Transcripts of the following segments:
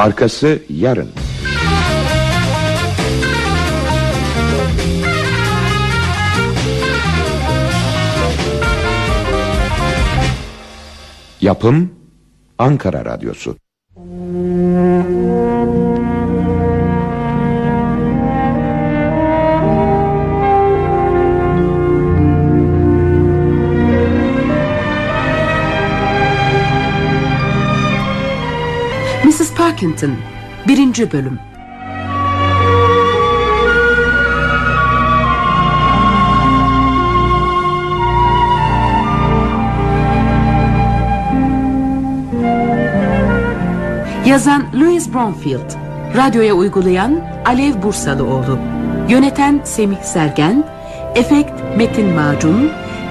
Arkası yarın. Yapım Ankara Radyosu. Parkinson 1. Bölüm Yazan Louis Bromfield Radyoya uygulayan Alev Bursalıoğlu Yöneten Semih Sergen Efekt Metin Macun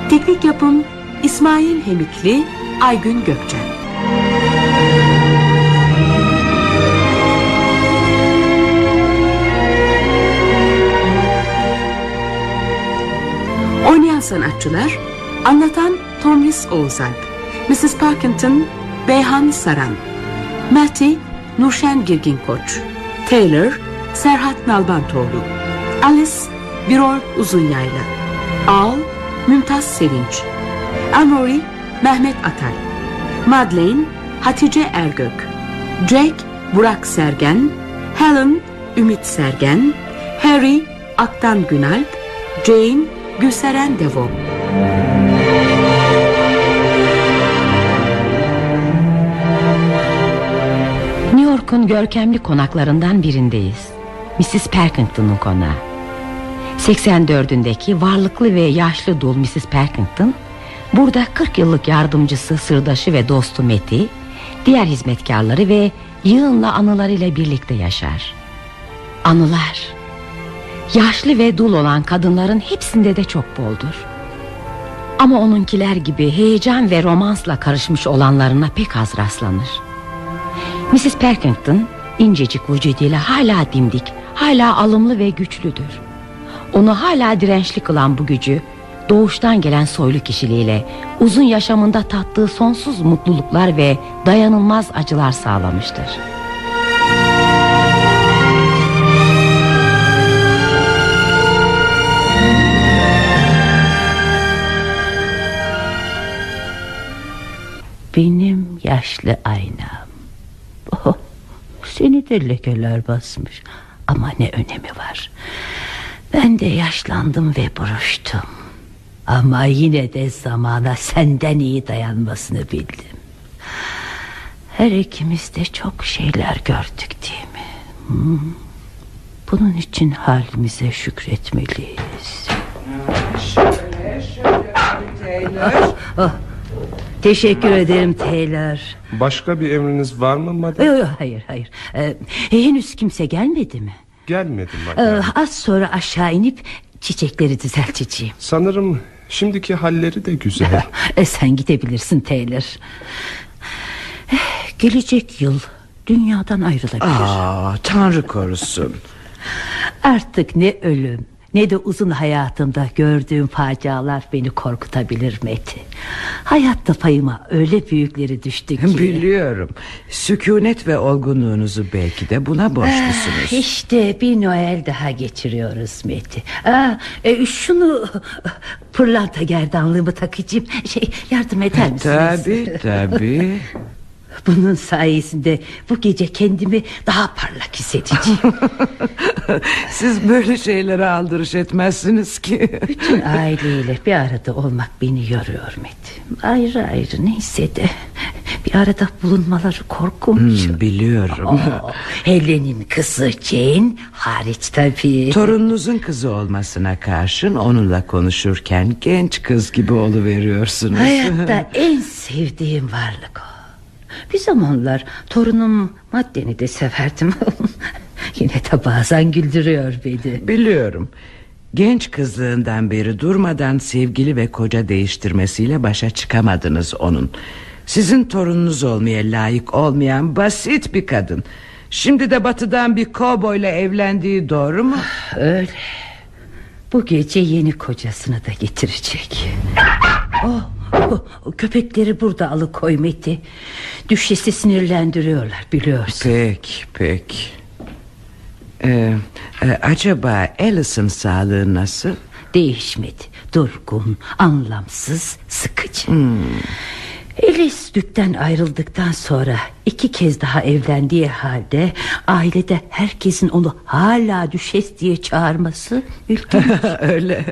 Teknik yapım İsmail Hemikli Aygün Gökçen sanatçılar Anlatan Tomris Oğuzalp Mrs. Parkinson Beyhan Saran Matty Nurşen Girgin Koç Taylor Serhat Nalbantoğlu Alice Birol Uzunyayla Al Mümtaz Sevinç Amory Mehmet Atay Madeleine Hatice Ergök Jack Burak Sergen Helen Ümit Sergen Harry Aktan Günalp Jane Gülseren Devon New York'un görkemli konaklarından birindeyiz. Mrs. Parkington'un konağı. 84'ündeki varlıklı ve yaşlı dul Mrs. Parkington burada 40 yıllık yardımcısı, sırdaşı ve dostu Meti, diğer hizmetkarları ve yığınla anılarıyla birlikte yaşar. Anılar. Yaşlı ve dul olan kadınların hepsinde de çok boldur. Ama onunkiler gibi heyecan ve romansla karışmış olanlarına pek az rastlanır. Mrs. Parkington incecik vücuduyla hala dimdik, hala alımlı ve güçlüdür. Onu hala dirençli kılan bu gücü doğuştan gelen soylu kişiliğiyle uzun yaşamında tattığı sonsuz mutluluklar ve dayanılmaz acılar sağlamıştır. Yaşlı aynam. Oh, seni de lekeler basmış. Ama ne önemi var. Ben de yaşlandım ve buruştum. Ama yine de zamana senden iyi dayanmasını bildim. Her ikimiz de çok şeyler gördük değil mi? Hmm. Bunun için halimize şükretmeliyiz. Şöyle şöyle Taylor. Oh, teşekkür ederim Taylor. Başka bir emriniz var mı madem? Yok yok hayır hayır. Ee, henüz kimse gelmedi mi? Gelmedim Ee, madem. az sonra aşağı inip çiçekleri düzelteceğim. Sanırım şimdiki halleri de güzel. E, sen gidebilirsin Taylor. Eh, Gelecek yıl dünyadan ayrılabilir. Aa, Tanrı korusun. Artık ne ölüm ne de uzun hayatımda gördüğüm facialar beni korkutabilir Meti. Hayatta payıma öyle büyükleri düştü ki. Biliyorum. Sükunet ve olgunluğunuzu belki de buna borçlusunuz. İşte bir Noel daha geçiriyoruz Meti. Aa, e, şunu pırlanta gerdanlığımı takacağım. Şey yardım eder misiniz? Tabii tabii. Bunun sayesinde bu gece kendimi daha parlak hissedeceğim. Siz böyle şeylere aldırış etmezsiniz ki. Bütün aileyle bir arada olmak beni yoruyor Meti. Ayrı ayrı neyse de bir arada bulunmaları korkunç. Hmm, biliyorum. Oo, Helen'in kızı Jane hariç tabii. Torununuzun kızı olmasına karşın onunla konuşurken genç kız gibi oluveriyorsunuz. Hayatta en sevdiğim varlık o. Bir zamanlar torunum maddeni de severdim. Yine de bazen güldürüyor beni. Biliyorum. Genç kızlığından beri durmadan sevgili ve koca değiştirmesiyle başa çıkamadınız onun. Sizin torununuz olmaya layık olmayan basit bir kadın. Şimdi de batıdan bir kovboyla evlendiği doğru mu? Öyle. Bu gece yeni kocasını da getirecek. Oh, köpekleri burada alıkoy Meti. Düşesi sinirlendiriyorlar biliyorsun Pek pek ee, e, Acaba Alice'ın sağlığı nasıl? Değişmedi Durgun, anlamsız, sıkıcı Alice Dük'ten ayrıldıktan sonra iki kez daha evlendiği halde ailede herkesin onu hala düşes diye çağırması ilginç. Öyle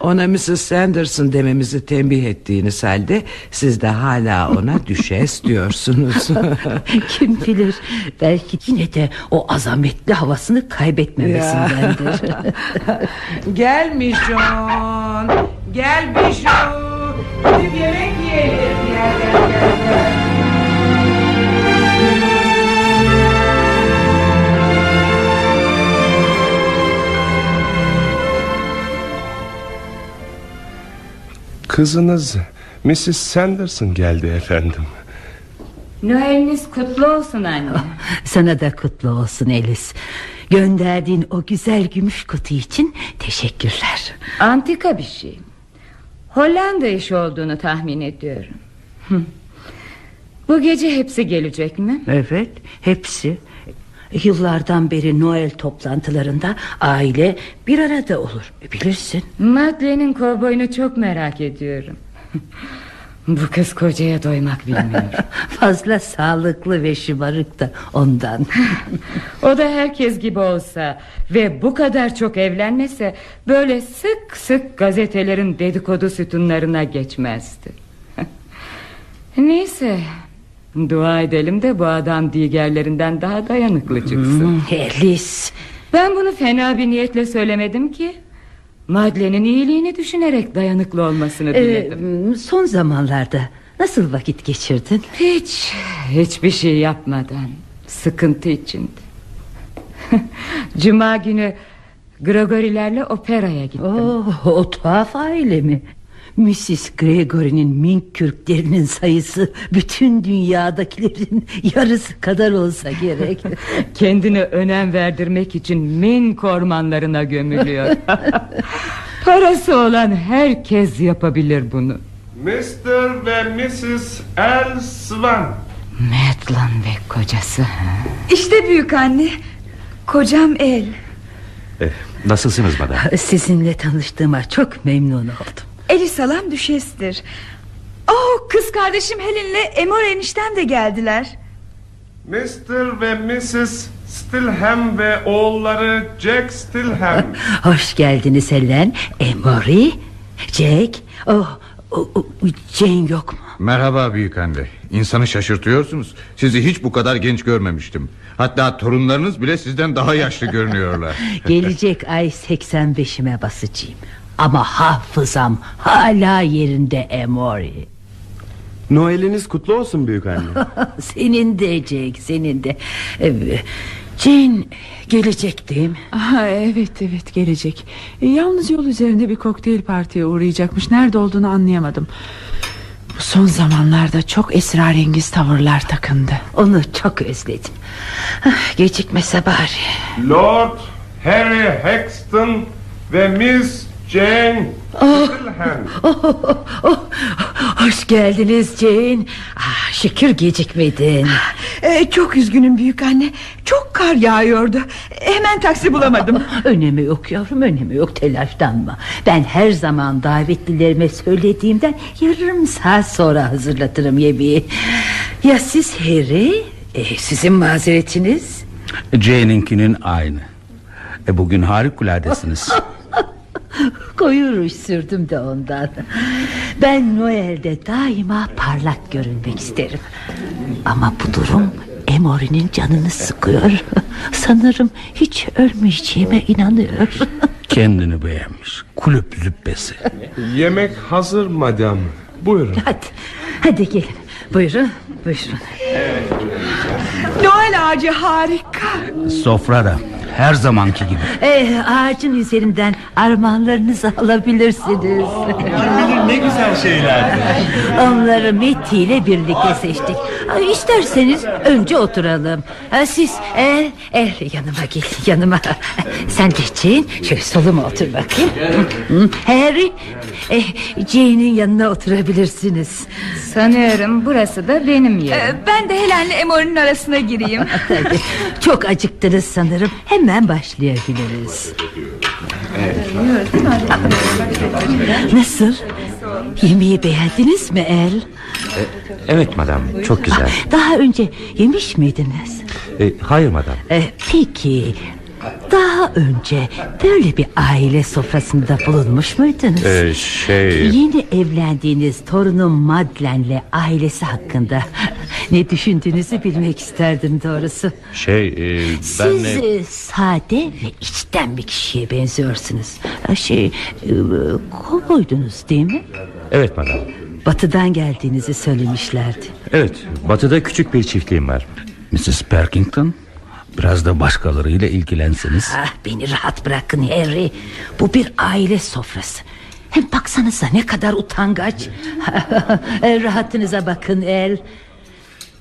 ona Mrs. Sanderson dememizi tembih ettiğiniz halde Siz de hala ona düşes diyorsunuz Kim bilir belki yine de o azametli havasını kaybetmemesindendir. Gel Mişon Gel Mişon Gidip yemek yiyelim Kızınız Mrs. Sanderson geldi efendim. Noeliniz kutlu olsun anne. Sana da kutlu olsun Elis. Gönderdiğin o güzel gümüş kutu için teşekkürler. Antika bir şey. Hollanda işi olduğunu tahmin ediyorum. Bu gece hepsi gelecek mi? Evet, hepsi. Yıllardan beri Noel toplantılarında aile bir arada olur. Bilirsin. Madeleine'in kovboyunu çok merak ediyorum. Bu kız kocaya doymak bilmiyor. Fazla sağlıklı ve şımarık da ondan. o da herkes gibi olsa ve bu kadar çok evlenmese böyle sık sık gazetelerin dedikodu sütunlarına geçmezdi. Neyse. Dua edelim de bu adam diğerlerinden daha dayanıklı çıksın. Hmm, Elis Ben bunu fena bir niyetle söylemedim ki. Madlen'in iyiliğini düşünerek dayanıklı olmasını diledim. ee, Son zamanlarda nasıl vakit geçirdin? Hiç Hiçbir şey yapmadan. Sıkıntı içinde Cuma günü Gregorilerle operaya gittim. Oh, O tuhaf aile mi? Mrs. Gregory'nin mink kürklerinin sayısı bütün dünyadakilerin yarısı kadar olsa gerek. Kendine önem verdirmek için mink ormanlarına gömülüyor. Parası olan herkes yapabilir bunu. Mr. ve Mrs. El Swan. Madeline ve kocası. İşte büyük anne. Kocam El. Eh, nasılsınız madem? Sizinle tanıştığıma çok memnun oldum. Eli salam düşestir. Oh kız kardeşim Helen'le Emor eniştem de geldiler. Mr. ve Mrs. Stillham ve oğulları Jack Stillham. Hoş geldiniz Helen. Emory, Jack. Oh, oh, oh, Jane yok mu? Merhaba büyük anne. İnsanı şaşırtıyorsunuz. Sizi hiç bu kadar genç görmemiştim. Hatta torunlarınız bile sizden daha yaşlı görünüyorlar. Gelecek ay 85'ime basacağım. Ama hafızam hala yerinde Emory. Noel'iniz kutlu olsun büyük anne. senin de Jack, senin de. Ee, Jane gelecek değil mi? Aha, evet evet gelecek. E, yalnız yol üzerinde bir kokteyl partiye uğrayacakmış. Nerede olduğunu anlayamadım. Bu son zamanlarda çok esrarengiz tavırlar takındı. Onu çok özledim. Ah, Gecikmese bari. Lord Harry Hexton ve Miss Jane Stillham. Oh, oh, oh. Hoş geldiniz Jane. Ah, şükür gecikmedin. Ee, çok üzgünüm büyük anne. Çok kar yağıyordu. Hemen taksi bulamadım. önemi yok yavrum önemi yok telaşlanma. Ben her zaman davetlilerime söylediğimden yarım saat sonra hazırlatırım yemeği. Ya siz Harry? E, sizin mazeretiniz? Jane'inkinin aynı. E bugün harikuladesiniz. Koyu ruj sürdüm de ondan. Ben Noel'de daima parlak görünmek isterim. Ama bu durum Emory'nin canını sıkıyor. Sanırım hiç ölmeyeceğime inanıyor. Kendini beğenmiş. Kulüp züppesi. Yemek hazır madam. Buyurun. Hadi, hadi gelin. Buyurun, buyurun. Noel ağacı harika. Sofrada. Her zamanki gibi Ee, ağacın üzerinden armağanlarınızı alabilirsiniz. ne güzel şeyler. Onları Meti ile birlikte seçtik. İsterseniz önce oturalım. Siz el, el yanıma gel yanıma. Sen de Jane şöyle soluma otur bakayım. Harry eh, Jane'in yanına oturabilirsiniz. Sanıyorum burası da benim yerim. Ben de Helen'le Emory'nin arasına gireyim. Çok acıktınız sanırım. Hemen başlayabiliriz. Nasıl? Yemeği beğendiniz mi El? Evet madam çok güzel Daha önce yemiş miydiniz? E, Hayır madam Ee, peki daha önce böyle bir aile sofrasında bulunmuş muydunuz? E, Şey Yeni evlendiğiniz torunum Madlen'le ailesi hakkında ne düşündüğünüzü bilmek isterdim doğrusu. Şey e, ben Siz e, sade ve içten bir kişiye benziyorsunuz. Ha, Şey, e, kovboydunuz değil mi? Evet madam Batıdan geldiğinizi söylemişlerdi. Evet batıda küçük bir çiftliğim var Mrs. Perkington Biraz da başkalarıyla ilgilenseniz Ah, beni rahat bırakın Harry. Bu bir aile sofrası. Hem baksanıza ne kadar utangaç. Rahatınıza bakın El.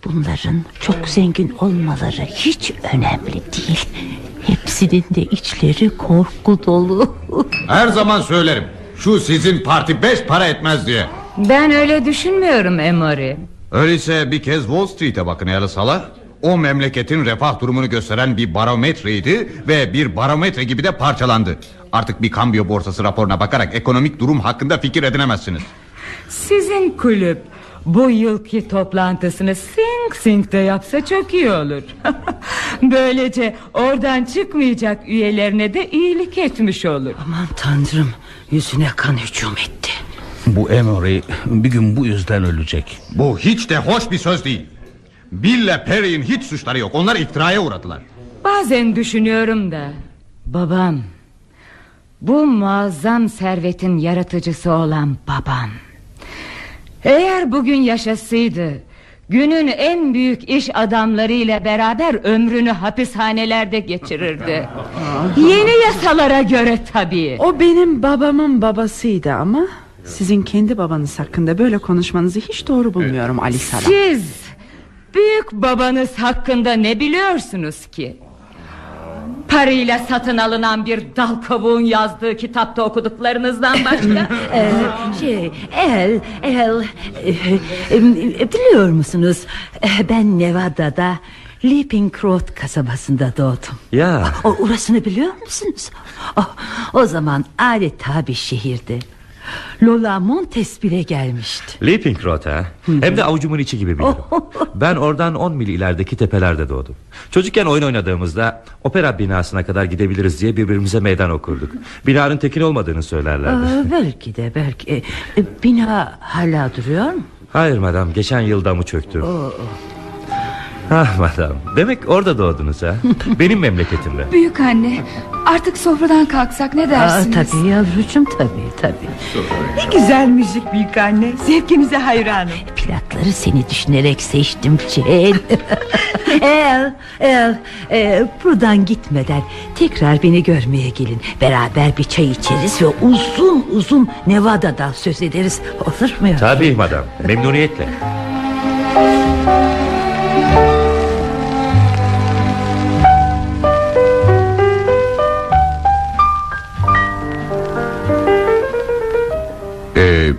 Bunların çok zengin olmaları hiç önemli değil. Hepsinin de içleri korku dolu. Her zaman söylerim Şu sizin parti beş para etmez diye Ben öyle düşünmüyorum Emory. Öyleyse bir kez Wall Street'e bakın yarı sala O memleketin refah durumunu gösteren bir barometreydi Ve bir barometre gibi de parçalandı Artık bir kambiyo borsası raporuna bakarak Ekonomik durum hakkında fikir edinemezsiniz Sizin kulüp bu yılki toplantısını Sing Sing'de yapsa çok iyi olur. Böylece oradan çıkmayacak üyelerine de iyilik etmiş olur. Aman tanrım yüzüne kan hücum etti. Bu Emory bir gün bu yüzden ölecek Bu hiç de hoş bir söz değil Bill ile Perry'in hiç suçları yok Onlar iftiraya uğradılar Bazen düşünüyorum da babam bu muazzam servetin yaratıcısı olan babam eğer bugün yaşasaydı günün en büyük iş adamlarıyla beraber ömrünü hapishanelerde geçirirdi. Yeni yasalara göre tabii. O benim babamın babasıydı ama sizin kendi babanız hakkında böyle konuşmanızı hiç doğru bulmuyorum Ali Salam. Siz büyük babanız hakkında ne biliyorsunuz ki? Parayla satın alınan bir dal kavuğun yazdığı kitapta okuduklarınızdan başka. Ee, şey El El e, e, Biliyor musunuz? E, Ben Nevada'da Leaping Road kasabasında doğdum. Ya. O, Orasını biliyor musunuz? O, o zaman adeta bir şehirdi Lola Montes bile gelmişti. Leaping Road ha? Hem de avucumun içi gibi bilirim Ben oradan 10 mil ilerideki tepelerde doğdum. Çocukken oyun oynadığımızda Opera binasına kadar gidebiliriz diye birbirimize meydan okurduk. Binanın tekin olmadığını söylerlerdi. Aa, Belki de belki. E, e, Bina hala duruyor mu? Hayır madam geçen yıl damı çöktü Ah madam demek orada doğdunuz ha Benim memleketimde Büyük anne artık sofradan kalksak ne Aa, dersiniz? Tabii yavrucuğum tabii tabii Ne güzel müzik büyük anne. Zevkinize hayranım. Plakları seni düşünerek seçtim Jane El, El e, Buradan gitmeden tekrar beni görmeye gelin Beraber bir çay içeriz ve uzun uzun Nevada'dan söz ederiz Olur mu? yavrum? Tabii madam memnuniyetle Ee,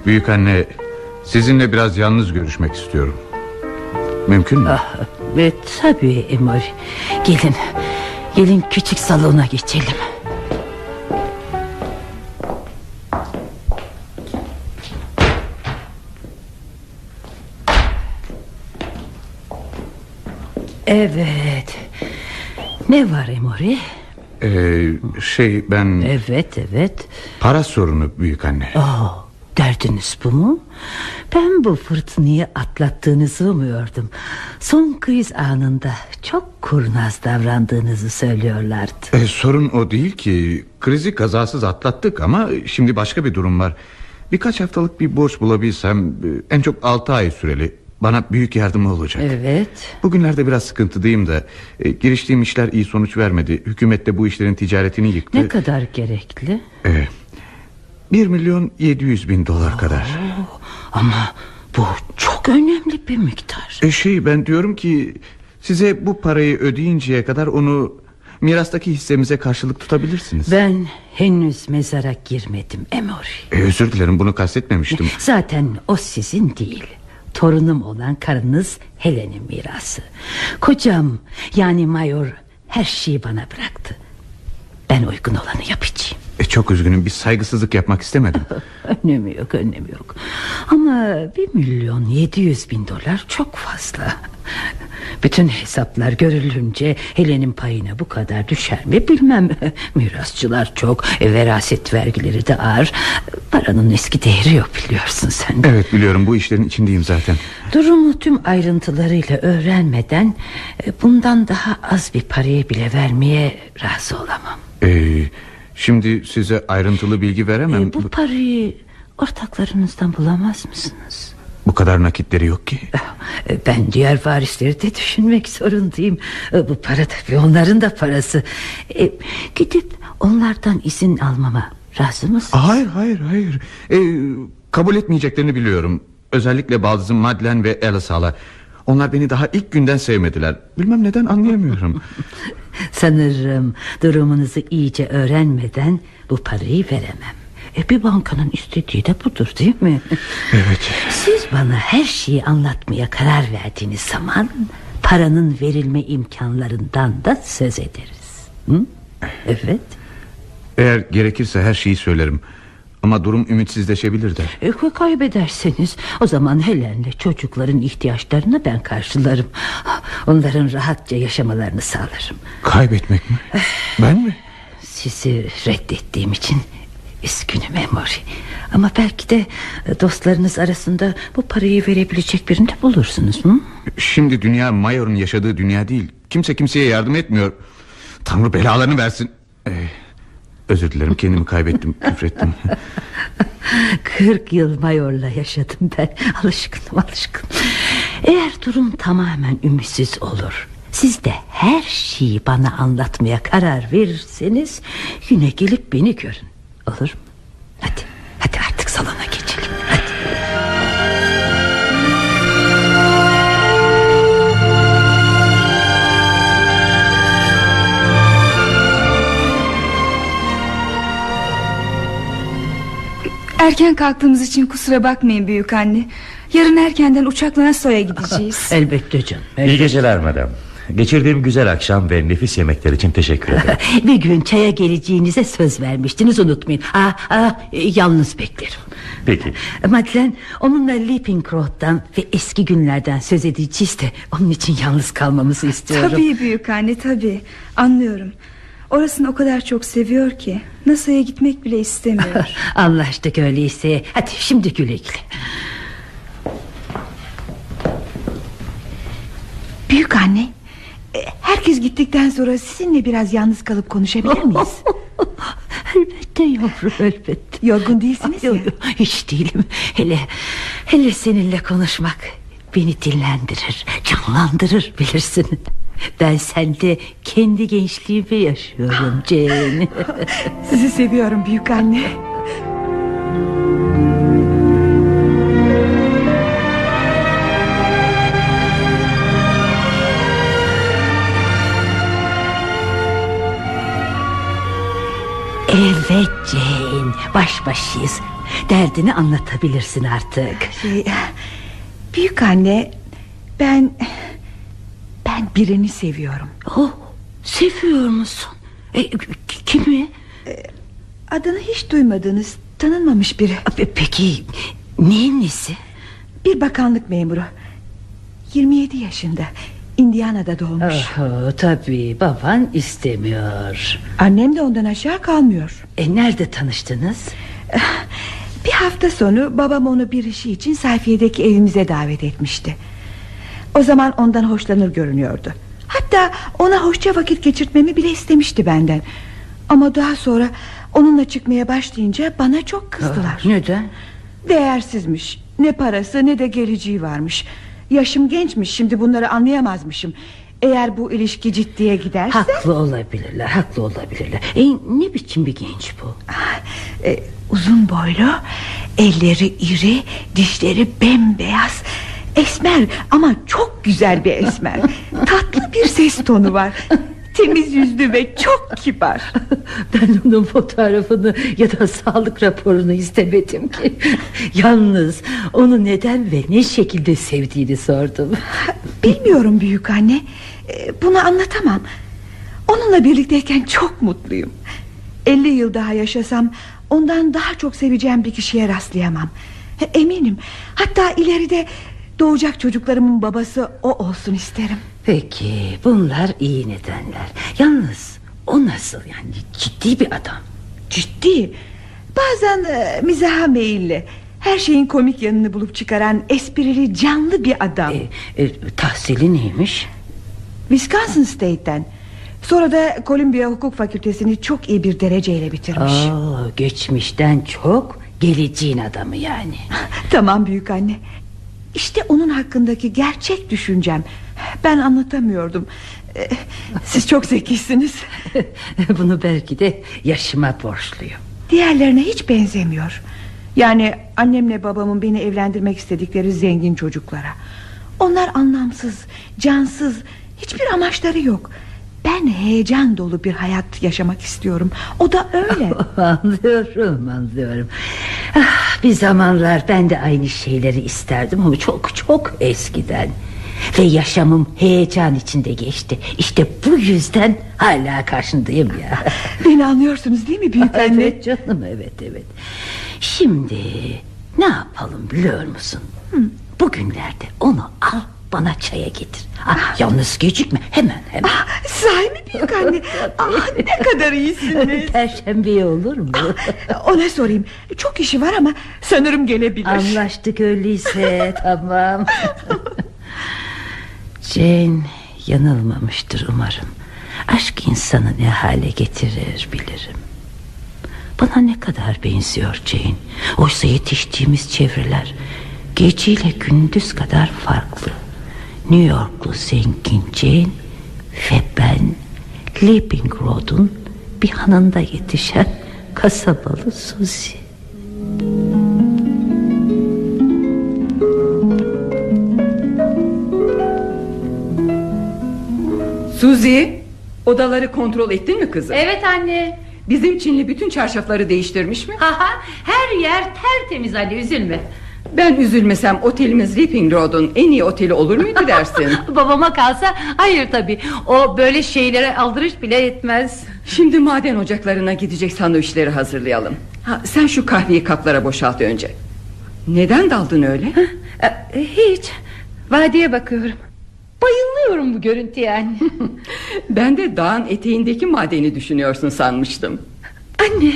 büyük anne Sizinle biraz yalnız görüşmek istiyorum. Mümkün mü? Ah, ve tabii Emory Gelin Gelin küçük salona geçelim. Evet. Ne var Emory? Ee, şey ben Evet evet. Para sorunu büyük anne. Oh, derdiniz bu mu? Ben bu fırtınayı atlattığınızı umuyordum Son kriz anında çok kurnaz davrandığınızı söylüyorlardı Ee, sorun o değil ki Krizi kazasız atlattık ama Şimdi başka bir durum var Birkaç haftalık bir borç bulabilsem e, En çok altı ay süreli bana büyük yardımı olacak. Evet. Bugünlerde biraz sıkıntıdayım da e, giriştiğim işler iyi sonuç vermedi. Hükümet de bu işlerin ticaretini yıktı. Ne kadar gerekli? E, 1 milyon 700 bin dolar kadar. Ama bu çok önemli bir miktar. E şey ben diyorum ki size bu parayı ödeyinceye kadar onu mirastaki hissemize karşılık tutabilirsiniz. Ben henüz mezara girmedim Emory. E, özür dilerim bunu kastetmemiştim. Zaten o sizin değil. Torunum olan karınız Helen'in mirası. Kocam yani mayor her şeyi bana bıraktı. Ben uygun olanı yapacağım. E, çok üzgünüm bir saygısızlık yapmak istemedim. önemi yok önemi yok. Ama bir milyon yedi yüz bin dolar çok fazla. Bütün hesaplar görülünce Helen'in payına bu kadar düşer mi bilmem. Mirasçılar çok, e, veraset vergileri de ağır. Paranın eski değeri yok biliyorsun sen. Evet biliyorum bu işlerin içindeyim zaten. Durumu tüm ayrıntılarıyla öğrenmeden e, bundan daha az bir parayı bile vermeye razı olamam. Ee, şimdi size ayrıntılı bilgi veremem. E, bu parayı ortaklarınızdan bulamaz mısınız? Bu kadar nakitleri yok ki. E, Ben diğer varisleri de düşünmek zorundayım. E, Bu para tabii onların da parası. E, gidip onlardan izin almama razı mısın? Hayır hayır hayır. Ee, kabul etmeyeceklerini biliyorum. Özellikle baldızım Madeleine ve Alice hala. Onlar beni daha ilk günden sevmediler. Bilmem neden anlayamıyorum. Sanırım durumunuzu iyice öğrenmeden bu parayı veremem. E bir bankanın istediği de budur değil mi? Evet. Siz bana her şeyi anlatmaya karar verdiğiniz zaman paranın verilme imkanlarından da söz ederiz. Hı? Evet. Eğer gerekirse her şeyi söylerim. Ama durum ümitsizleşebilir de. E, kaybederseniz o zaman Helen'le çocukların ihtiyaçlarını ben karşılarım. Onların rahatça yaşamalarını sağlarım. Kaybetmek mi? Ben mi? Sizi reddettiğim için üzgünüm Emory. Ama belki de dostlarınız arasında bu parayı verebilecek birini de bulursunuz. Hı? Şimdi dünya Mayor'un yaşadığı dünya değil. Kimse kimseye yardım etmiyor. Tanrı belalarını versin. Ee, özür dilerim kendimi kaybettim, küfrettim. 40 yıl mayorla yaşadım ben Alışkınım alışkın Eğer durum tamamen ümitsiz olur Siz de her şeyi bana anlatmaya karar verirseniz Yine gelip beni görün Olur mu? Hadi, hadi artık salona geçelim Erken kalktığımız için kusura bakmayın büyük anne. Yarın erkenden uçakla Nassau'ya gideceğiz. Elbette canım İyi geceler madem. Geçirdiğim güzel akşam ve nefis yemekler için teşekkür ederim. Bir gün çaya geleceğinize söz vermiştiniz unutmayın aa, aa, Yalnız beklerim Peki. Madeleine onunla Leaping Road'dan ve eski günlerden söz edeceğiz de Onun için yalnız kalmamızı istiyorum Tabii büyük anne tabii. Anlıyorum. Orasını o kadar çok seviyor ki NASA'ya gitmek bile istemiyor. Anlaştık öyleyse. Hadi şimdi güle güle. Büyük anne e, Herkes gittikten sonra sizinle biraz yalnız kalıp konuşabilir miyiz? elbette yavrum elbette. Yorgun değilsiniz ya. Hiç değilim. Hele, hele seninle konuşmak Beni dinlendirir Canlandırır bilirsin Ben sende kendi gençliğimi yaşıyorum Jane Sizi seviyorum büyük anne. Evet Jane Baş başayız Derdini anlatabilirsin artık. Şey, Büyük anne Ben Ben birini seviyorum. Oh, Seviyor musun? E, Kimi? Adını hiç duymadığınız Tanınmamış biri. Peki neyin nesi? Bir bakanlık memuru. 27 yaşında Indiana'da doğmuş. Oho, Tabii baban istemiyor. Annem de ondan aşağı kalmıyor. E, Nerede tanıştınız? Bir hafta sonu babam onu bir işi için sayfiyedeki evimize davet etmişti O zaman ondan hoşlanır görünüyordu. Hatta ona hoşça vakit geçirtmemi bile istemişti benden. Ama daha sonra onunla çıkmaya başlayınca bana çok kızdılar. Neden? Değersizmiş. Ne parası ne de geleceği varmış. Yaşım gençmiş şimdi bunları anlayamazmışım. Eğer bu ilişki ciddiye giderse Haklı olabilirler haklı olabilirler. E, Ne biçim bir genç bu? E, Uzun boylu Elleri iri Dişleri bembeyaz Esmer ama çok güzel bir esmer. Tatlı bir ses tonu var. Temiz yüzlü ve çok kibar. Ben onun fotoğrafını ya da sağlık raporunu istemedim ki. Yalnız onu neden ve ne şekilde sevdiğini sordum. Bilmiyorum büyük anne. Ee, Bunu anlatamam. Onunla birlikteyken çok mutluyum. 50 yıl daha yaşasam Ondan daha çok seveceğim bir kişiye rastlayamam. Eminim. Hatta ileride doğacak çocuklarımın babası o olsun isterim. Peki bunlar iyi nedenler. Yalnız o nasıl yani? Ciddi bir adam. Ciddi. Bazen e, mizaha meyilli. Her şeyin komik yanını bulup çıkaran Esprili canlı bir adam. E, e, Tahsili neymiş? Wisconsin State'ten Sonra da Columbia Hukuk Fakültesini çok iyi bir dereceyle bitirmiş. Aa, Geçmişten çok geleceğin adamı yani. Tamam büyük anne İşte onun hakkındaki gerçek düşüncem. Ben anlatamıyordum. Ee, Siz çok zekisiniz. Bunu belki de yaşıma borçluyum. Diğerlerine hiç benzemiyor. Yani annemle babamın beni evlendirmek istedikleri zengin çocuklara. Onlar anlamsız, cansız Hiçbir amaçları yok Ben heyecan dolu bir hayat yaşamak istiyorum. O da öyle. Anlıyorum anlıyorum. Ah, Bir zamanlar ben de aynı şeyleri isterdim Ama çok çok eskiden. Ve yaşamım heyecan içinde geçti. İşte bu yüzden hala karşındayım ya. Beni anlıyorsunuz değil mi büyük anne? Evet canım evet evet. Şimdi ne yapalım biliyor musun? Bugünlerde onu al bana çaya getir. Ah, Yalnız gecikme hemen hemen. Ah, Sahi mi büyük anne? Ah, Ne kadar iyisiniz. Perşembeye olur mu? Ona sorayım. Çok işi var ama sanırım gelebilir. Anlaştık öyleyse tamam. Jane yanılmamıştır umarım. Aşk insanı ne hale getirir bilirim. Bana ne kadar benziyor Jane? Oysa yetiştiğimiz çevreler Geceyle gündüz kadar farklı New Yorklu zengin Jane Ve ben Leaping Road'un bir hanında yetişen kasabalı Suzy Suzi odaları kontrol ettin mi kızım? Evet anne. Bizim Çinli bütün çarşafları değiştirmiş mi? Haha her yer tertemiz anne üzülme. Ben üzülmesem otelimiz Ripping Road'un en iyi oteli olur muydu dersin? Babama kalsa hayır tabi. O böyle şeylere aldırış bile etmez. Şimdi maden ocaklarına gidecek sandviçleri hazırlayalım. Ha, sen şu kahveyi kaplara boşalt önce. Neden daldın öyle? E, Hiç. Vadiye bakıyorum. Bayılıyorum bu görüntüye anne. ben de dağın eteğindeki madeni düşünüyorsun sanmıştım. Anne,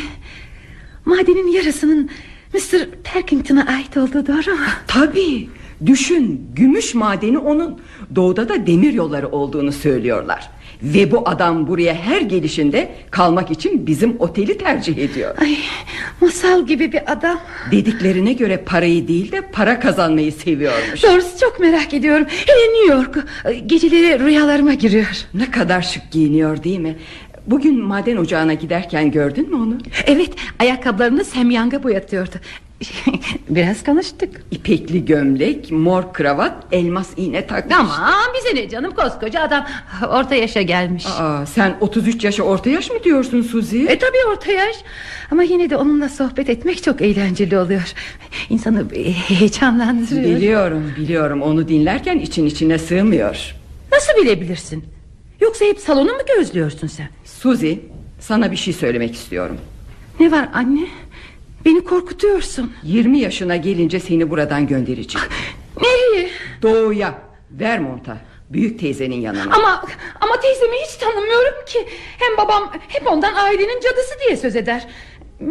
madenin yarısının Mr. Perkington'a ait olduğu doğru mu? Tabii. Düşün, gümüş madeni onun. Doğuda da demir yolları olduğunu söylüyorlar. Ve bu adam buraya her gelişinde kalmak için bizim oteli tercih ediyor. Ay, masal gibi bir adam. Dediklerine göre parayı değil de para kazanmayı seviyormuş. Doğrusu çok merak ediyorum. Hele New York geceleri rüyalarıma giriyor. Ne kadar şık giyiniyor değil mi? Bugün maden ocağına giderken gördün mü onu? Evet ayakkabılarını semyanga boyatıyordu. Biraz konuştuk. İpekli gömlek, mor kravat, elmas iğne takmış. Aman bize ne canım? Koskoca adam Orta yaşa gelmiş. Aa, Sen 33 yaşa orta yaş mı diyorsun Suzi? E tabi orta yaş. Ama yine de onunla sohbet etmek çok eğlenceli oluyor. İnsanı heyecanlandırıyor. Biliyorum biliyorum. Onu dinlerken için içine sığmıyor. Nasıl bilebilirsin? Yoksa hep salonu mu gözlüyorsun sen? Suzi sana bir şey söylemek istiyorum. Ne var anne? Beni korkutuyorsun. 20 yaşına gelince seni buradan göndereceğim. Nereye? Doğuya. Vermont'a. Büyük teyzenin yanına. Ama ama teyzemi hiç tanımıyorum ki. Hem babam hep ondan ailenin cadısı diye söz eder.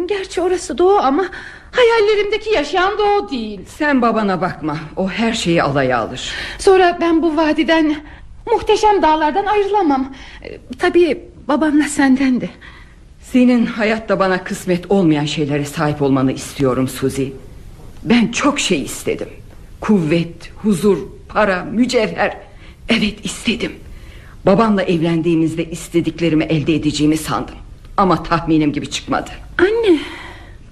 Gerçi orası doğu ama Hayallerimdeki yaşayan doğu değil. Sen babana bakma. O her şeyi alaya alır. Sonra ben bu vadiden Muhteşem dağlardan ayrılamam. Tabii babamla senden de senin hayatta bana kısmet olmayan şeylere sahip olmanı istiyorum Suzi. Ben çok şey istedim. Kuvvet, huzur, para, mücevher. Evet istedim. Babamla evlendiğimizde istediklerimi elde edeceğimi sandım. Ama tahminim gibi çıkmadı. Anne.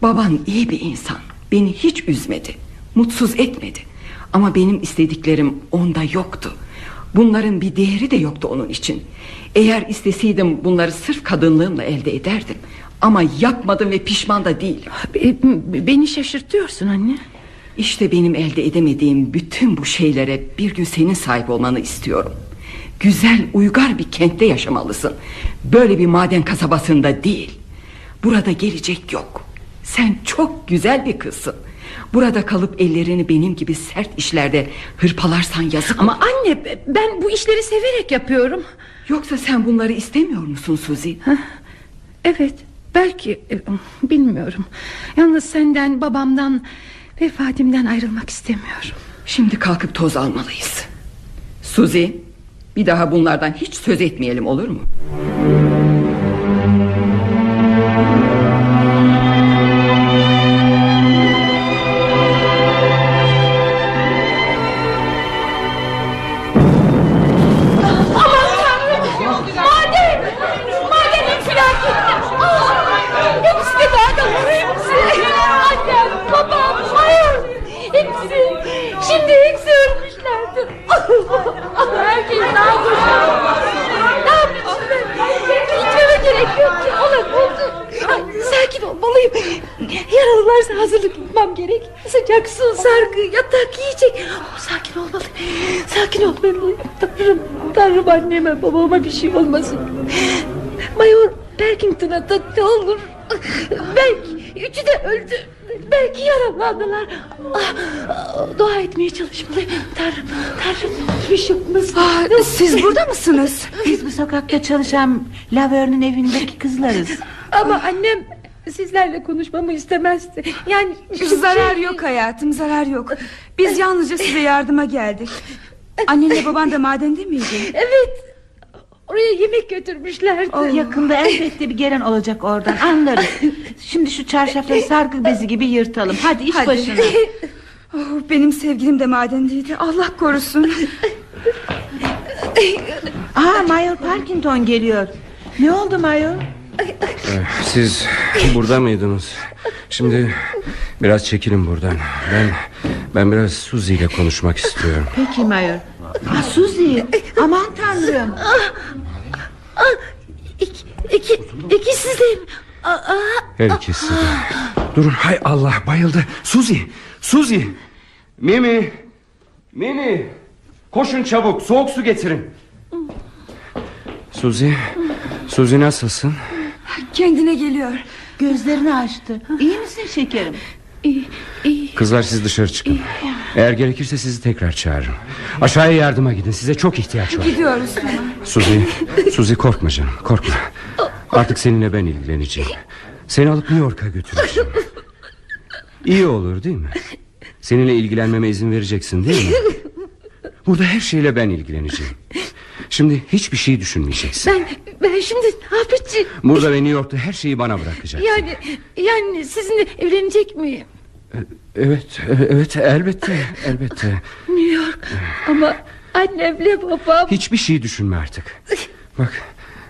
Baban iyi bir insan. Beni hiç üzmedi. Mutsuz etmedi. Ama benim istediklerim onda yoktu. Bunların bir değeri de yoktu onun için. Eğer isteseydim bunları sırf kadınlığımla elde ederdim. Ama yapmadım ve pişman da değilim. Beni şaşırtıyorsun anne. İşte benim elde edemediğim bütün bu şeylere bir gün senin sahip olmanı istiyorum. Güzel, uygar bir kentte yaşamalısın. Böyle bir maden kasabasında değil. Burada gelecek yok. Sen çok güzel bir kızsın. Burada kalıp ellerini benim gibi sert işlerde hırpalarsan yazık Ama anne ben bu işleri severek yapıyorum. Yoksa sen bunları istemiyor musun Suzi? Evet belki e, bilmiyorum. Yalnız senden babamdan ve Fadim'den ayrılmak istemiyorum. Şimdi kalkıp toz almalıyız. Suzi bir daha bunlardan hiç söz etmeyelim olur mu? Sakin olmalıyım Yaralı varsa hazırlık yapmam gerek. Sıcak su, sargı, yatak, yiyecek. Oh, Sakin olmalıyım Sakin olmalıyım Tanrım, Tanrım anneme babama bir şey olmasın. Mayor Perkington'a da ne olur. Belki üçü de öldü. Belki yaralandılar. Ah, Dua etmeye çalışmalıyım. Tanrım, Tanrım bir şey olmasın Ah, siz burada mısınız? Biz bu sokakta çalışan Laverne'in evindeki kızlarız. Ama annem sizlerle konuşmamı istemezdi Yani Zarar yok hayatım zarar yok Biz yalnızca size yardıma geldik Annenle baban da madende miydi? Evet Oraya yemek götürmüşlerdi Yakında elbette bir gelen olacak oradan anlarız. Şimdi şu çarşafları sargı bezi gibi yırtalım. Hadi iş Hadi. başına. Oh, benim sevgilim de madendeydi Allah korusun Aa Mayor Parkinton geliyor. Ne oldu Mayor? Siz burada mıydınız? Şimdi biraz çekilin buradan. Ben ben biraz Suzy ile konuşmak istiyorum. Peki Mayor. Aa, Suzy aman tanrım. İki, iki, ikisi de Aa, Her ikisi de. Durun hay Allah bayıldı. Suzy, Suzy. Mimi, Mimi. Koşun çabuk soğuk su getirin. Suzy, Suzy nasılsın? Kendine geliyor Gözlerini açtı. İyi misin şekerim? İyi, iyi. Kızlar siz dışarı çıkın. Eğer gerekirse sizi tekrar çağırırım. Aşağıya yardıma gidin. Size çok ihtiyaç var. Gidiyoruz Suzy, Suzy korkma canım korkma. Artık seninle ben ilgileneceğim. Seni alıp New York'a götüreceğim. İyi olur değil mi? Seninle ilgilenmeme izin vereceksin değil mi? Burada her şeyle ben ilgileneceğim. Şimdi hiçbir şey düşünmeyeceksin. Ben ben şimdi yapacağım? Burada ve New York'ta her şeyi bana bırakacaksın. Yani yani sizinle evlenecek miyim? Evet, evet elbette, elbette. New York ama annemle babam. Hiçbir şey düşünme artık. Bak,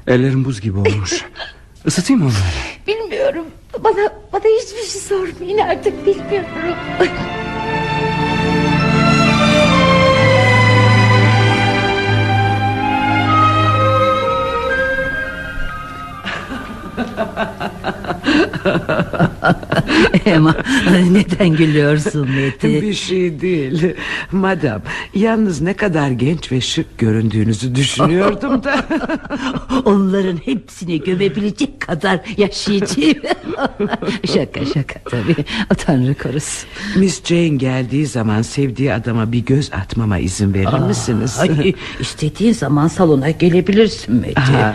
ellerim buz gibi olmuş. Isıtayım mı onları. Bilmiyorum. Bana bana hiçbir şey sormayın artık bilmiyorum. Emma neden gülüyorsun Meti? Bir şey değil Madam Yalnız ne kadar genç ve şık göründüğünüzü düşünüyordum da Onların hepsini gömebilecek kadar yaşayacağım. şaka şaka tabii. Tanrı korusun. Miss Jane geldiği zaman sevdiği adama bir göz atmama izin verir Aa, misiniz? ay, istediğin zaman salona gelebilirsin Meti. Aa,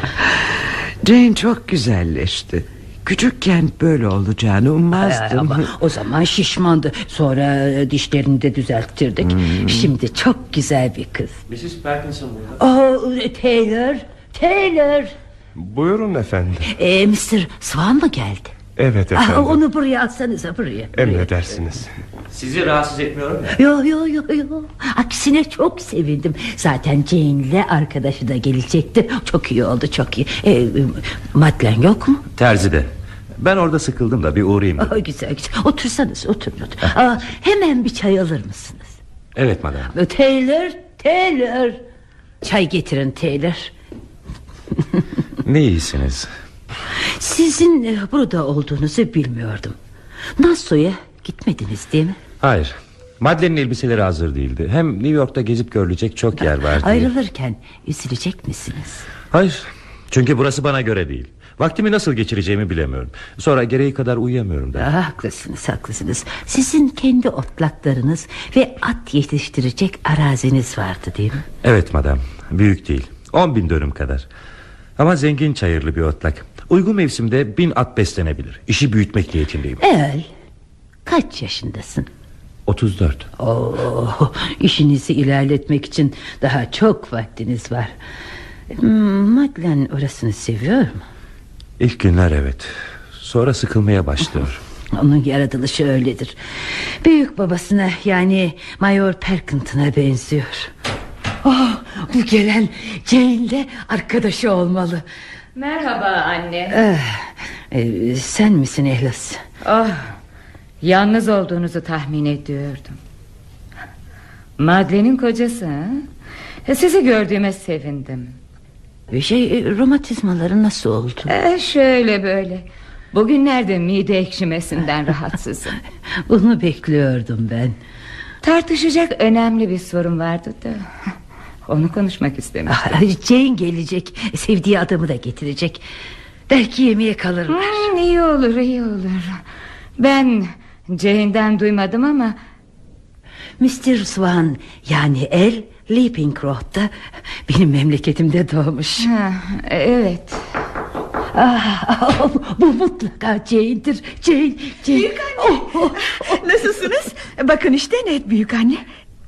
Jane çok güzelleşti Küçükken böyle olacağını ummazdım Ama o zaman şişmandı. Sonra e, dişlerini de düzelttirdik. Hmm. Şimdi çok güzel bir kız. Mrs. Parkinson burada. Oh, Taylor, Taylor. Buyurun efendim. Ee, Mr. Swan mı geldi? Evet Ah, efendim. onu buraya atsanıza buraya. Emredersiniz. Sizi rahatsız etmiyorum ya. Yo yo yo yo. Aksine çok sevindim. Zaten Jane'le arkadaşı da gelecekti. Çok iyi oldu çok iyi. Ee, Madlen yok mu? Terzide. Ben orada sıkıldım da bir uğrayayım dedim. Aa, güzel güzel. Otursanız oturun. oturun. Aa, hemen bir çay alır mısınız? Evet madem. Taylor, Taylor. Çay getirin Taylor. Ne iyisiniz. Sizin e, burada olduğunuzu bilmiyordum. Nasso'ya gitmediniz değil mi? Hayır. Madlen'in elbiseleri hazır değildi. Hem New York'ta gezip görülecek çok yer var diye. Ayrılırken üzülecek misiniz? Hayır. Çünkü burası bana göre değil. Vaktimi nasıl geçireceğimi bilemiyorum. Sonra gereği kadar uyuyamıyorum da. Aa, haklısınız haklısınız. Sizin kendi otlaklarınız ve at yetiştirecek araziniz vardı değil mi? Evet madam. Büyük değil. 10 bin dönüm kadar. Ama zengin çayırlı bir otlak. Uygun mevsimde bin at beslenebilir. İşi büyütmek niyetindeyim. El, kaç yaşındasın? 34. Oo, işinizi ilerletmek için daha çok vaktiniz var. Hmm, Madlen orasını seviyor mu? İlk günler evet. Sonra sıkılmaya başlıyor. Onun yaratılışı öyledir. Büyük babasına yani Mayor Perkint'ına benziyor. Oh, bu gelen Jane'le arkadaşı olmalı. Merhaba anne. Eh, e, sen misin Ehlas? Oh, yalnız olduğunuzu tahmin ediyordum. Madlen'in kocası ha? E, Sizi gördüğüme sevindim. Bir şey e, romatizmaları nasıl oldu? E, şöyle böyle. Bugünlerde mide ekşimesinden rahatsızım. Bunu bekliyordum ben. Tartışacak önemli bir sorun vardı da. Onu konuşmak istemiştim. Ah, Jane gelecek. Sevdiği adamı da getirecek. Belki yemeğe kalırlar. Hmm, iyi olur iyi olur. Ben Jane'den duymadım ama Mr. Swan yani El Leaping Road'da benim memleketimde doğmuş. Ha, evet. Ah, bu mutlaka Jane'dir. Jane, Jane. Büyük anne. Nasılsınız? Bakın işte Ned büyük anne.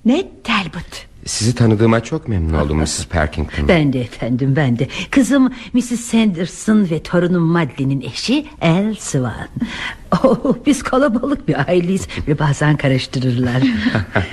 Ned Talbot. Sizi tanıdığıma çok memnun oldum Mrs. Parkington. Ben de efendim ben de. Kızım Mrs. Sanderson ve torunum Madeline'in eşi El Swan. Oh, biz kalabalık bir aileyiz ve bazen karıştırırlar.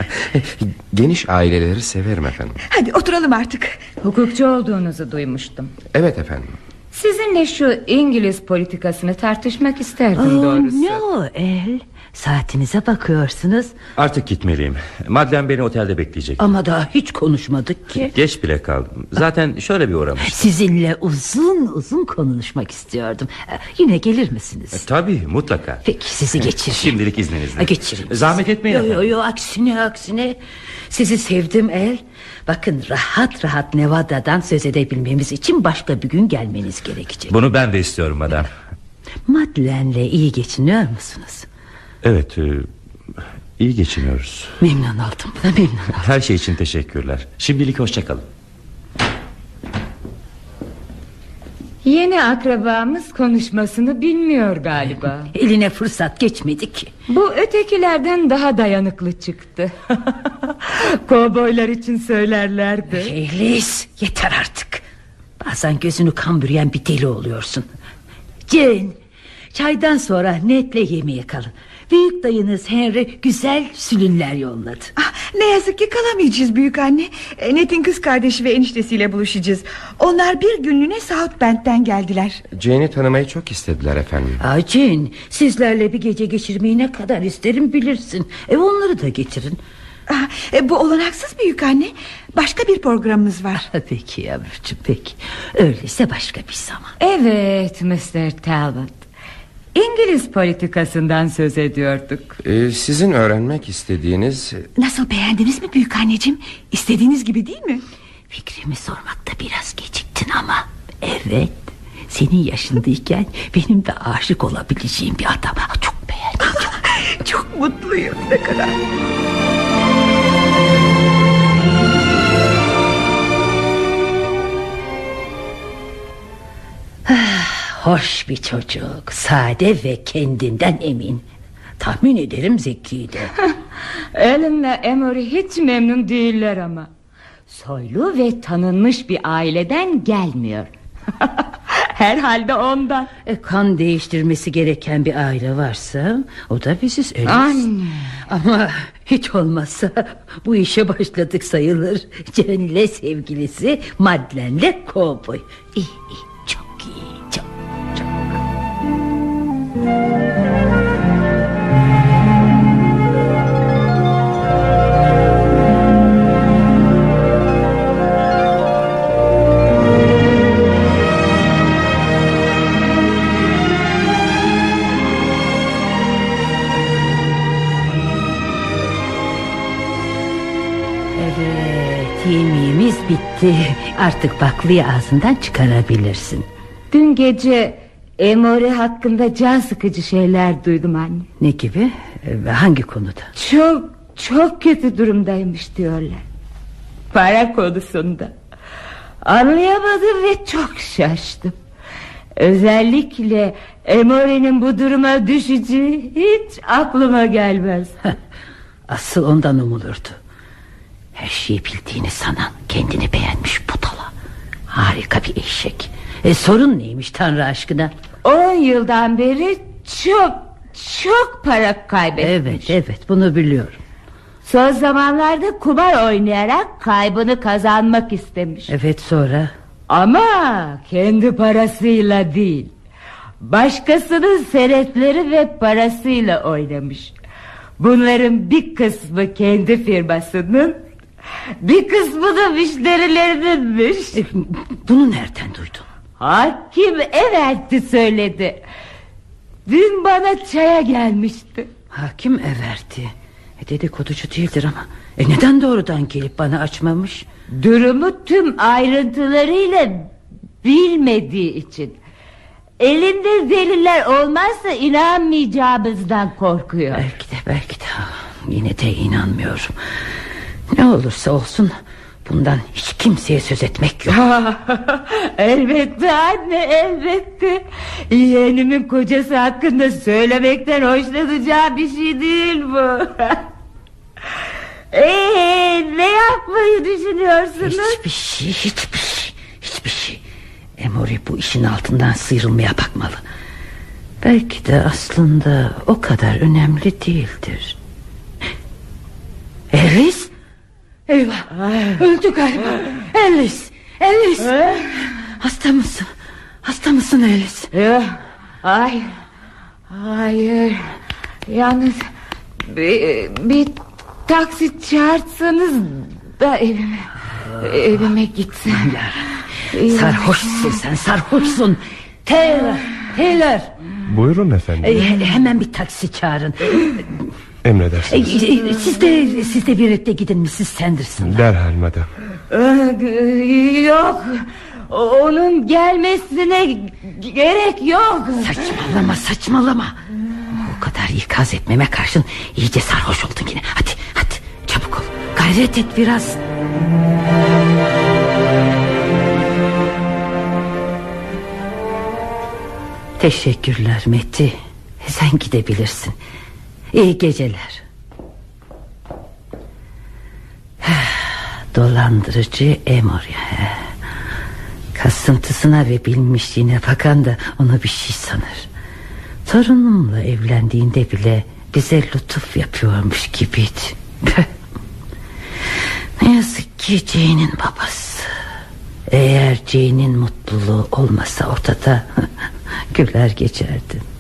Geniş aileleri severim efendim. Hadi oturalım artık. Hukukçu olduğunuzu duymuştum. Evet efendim. Sizinle şu İngiliz politikasını tartışmak isterdim Oh, doğrusu. ne o El? Saatinize bakıyorsunuz. Artık gitmeliyim. Madlen beni otelde bekleyecek. Ama daha hiç konuşmadık ki. Geç bile kaldım. Zaten şöyle bir uğramış. Sizinle uzun uzun konuşmak istiyordum. Ee, Yine gelir misiniz? E, tabii mutlaka. Peki sizi geçireyim. Şimdilik izninizle. Geçireyim. Zahmet etmeyin Yo, yo, efendim. yo, aksine aksine. Sizi sevdim El. Bakın rahat rahat Nevada'dan söz edebilmemiz için başka bir gün gelmeniz gerekecek. Bunu ben de istiyorum madem. Madlen'le iyi geçiniyor musunuz? Evet e, iyi geçiniyoruz. Memnun oldum. Memnun oldum. Her şey için teşekkürler. Şimdilik hoşçakalın. Yeni akrabamız konuşmasını bilmiyor galiba. Eline fırsat geçmedi ki. Bu ötekilerden daha dayanıklı çıktı. Kovboylar için söylerlerdi. Ehlis yeter artık. Bazen gözünü kan bürüyen bir deli oluyorsun. Jane çaydan sonra Ned'le yemeğe kalın. Büyük dayınız Henry güzel sülünler yolladı. Ah, ne yazık ki kalamayacağız büyük anne. E, Ned'in kız kardeşi ve eniştesiyle buluşacağız. Onlar bir günlüğüne South Bend'den geldiler. Jane'i tanımayı çok istediler efendim. Aa, Jane sizlerle bir gece geçirmeyi ne kadar isterim bilirsin. E onları da getirin. Ah, e, bu olanaksız büyük anne. Başka bir programımız var. Peki yavrucuğum peki. Öyleyse başka bir zaman. Evet Mr. Talbot. İngiliz politikasından söz ediyorduk. Ee, sizin öğrenmek istediğiniz... Nasıl beğendiniz mi büyük anneciğim? İstediğiniz gibi değil mi? Fikrimi sormakta biraz geciktin ama evet senin yaşındayken benim de aşık olabileceğim bir adam. Ah, Çok beğendim. Çok, çok mutluyum ne kadar. Hoş bir çocuk, sade ve kendinden emin. Tahmin ederim zekiydi. Alan'la Emory hiç memnun değiller ama. Soylu ve tanınmış bir aileden gelmiyor. Herhalde ondan e, Kan değiştirmesi gereken bir aile varsa O da biziz Alice Anne. Ama hiç olmazsa Bu işe başladık sayılır Cen'le sevgilisi Madlen'le kovboy İyi iyi Evet yemeğimiz bitti. Artık baklıyı ağzından çıkarabilirsin. Dün gece Emory hakkında can sıkıcı şeyler duydum anne. Ne gibi? E, hangi konuda? Çok çok kötü durumdaymış diyorlar. Para konusunda. Anlayamadım ve çok şaştım. Özellikle Emory'nin bu duruma düşeceği hiç aklıma gelmez. Asıl ondan umulurdu. Her şeyi bildiğini sanan Kendini beğenmiş budala. Harika bir eşek e, Sorun neymiş Tanrı aşkına? On yıldan beri çok çok para kaybetmiş. Evet evet bunu biliyorum. Son zamanlarda kumar oynayarak kaybını kazanmak istemiş. Evet sonra? Ama kendi parasıyla değil Başkasının senetleri ve parasıyla oynamış. Bunların bir kısmı kendi firmasının Bir kısmı da müşterilerininmiş E, Bunu nereden duydun Hakim Everti söyledi. Dün bana çaya gelmişti. Hakim Everti? E, Dedikoducu değildir ama. E, Neden doğrudan gelip bana açmamış? Durumu tüm ayrıntılarıyla bilmediği için. Elinde deliller olmazsa inanmayacağımızdan korkuyor. Belki de belki de. Yine de inanmıyorum. Ne olursa olsun Bundan hiç kimseye söz etmek yok. Elbette anne elbette. Yeğenimin kocası hakkında söylemekten hoşlanacağı bir şey değil bu. Eee ne yapmayı düşünüyorsunuz? Hiçbir şey hiçbir şey Hiçbir şey. Emory bu işin altından sıyrılmaya bakmalı. Belki de aslında o kadar önemli değildir. Alice Eyvah. Öldü galiba. Alice Alice Hasta mısın? Hasta mısın Alice Yok. Hayır Hayır. Yalnız bir, bir taksi çağırsanız da evime Evime gitsin. Sarhoşsun sen sarhoşsun. Taylor Taylor. Buyurun efendim. E, Hemen bir taksi çağırın Emredersiniz. E, Siz de, siz de birlikte gidin Mrs. Sanderson Derhal madem Ee, Yok. Onun gelmesine gerek yok. Saçmalama saçmalama. O kadar ikaz etmeme karşın iyice sarhoş oldun yine. Hadi hadi çabuk ol. Gayret et biraz. Teşekkürler Meti Sen gidebilirsin İyi geceler. Dolandırıcı Emory Kasıntısına ve bilmişliğine bakan da onu bir şey sanır. Torunumla evlendiğinde bile bize lütuf yapıyormuş gibiydi. Ne yazık ki Jane'in babası. Eğer Jane'in mutluluğu olmasa ortada Güler geçerdi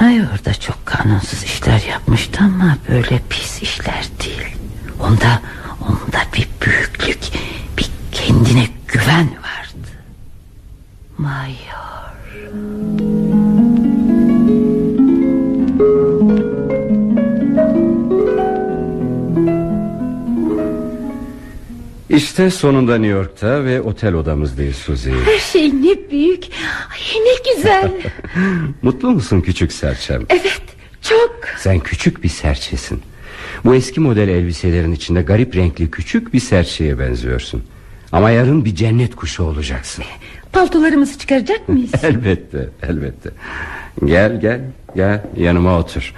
Mayor da çok kanunsuz işler yapmıştı ama böyle pis işler değil. Onda, onda bir büyüklük Bir kendine güven vardı. Mayor. İşte sonunda New York'ta ve otel odamızdayız Suzy Her şey ne büyük. Ay, güzel. Mutlu musun küçük serçem? Evet çok. Sen küçük bir serçesin. Bu eski model elbiselerin içinde garip renkli küçük bir serçeye benziyorsun. Ama yarın bir cennet kuşu olacaksın. Paltolarımızı çıkaracak mıyız? Elbette elbette. Gel gel gel yanıma otur.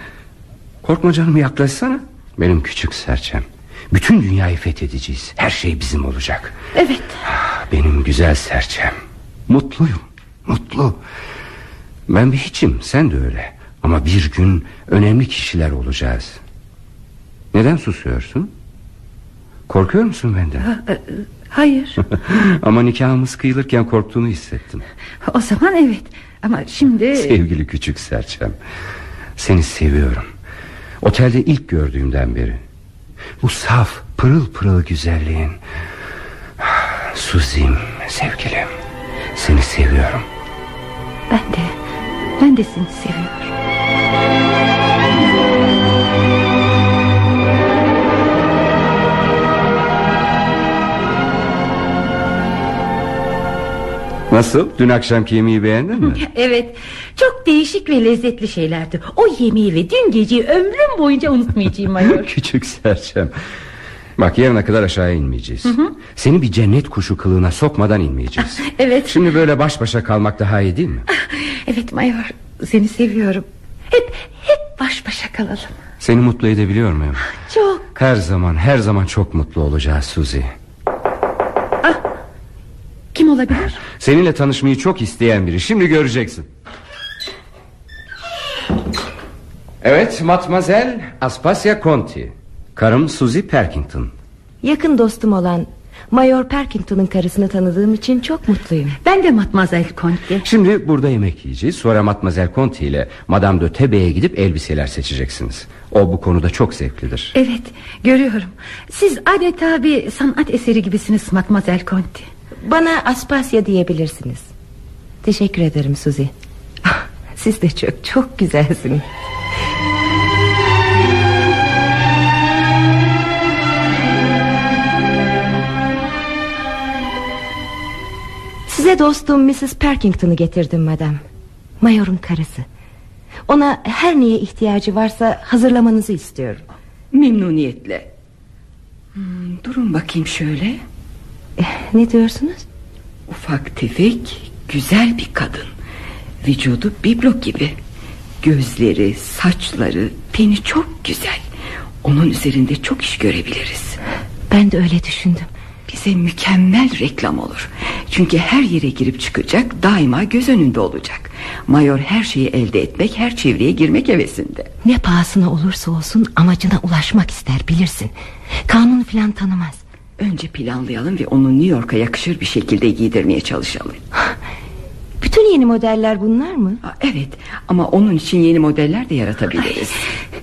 Korkma canım yaklaşsana. Benim küçük serçem. Bütün dünyayı fethedeceğiz. Her şey bizim olacak. Evet. Benim güzel serçem. Mutluyum Mutlu Ben bir hiçim sen de öyle. Ama bir gün önemli kişiler olacağız. Neden susuyorsun? Korkuyor musun benden? e, Hayır. Ama nikahımız kıyılırken korktuğunu hissettim. O zaman evet. Ama şimdi Sevgili küçük serçem Seni seviyorum. Otelde ilk gördüğümden beri. Bu saf pırıl pırıl güzelliğin. Suzim sevgilim Seni seviyorum. Ben de Ben de seni seviyorum. Nasıl? Dün akşamki yemeği beğendin mi? Evet. Çok değişik ve lezzetli şeylerdi. O yemeği ve dün geceyi ömrüm boyunca unutmayacağım Mayor Küçük serçem Bak yarına kadar aşağı inmeyeceğiz. Hı hı. Seni bir cennet kuşu kılığına sokmadan inmeyeceğiz. Evet. Şimdi böyle baş başa kalmak daha iyi değil mi? Evet Mayor. Seni seviyorum. Hep hep baş başa kalalım. Seni mutlu edebiliyor muyum? Çok. Her zaman her zaman çok mutlu olacağız Suzi. Kim olabilir? Seninle tanışmayı çok isteyen biri. Şimdi göreceksin. Evet Matmazel Aspasia Conti Karım Suzy Perkington Yakın dostum olan Mayor Perkington'ın karısını tanıdığım için çok mutluyum. Ben de Matmazel Conti. Şimdi burada yemek yiyeceğiz Sonra Matmazel Conti ile Madame de Tebe'ye gidip elbiseler seçeceksiniz O bu konuda çok zevklidir Evet görüyorum Siz adeta bir sanat eseri gibisiniz Matmazel Conti Bana Aspasya diyebilirsiniz. Teşekkür ederim Suzi. Ah, Siz de çok çok güzelsiniz. Size dostum Mrs. Perkington'ı getirdim madam. Mayorun karısı. Ona her neye ihtiyacı varsa hazırlamanızı istiyorum. Memnuniyetle. Hmm, durun bakayım şöyle. Ne diyorsunuz? Ufak tefek güzel bir kadın. Vücudu biblo gibi. Gözleri, saçları, teni çok güzel. Onun üzerinde çok iş görebiliriz. Ben de öyle düşündüm. Bize mükemmel reklam olur. Çünkü her yere girip çıkacak, daima göz önünde olacak. Mayor her şeyi elde etmek, her çevreye girmek hevesinde. Ne pahasına olursa olsun amacına ulaşmak ister bilirsin. Kanun filan tanımaz. Önce planlayalım ve onu New York'a yakışır bir şekilde giydirmeye çalışalım. Bütün yeni modeller bunlar mı? Evet ama onun için yeni modeller de yaratabiliriz.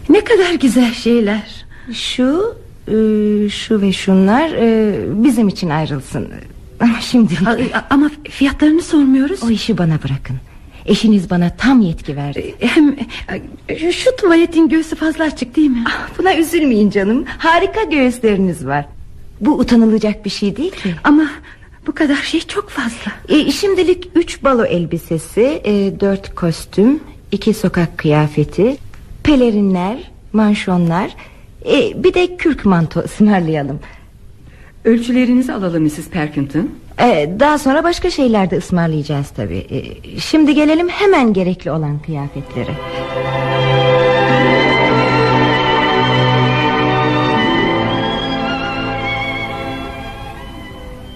Ne kadar güzel şeyler. Şu, e, şu ve şunlar e, bizim için ayrılsın. Ama şimdi... Ama fiyatlarını sormuyoruz. O işi bana bırakın. Eşiniz bana tam yetki verdi. Hem e, şu tuvaletin göğsü fazla açık değil mi? Ah, Buna üzülmeyin canım. Harika göğüsleriniz var. Bu utanılacak bir şey değil ki. Ama bu kadar şey çok fazla. E, şimdilik üç balo elbisesi, e, dört kostüm, iki sokak kıyafeti, pelerinler, manşonlar, e, bir de kürk manto ısmarlayalım. Ölçülerinizi alalım Mrs. Perkington. E, daha sonra başka şeyler de ısmarlayacağız tabii. E, şimdi gelelim hemen gerekli olan kıyafetlere.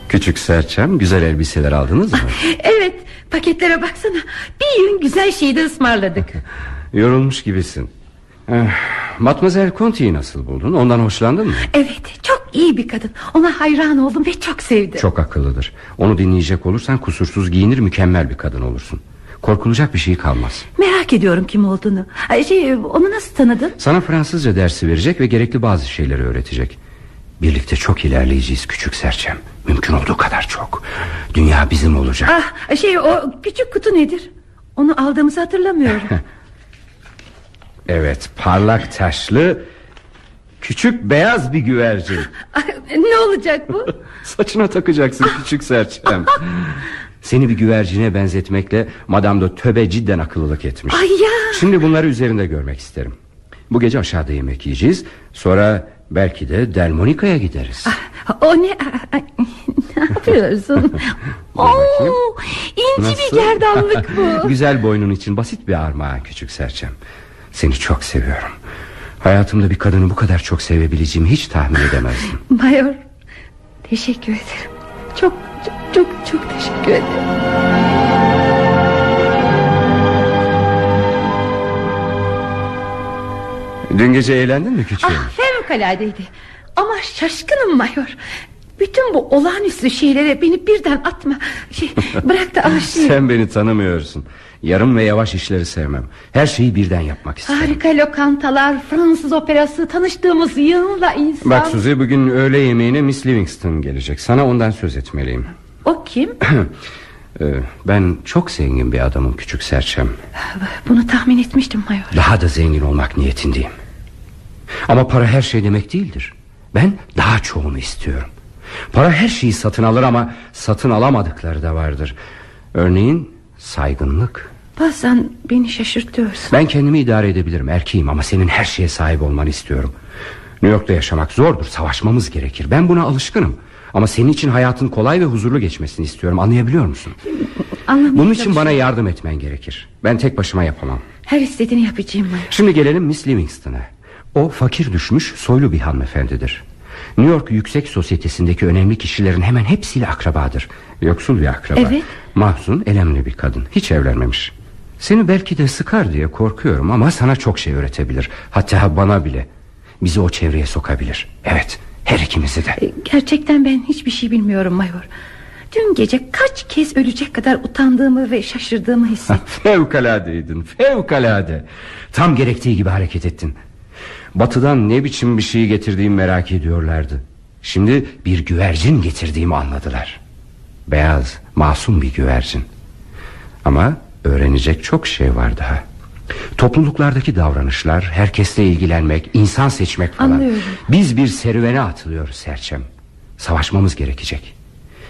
Küçük serçem güzel elbiseler aldınız mı? Evet paketlere baksana Bir yığın güzel şey de ısmarladık Yorulmuş gibisin eh, Matmazel Conti'yi nasıl buldun? Ondan hoşlandın mı? Evet çok iyi bir kadın. Ona hayran oldum ve çok sevdim. Çok akıllıdır. Onu dinleyecek olursan kusursuz giyinir mükemmel bir kadın olursun. Korkulacak bir şey kalmaz. Merak ediyorum kim olduğunu. Şey, Onu nasıl tanıdın? Sana Fransızca dersi verecek ve gerekli bazı şeyleri öğretecek. Birlikte çok ilerleyeceğiz küçük serçem. Mümkün olduğu kadar çok. Dünya bizim olacak. Ah, şey, O küçük kutu nedir? Onu aldığımızı hatırlamıyorum Evet parlak taşlı Küçük beyaz bir güvercin. Ah, Ne olacak bu? Saçına takacaksın küçük serçem. Seni bir güvercine benzetmekle Madame de Töbe cidden akıllılık etmiş. Ay ya! Şimdi bunları üzerinde görmek isterim. Bu gece aşağıda yemek yiyeceğiz. Sonra belki de Delmonica'ya gideriz. O ne? Ne yapıyorsun? Oo, İnci Nasıl? bir gerdanlık bu. Güzel boynun için basit bir armağan küçük serçem Seni çok seviyorum Hayatımda bir kadını bu kadar çok sevebileceğimi hiç tahmin edemezdim Mayor Teşekkür ederim Çok Çok çok, çok teşekkür ederim. Dün gece eğlendin mi küçüğüm? Ah, fevkaladeydi. Ama şaşkınım mayor. Bütün bu olağanüstü şeylere beni birden atma. Şey, bırak da alışayım. Sen beni tanımıyorsun. Yarım ve yavaş işleri sevmem. Her şeyi birden yapmak isterim. Harika lokantalar, Fransız operası, tanıştığımız yığınla insan. Bak Suzy bugün öğle yemeğine Miss Livingston gelecek. Sana ondan söz etmeliyim. O kim? Ee, ben çok zengin bir adamım küçük serçem. Bunu tahmin etmiştim mayor. Daha da zengin olmak niyetindeyim. Ama para her şey demek değildir. Ben daha çoğunu istiyorum. Para her şeyi satın alır ama satın alamadıkları da vardır. Örneğin saygınlık. Bazen beni şaşırtıyorsun. Ben kendimi idare edebilirim erkeğim ama senin her şeye sahip olmanı istiyorum. New York'ta yaşamak zordur savaşmamız gerekir. Ben buna alışkınım. Ama senin için hayatın kolay ve huzurlu geçmesini istiyorum anlayabiliyor musun? Anlamaya Bunun için bana yardım etmen gerekir. Ben tek başıma yapamam. Her istediğini yapacağım mayor. Şimdi gelelim Miss Livingston'a. O fakir düşmüş soylu bir hanımefendidir. New York Yüksek Sosyetesi'ndeki önemli kişilerin hemen hepsiyle akrabadır. Yoksul bir akraba. Evet. Mahzun, elemli bir kadın. Hiç evlenmemiş. Seni belki de sıkar diye korkuyorum ama sana çok şey öğretebilir. Hatta bana bile. Bizi o çevreye sokabilir. Evet, her ikimizi de. E, Gerçekten ben hiçbir şey bilmiyorum mayor. Dün gece kaç kez ölecek kadar utandığımı ve şaşırdığımı hissettim. Fevkaladeydin, fevkalade. Tam gerektiği gibi hareket ettin. Batıdan ne biçim bir şey getirdiğimi merak ediyorlardı. Şimdi bir güvercin getirdiğimi anladılar. Beyaz, masum bir güvercin. Ama öğrenecek çok şey var daha. Topluluklardaki davranışlar, herkesle ilgilenmek, insan seçmek falan. Anlıyorum. Biz bir serüvene atılıyoruz Serçem. Savaşmamız gerekecek.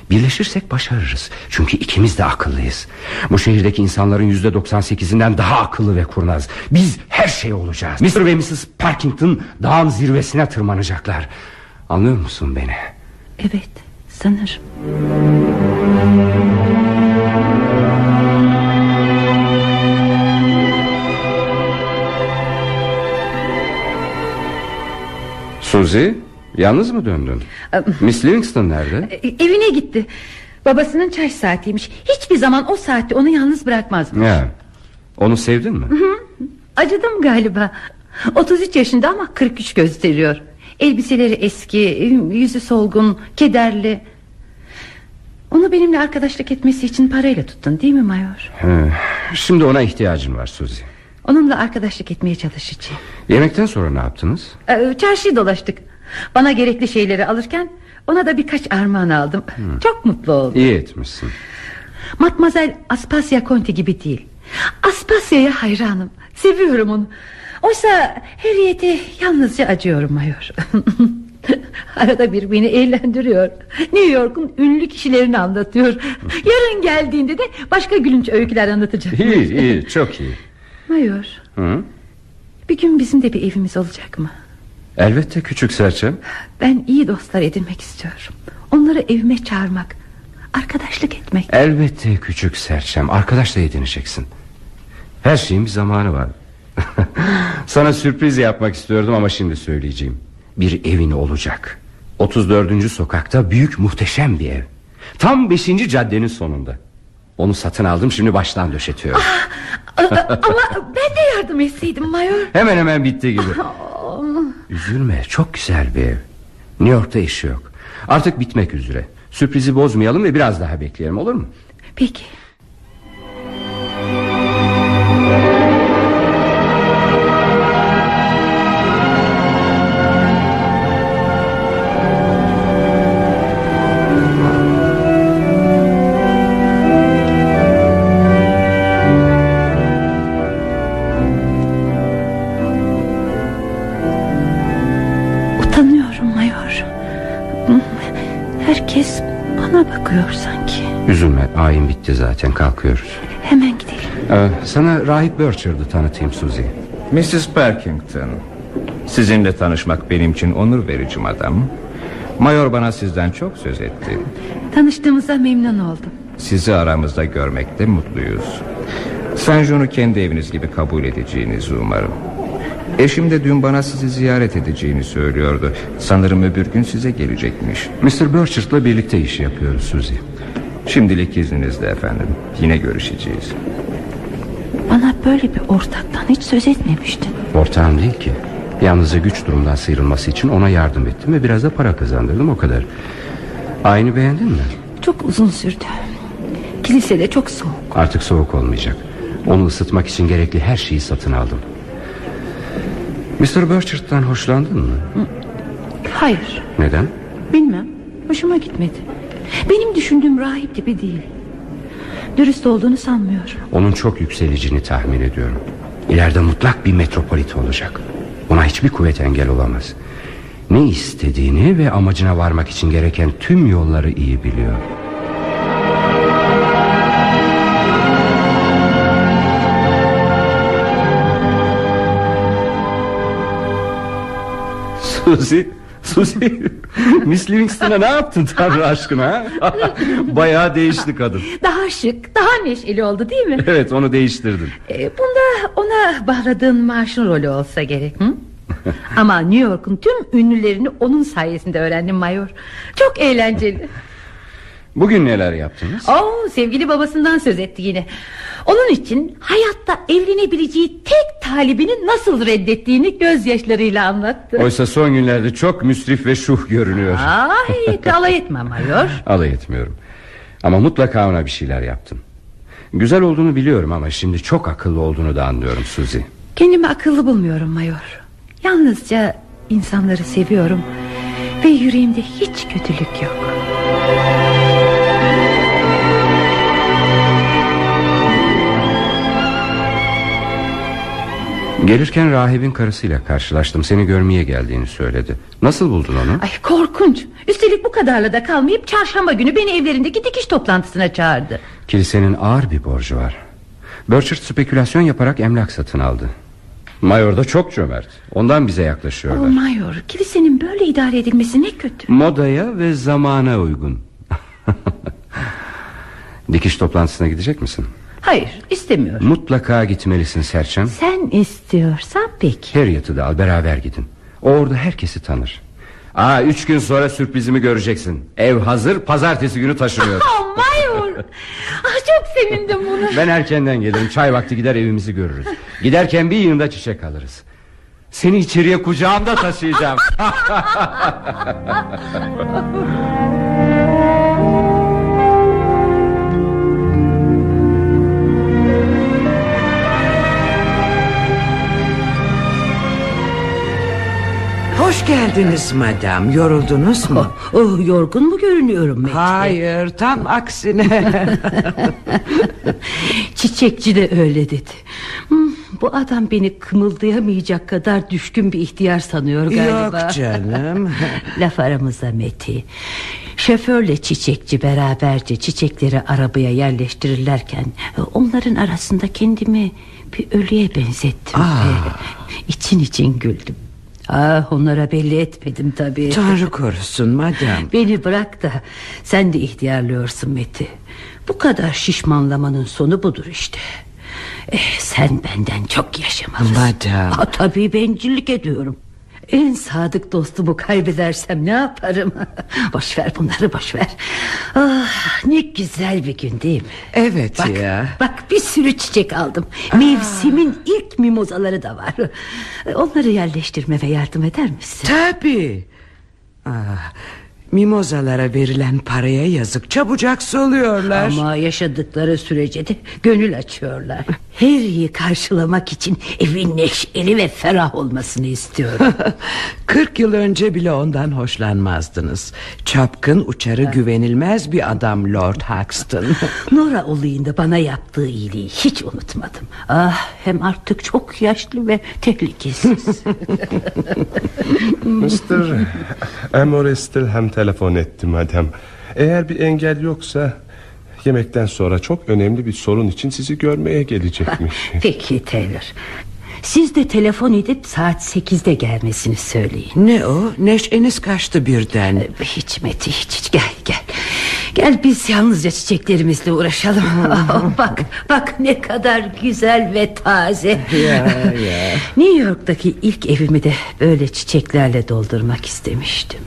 Birleşirsek başarırız. Çünkü ikimiz de akıllıyız. Bu şehirdeki insanların yüzde 98'inden daha akıllı ve kurnaz. Biz her şey olacağız. Mr. ve Mrs. Parkington dağın zirvesine tırmanacaklar. Anlıyor musun beni? Evet sanırım. Suzy, yalnız mı döndün? Miss Livingston nerede? E, Evine gitti. Babasının çay saatiymiş. Hiçbir zaman o saatte onu yalnız bırakmazmış. Ya, onu sevdin mi? Acıdım galiba. 33 yaşında ama 43 gösteriyor. Elbiseleri eski, yüzü solgun, kederli. Onu benimle arkadaşlık etmesi için parayla tuttun değil mi Mayor? He, Şimdi ona ihtiyacın var Suzy. Onunla arkadaşlık etmeye çalışacağım. Yemekten sonra ne yaptınız? Ee, Çarşıyı dolaştık. Bana gerekli şeyleri alırken ona da birkaç armağan aldım. Çok mutlu oldum. İyi etmişsin. Matmazel Aspasya Conti gibi değil. Aspasia'ya hayranım. Seviyorum onu. Oysa Harriet'e yalnızca acıyorum Mayor. Arada bir beni eğlendiriyor. New York'un ünlü kişilerini anlatıyor. Yarın geldiğinde de başka gülünç öyküler anlatacak. İyi iyi çok iyi. Mayor Hı? bir gün bizim de bir evimiz olacak mı? Elbette küçük serçem. Ben iyi dostlar edinmek istiyorum. Onları evime çağırmak. Arkadaşlık etmek. Elbette küçük serçem. Arkadaşla edineceksin. Her şeyin bir zamanı var. Sana sürpriz yapmak istiyordum ama şimdi söyleyeceğim. Bir evin olacak. 34. sokakta büyük muhteşem bir ev. Tam 5. caddenin sonunda. Onu satın aldım şimdi baştan döşetiyorum. Ama ben de yardım etseydim Mayor. Hemen hemen bitti gibi. Üzülme çok güzel bir ev. New York'ta iş yok. Artık bitmek üzere. Sürprizi bozmayalım ve biraz daha bekleyelim olur mu? Peki. Bakıyor sanki. Üzülme ayin bitti zaten kalkıyoruz. Hemen gidelim. Ee, sana Rahip Birchard'ı tanıtayım Suzy. Mrs. Parkington Sizinle tanışmak benim için onur verici madam Mayor bana sizden çok söz etti Tanıştığımıza memnun oldum. Sizi aramızda görmekte mutluyuz Saint John'u kendi eviniz gibi kabul edeceğinizi umarım Eşim de dün bana sizi ziyaret edeceğini söylüyordu. Sanırım öbür gün size gelecekmiş. Mr. Burchard'la birlikte iş yapıyoruz Suzy. Şimdilik izninizle efendim. Yine görüşeceğiz. Bana böyle bir ortaktan hiç söz etmemiştin Ortağım değil ki. Yalnızca güç durumdan sıyrılması için ona yardım ettim Ve biraz da para kazandırdım o kadar. Aynı beğendin mi? Çok uzun sürdü. Kilisede çok soğuk. Artık soğuk olmayacak. Onu ısıtmak için gerekli her şeyi satın aldım Mr. Burchard'dan hoşlandın mı? Hayır. Neden? bilmem. Hoşuma gitmedi. Benim düşündüğüm rahip gibi değil. Dürüst olduğunu sanmıyorum. Onun çok yükseleceğini tahmin ediyorum. İleride mutlak bir metropolit olacak. Ona hiçbir kuvvet engel olamaz. Ne istediğini ve amacına varmak için gereken tüm yolları iyi biliyor Suzy Suzy Miss Livingston'a ne yaptın Tanrı aşkına? Bayağı değişti kadın. Daha şık daha neşeli oldu değil mi? Evet onu değiştirdin Ee, Bunda ona bağladığın maaşın rolü olsa gerek hı? Ama New York'un tüm ünlülerini onun sayesinde öğrendim mayor. Çok eğlenceli. Bugün neler yaptınız? Oo, Sevgili babasından söz etti yine Onun için hayatta evlenebileceği tek talibini nasıl reddettiğini gözyaşlarıyla anlattı. Oysa son günlerde çok müsrif ve şuh görünüyor. Ay alay etme mayor. Alay etmiyorum. Ama mutlaka ona bir şeyler yaptın Güzel olduğunu biliyorum ama şimdi çok akıllı olduğunu da anlıyorum Suzy Kendimi akıllı bulmuyorum mayor. Yalnızca insanları seviyorum Ve yüreğimde hiç kötülük yok Gelirken rahibin karısıyla karşılaştım. Seni görmeye geldiğini söyledi. Nasıl buldun onu? Ay korkunç. Üstelik bu kadarla da kalmayıp çarşamba günü beni evlerindeki dikiş toplantısına çağırdı. Kilisenin ağır bir borcu var. Burchard spekülasyon yaparak emlak satın aldı. Mayor da çok cömert. Ondan bize yaklaşıyorlar. Oh mayor kilisenin böyle idare edilmesi ne kötü. Modaya ve zamana uygun. Dikiş toplantısına gidecek misin? Hayır istemiyorum. Mutlaka gitmelisin Serçem Sen istiyorsan peki. Harriet'ı da al beraber gidin. O orada herkesi tanır. Aa, üç gün sonra sürprizimi göreceksin. Ev hazır pazartesi günü taşınıyor Oh mayor ah, Çok sevindim bunu Ben erkenden gelirim çay vakti gider evimizi görürüz. Giderken bir yığında çiçek alırız. Seni içeriye kucağımda taşıyacağım Hoş geldiniz madam. Yoruldunuz mu? Oh, oh, yorgun mu görünüyorum Mecdi? Hayır tam aksine. Çiçekçi de öyle dedi. Hmm, Bu adam beni kımıldayamayacak kadar düşkün bir ihtiyar sanıyor galiba. Yok canım. Laf aramıza Meti Şoförle çiçekçi beraberce çiçekleri arabaya yerleştirirlerken Onların arasında kendimi bir ölüye benzettim. Aa. için için güldüm Ah onlara belli etmedim tabii. Tanrı korusun madam Beni bırak da sen de ihtiyarlıyorsun Meti Bu kadar şişmanlamanın sonu budur işte. Eh, Sen benden çok yaşamalısın. Madam. ha, Tabii bencillik ediyorum en sadık dostumu kaybedersem ne yaparım? Boş ver bunları boş ver. Ah, Ne güzel bir gün değil mi? Evet bak, ya. Bak bir sürü çiçek aldım. Mevsimin ilk mimozaları da var. Onları yerleştirme ve yardım eder misin? Tabii. Ah, Mimozalara verilen paraya yazık. Çabucak soluyorlar. Ama yaşadıkları sürece de gönül açıyorlar Harry'i karşılamak için evin neşeli ve ferah olmasını istiyorum. 40 yıl önce bile ondan hoşlanmazdınız. Çapkın uçarı güvenilmez bir adam Lord Huxton. Nora olayında bana yaptığı iyiliği hiç unutmadım. Ah hem artık çok yaşlı ve tehlikesiz. Mr. Amore Stilham telefon etti madem. Eğer bir engel yoksa Yemekten sonra çok önemli bir sorun için sizi görmeye gelecekmiş. Peki Taylor. Siz de telefon edip saat sekizde gelmesini söyleyin. Ne o? Neşeniz kaçtı birden. Hiç Meti hiç, hiç. Gel gel. Gel biz yalnızca çiçeklerimizle uğraşalım. Oh, Bak bak ne kadar güzel ve taze. Ya, ya. New York'taki ilk evimi de böyle çiçeklerle doldurmak istemiştim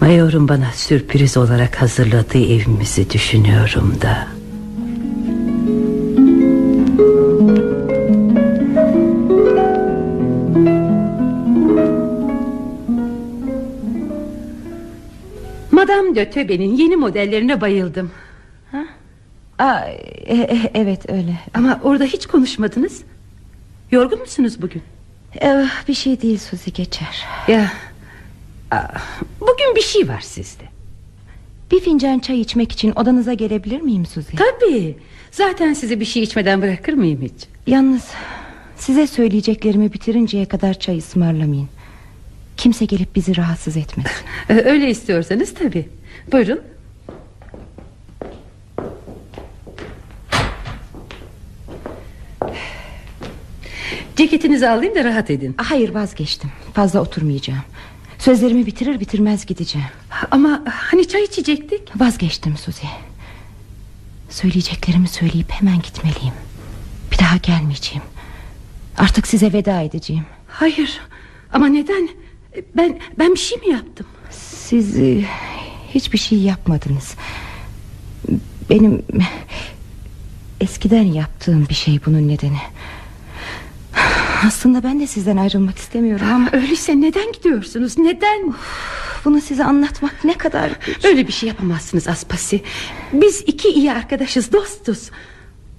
Mayor'un bana sürpriz olarak hazırladığı evimizi düşünüyorum da. Madame de Töbe'nin yeni modellerine bayıldım. Aa, e- e- evet öyle. Ama orada hiç konuşmadınız. Yorgun musunuz bugün? Ee, bir şey değil Suzi geçer. Ya Aa, Bugün bir şey var sizde. Bir fincan çay içmek için odanıza gelebilir miyim Suzi? Tabii. Zaten sizi bir şey içmeden bırakır mıyım hiç? Yalnız size söyleyeceklerimi bitirinceye kadar çay ısmarlamayın. Kimse gelip bizi rahatsız etmesin. Ee, Öyle istiyorsanız tabii. Buyurun. Ceketinizi alayım da rahat edin. Hayır vazgeçtim. Fazla oturmayacağım Sözlerimi bitirir bitirmez gideceğim. Ama hani çay içecektik? Vazgeçtim Suzi. Söyleyeceklerimi söyleyip hemen gitmeliyim. Bir daha gelmeyeceğim. Artık size veda edeceğim. Hayır. Ama neden? Ben ben bir şey mi yaptım? Siz e, hiçbir şey yapmadınız. Benim Eskiden yaptığım bir şey bunun nedeni Aslında ben de sizden ayrılmak istemiyorum ama Öyleyse neden gidiyorsunuz? Neden? Bunu size anlatmak ne kadar güç Öyle bir şey yapamazsınız Aspasi. Biz iki iyi arkadaşız dostuz.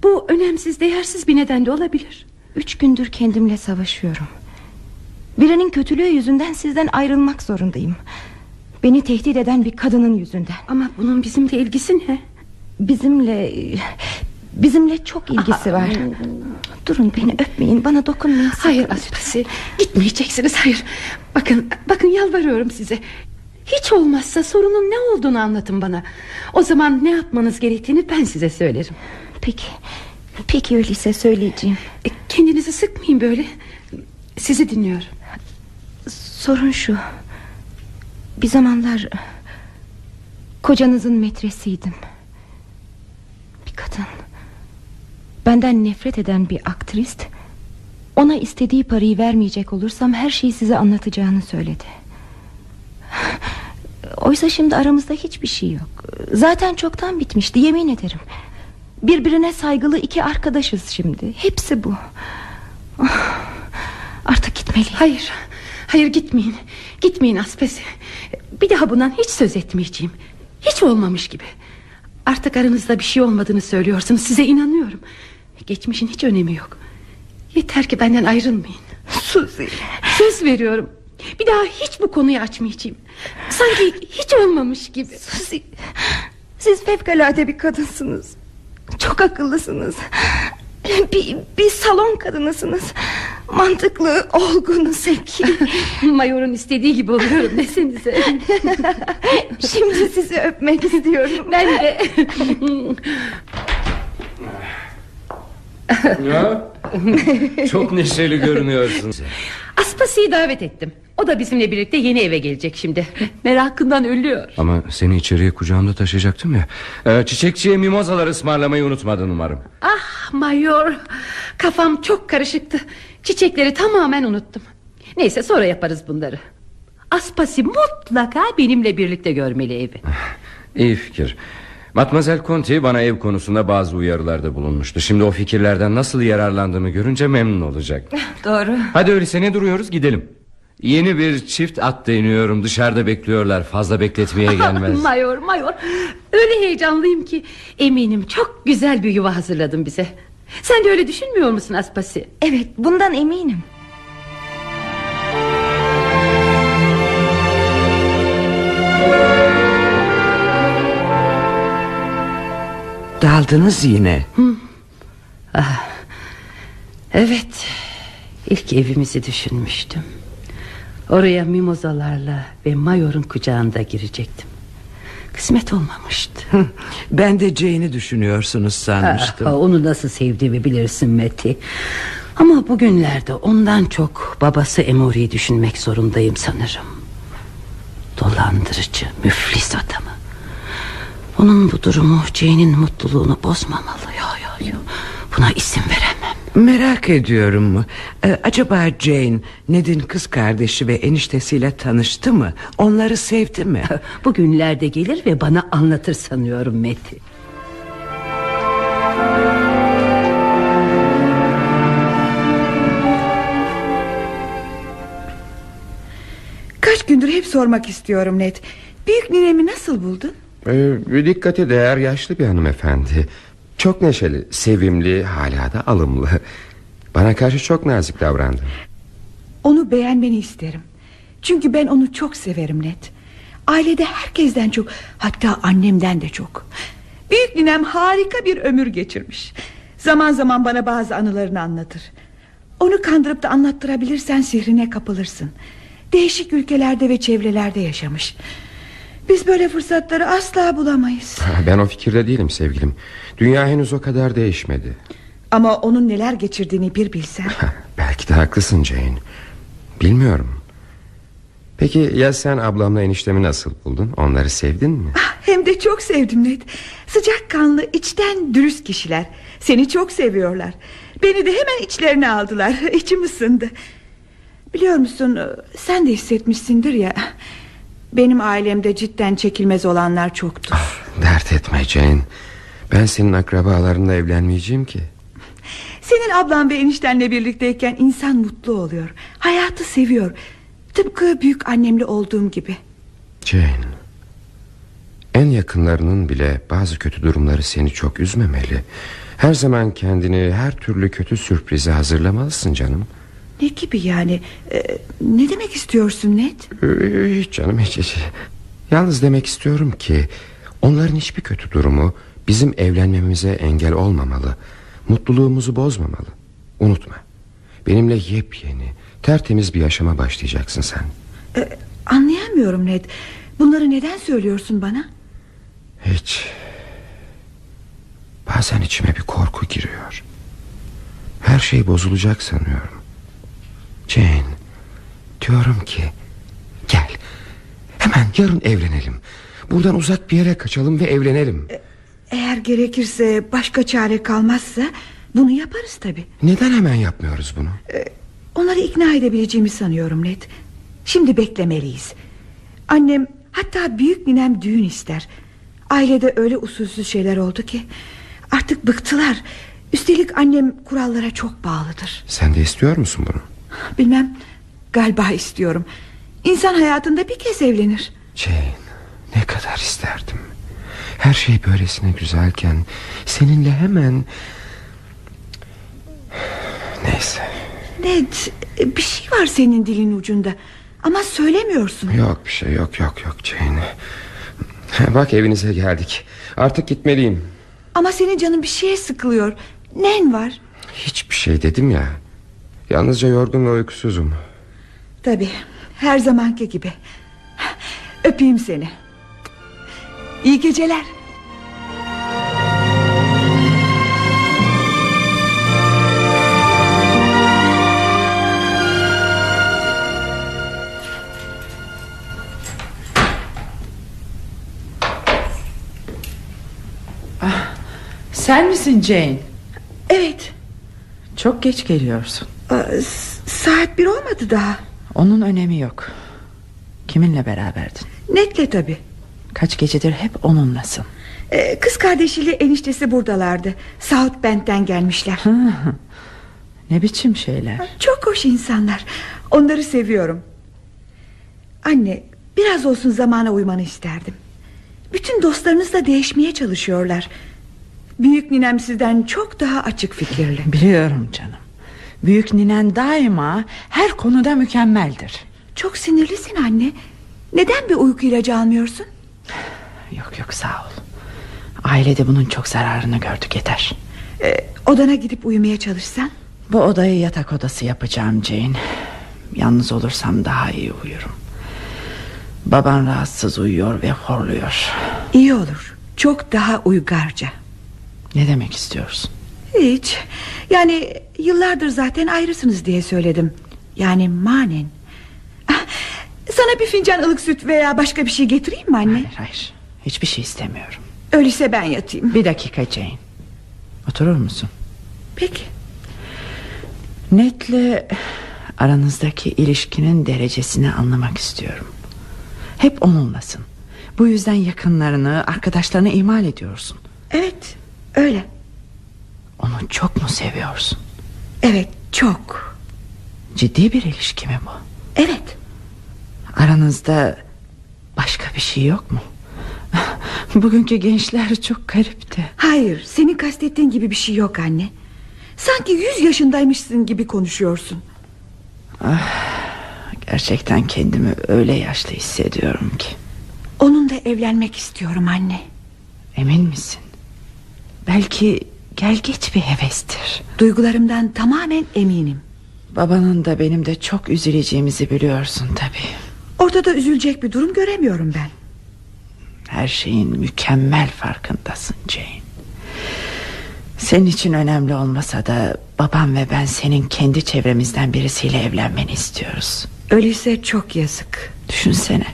Bu önemsiz değersiz bir neden de olabilir. Üç gündür kendimle savaşıyorum. Birinin kötülüğü yüzünden sizden ayrılmak zorundayım. Beni tehdit eden bir kadının yüzünden. Ama bunun bizimle ilgisi ne? Bizimle Bizimle çok ilgisi var. Durun beni öpmeyin bana dokunmayın. Hayır Aspasi gitmeyeceksiniz hayır. Bakın bakın yalvarıyorum size. Hiç olmazsa sorunun ne olduğunu anlatın bana. O zaman ne yapmanız gerektiğini ben size söylerim. Peki Peki öyleyse söyleyeceğim. E, Kendinizi sıkmayın böyle. Sizi dinliyorum. Sorun şu. Bir zamanlar Kocanızın metresiydim. Bir kadın Benden nefret eden bir aktrist Ona istediği parayı vermeyecek olursam Her şeyi size anlatacağını söyledi. Oysa şimdi aramızda hiçbir şey yok. Zaten çoktan bitmişti yemin ederim. Birbirine saygılı iki arkadaşız şimdi. Hepsi bu. Artık gitmeliyim. Hayır Hayır gitmeyin. Gitmeyin Aspesi. Bir daha bundan hiç söz etmeyeceğim. Hiç olmamış gibi. Artık aranızda bir şey olmadığını söylüyorsunuz. Size inanıyorum Geçmişin hiç önemi yok. Yeter ki benden ayrılmayın. Suzi Söz veriyorum. Bir daha hiç bu konuyu açmayacağım. Sanki hiç olmamış gibi. Suzi Siz fevkalade bir kadınsınız. Çok akıllısınız. Bir, bir salon kadınısınız. Mantıklı, olgun, zeki. Mayorun istediği gibi oluyorum desenize. Şimdi sizi öpmek istiyorum. Ben de Ya, çok neşeli görünüyorsun. Aspasi'yi davet ettim O da bizimle birlikte yeni eve gelecek şimdi Merakından ölüyor Ama seni içeriye kucağımda taşıyacaktım ya. Ee, çiçekçiye mimozalar ısmarlamayı unutmadın umarım. Ah mayor Kafam çok karışıktı Çiçekleri tamamen unuttum Neyse sonra yaparız bunları Aspasi mutlaka benimle birlikte görmeli evi İyi fikir. Matmazel Conti bana ev konusunda bazı uyarılarda bulunmuştu. Şimdi o fikirlerden nasıl yararlandığımı görünce memnun olacak. Doğru Hadi öyleyse ne duruyoruz gidelim. Yeni bir çift at deniyorum dışarıda bekliyorlar fazla bekletmeye gelmez. Mayor mayor Öyle heyecanlıyım ki Eminim çok güzel bir yuva hazırladın bize Sen de öyle düşünmüyor musun Aspasi Evet bundan eminim Daldınız yine. Ah, Evet. İlk evimizi düşünmüştüm. Oraya mimozalarla ve mayorun kucağında girecektim. Kısmet olmamıştı. Ben de Jane'i düşünüyorsunuz sanmıştım. Ah, Onu nasıl sevdiğimi bilirsin Meti Ama bugünlerde ondan çok babası Emory'i düşünmek zorundayım sanırım. Dolandırıcı, müflis adamı Bunun bu durumu Jane'in mutluluğunu bozmamalı. Yo, yo, yo. Buna isim veremem. Merak ediyorum ee, Acaba Jane Ned'in kız kardeşi ve eniştesiyle tanıştı mı? Onları sevdi mi? Bugünlerde gelir ve bana anlatır sanıyorum Meti Kaç gündür hep sormak istiyorum Ned. Büyük ninemi nasıl buldun Ee, dikkate değer yaşlı bir hanımefendi Çok neşeli, sevimli, hala da alımlı. Bana karşı çok nazik davrandı Onu beğenmeni isterim. Çünkü ben onu çok severim Ned. Ailede herkesten çok Hatta annemden de çok. Büyük ninem harika bir ömür geçirmiş. Zaman zaman bana bazı anılarını anlatır. Onu kandırıp da anlattırabilirsen sihrine kapılırsın. Değişik ülkelerde ve çevrelerde yaşamış Biz böyle fırsatları asla bulamayız. Ben o fikirde değilim sevgilim. Dünya henüz o kadar değişmedi. Ama onun neler geçirdiğini bir bilsen. Belki de haklısın Jane. Bilmiyorum. Peki ya sen ablamla eniştemi nasıl buldun? Onları sevdin mi? Hem de çok sevdim Ned. Sıcakkanlı içten dürüst kişiler. Seni çok seviyorlar. Beni de hemen içlerine aldılar. İçim ısındı. Biliyor musun sen de hissetmişsindir ya Benim ailemde cidden çekilmez olanlar çoktur. Dert etme Jane. Ben senin akrabalarınla evlenmeyeceğim ki. Senin ablan ve eniştenle birlikteyken insan mutlu oluyor. Hayatı seviyor. Tıpkı büyük annemle olduğum gibi. Jane En yakınlarının bile bazı kötü durumları seni çok üzmemeli. Her zaman kendini her türlü kötü sürprize hazırlamalısın canım Ne gibi yani? Ee, Ne demek istiyorsun Ned? Ee, Hiç canım hiç, hiç. Yalnız demek istiyorum ki Onların hiçbir kötü durumu Bizim evlenmemize engel olmamalı. Mutluluğumuzu bozmamalı. Unutma. Benimle yepyeni Tertemiz bir yaşama başlayacaksın sen. Ee, Anlayamıyorum Ned. Bunları neden söylüyorsun bana? Hiç. Bazen içime bir korku giriyor. Her şey bozulacak sanıyorum Jane Diyorum ki Gel. Hemen yarın evlenelim. Buradan uzak bir yere kaçalım ve evlenelim. Eğer gerekirse başka çare kalmazsa Bunu yaparız tabi Neden hemen yapmıyoruz bunu? Onları ikna edebileceğimi sanıyorum Ned. Şimdi beklemeliyiz. Annem hatta büyük ninem düğün ister. Ailede öyle usulsüz şeyler oldu ki Artık bıktılar. Üstelik annem kurallara çok bağlıdır. Sen de istiyor musun bunu Bilmem galiba istiyorum. İnsan hayatında bir kez evlenir. Jane ne kadar isterdim. Her şey böylesine güzelken Seninle hemen Neyse. Ned bir şey var senin dilin ucunda. Ama söylemiyorsun. Yok bir şey yok yok yok Jane. Bak evinize geldik. Artık gitmeliyim. Ama senin canın bir şeye sıkılıyor. Nen var. Hiçbir şey dedim ya Yalnızca yorgun ve uykusuzum. Tabi her zamanki gibi. Öpeyim seni. İyi geceler. Sen misin Jane? Evet. Çok geç geliyorsun Saat bir olmadı daha. Onun önemi yok. Kiminle beraberdin? Ned'le tabi Kaç gecedir hep onunlasın. Ee, Kız kardeşiyle eniştesi buradalardı. South Bend'den gelmişler. Ne biçim şeyler? Çok hoş insanlar. Onları seviyorum. Anne biraz olsun zamana uymanı isterdim. Bütün dostlarınız da değişmeye çalışıyorlar. Büyük ninem sizden çok daha açık fikirli. Biliyorum canım Büyük ninen daima her konuda mükemmeldir. Çok sinirlisin anne. Neden bir uyku ilacı almıyorsun? Yok yok sağ ol. Ailede bunun çok zararını gördük yeter. Ee, Odana gidip uyumaya çalışsan? Bu odayı yatak odası yapacağım Jane. Yalnız olursam daha iyi uyurum. Baban rahatsız uyuyor ve horluyor. İyi olur. Çok daha uygarca. Ne demek istiyorsun Hiç. Yani yıllardır zaten ayrısınız diye söyledim. Yani manen. Ah, Sana bir fincan ılık süt veya başka bir şey getireyim mi anne? Hayır hayır. Hiçbir şey istemiyorum. Öyleyse ben yatayım. Bir dakika Jane. Oturur musun? Peki. Net'le aranızdaki ilişkinin derecesini anlamak istiyorum. Hep onunlasın. Bu yüzden yakınlarını, arkadaşlarını ihmal ediyorsun. Evet öyle Onu çok mu seviyorsun? Evet çok Ciddi bir ilişki mi bu? Evet Aranızda başka bir şey yok mu? Bugünkü gençler çok garipti. Hayır senin kastettiğin gibi bir şey yok anne Sanki yüz yaşındaymışsın gibi konuşuyorsun Gerçekten kendimi öyle yaşlı hissediyorum ki. Onunla evlenmek istiyorum anne Emin misin? Belki gel geç bir hevestir. Duygularımdan tamamen eminim Babanın da benim de çok üzüleceğimizi biliyorsun tabii. Ortada üzülecek bir durum göremiyorum ben Her şeyin mükemmel farkındasın Jane. Senin için önemli olmasa da babam ve ben senin kendi çevremizden birisiyle evlenmeni istiyoruz. Öyleyse çok yazık. Düşünsene.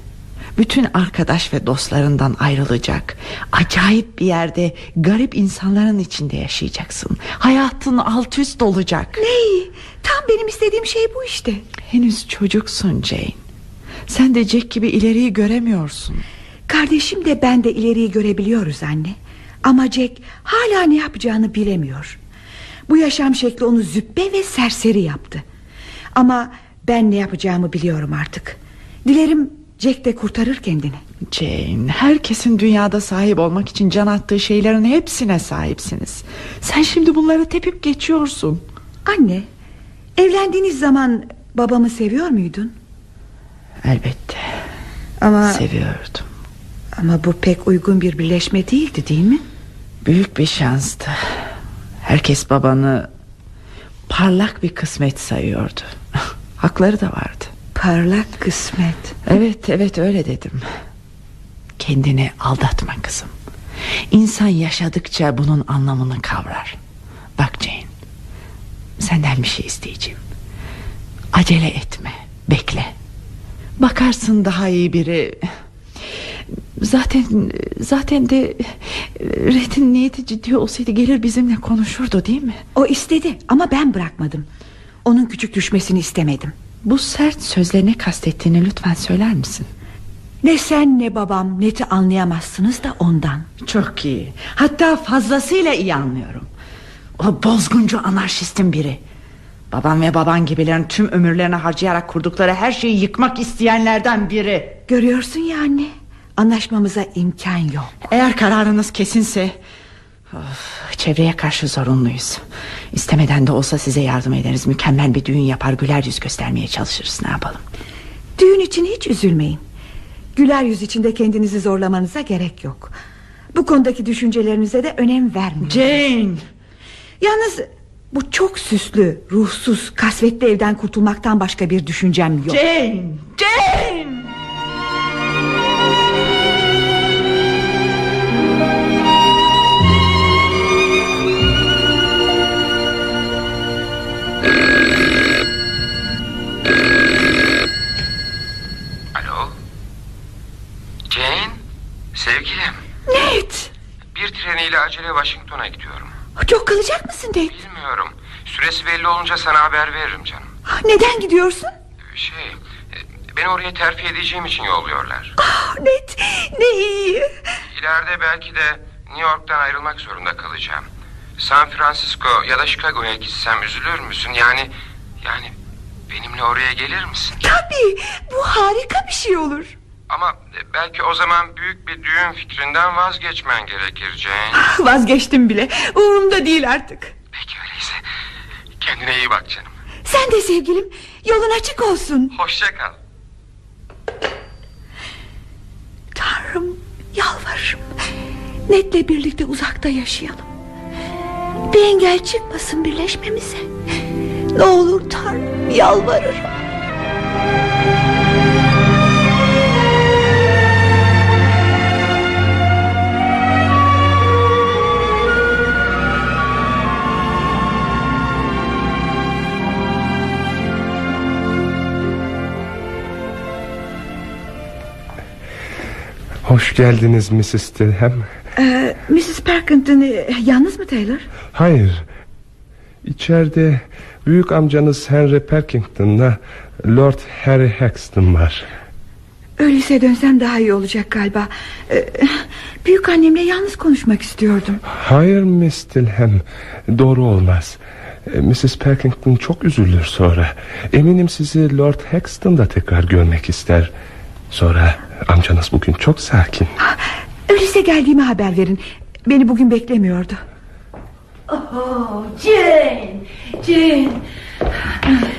Bütün arkadaş ve dostlarından ayrılacak. Acayip bir yerde garip insanların içinde yaşayacaksın. Hayatın alt üst olacak. Ney? Tam benim istediğim şey bu işte. Henüz çocuksun Jane. Sen de Jack gibi ileriyi göremiyorsun. Kardeşim de ben de ileriyi görebiliyoruz anne. Ama Jack hala ne yapacağını bilemiyor. Bu yaşam şekli onu züppe ve serseri yaptı. Ama ben ne yapacağımı biliyorum artık. Dilerim Jack de kurtarır kendini. Jane, herkesin dünyada sahip olmak için can attığı şeylerin hepsine sahipsiniz. Sen şimdi bunları tepip geçiyorsun. Anne, evlendiğiniz zaman babamı seviyor muydun? Elbette. Ama Seviyordum. ama bu pek uygun bir birleşme değildi değil mi? Büyük bir şanstı. Herkes babanı parlak bir kısmet sayıyordu. Hakları da vardı. Parlak kısmet. Evet evet öyle dedim. Kendini aldatma kızım. İnsan yaşadıkça bunun anlamını kavrar. Bak Jane. Senden bir şey isteyeceğim. Acele etme. Bekle. Bakarsın daha iyi biri. Zaten zaten de Red'in niyeti ciddi olsaydı gelir bizimle konuşurdu değil mi? O istedi ama ben bırakmadım. Onun küçük düşmesini istemedim. Bu sert sözle ne kastettiğini lütfen söyler misin? Ne sen ne babam neti anlayamazsınız da ondan. Çok iyi. Hatta fazlasıyla iyi anlıyorum. O bozguncu anarşistin biri. Babam ve baban gibilerin tüm ömürlerini harcayarak kurdukları her şeyi yıkmak isteyenlerden biri. Görüyorsun ya anne. Anlaşmamıza imkan yok. Eğer kararınız kesinse... Of, çevreye karşı zorunluyuz. İstemeden de olsa size yardım ederiz. Mükemmel bir düğün yapar güler yüz göstermeye çalışırız. Ne yapalım? Düğün için hiç üzülmeyin. Güler yüz içinde kendinizi zorlamanıza gerek yok. Bu konudaki düşüncelerinize de önem vermeyin. Jane! Yalnız bu çok süslü, ruhsuz, kasvetli evden kurtulmaktan başka bir düşüncem yok. Jane! Jane! Sevgilim. Nate! Bir treniyle acele Washington'a gidiyorum. Çok kalacak mısın Nate? Bilmiyorum. Süresi belli olunca sana haber veririm canım. Neden gidiyorsun? Şey, e, beni oraya terfi edeceğim için yolluyorlar. Ah, Nate, ne iyi. İleride belki de New York'tan ayrılmak zorunda kalacağım. San Francisco ya da Chicago'ya gitsem üzülür müsün? Yani, yani benimle oraya gelir misin? Tabii, bu harika bir şey olur. Ama e, belki o zaman büyük bir düğün fikrinden vazgeçmen gerekir Jane. Vazgeçtim bile. Umurumda değil artık. Peki öyleyse. Kendine iyi bak canım. Sen de sevgilim, yolun açık olsun. Hoşça kal. Tanrım, yalvarırım. Net'le birlikte uzakta yaşayalım. Bir engel çıkmasın birleşmemize. Ne olur Tanrım, yalvarırım. Hoş geldiniz Mrs. Stilham. Ee, Mrs. Parkington e, yalnız mı Taylor? Hayır. İçeride büyük amcanız Henry Parkington'la Lord Harry Haxton var. Öyleyse dönsem daha iyi olacak galiba. Ee, büyük annemle yalnız konuşmak istiyordum. Hayır Miss Stilham. Doğru olmaz. Ee, Mrs. Parkington çok üzülür sonra. Eminim sizi Lord Haxton da tekrar görmek ister. Sonra amcanız bugün çok sakin. Öyleyse geldiğimi haber verin. Beni bugün beklemiyordu. Oh, Jane, Jane.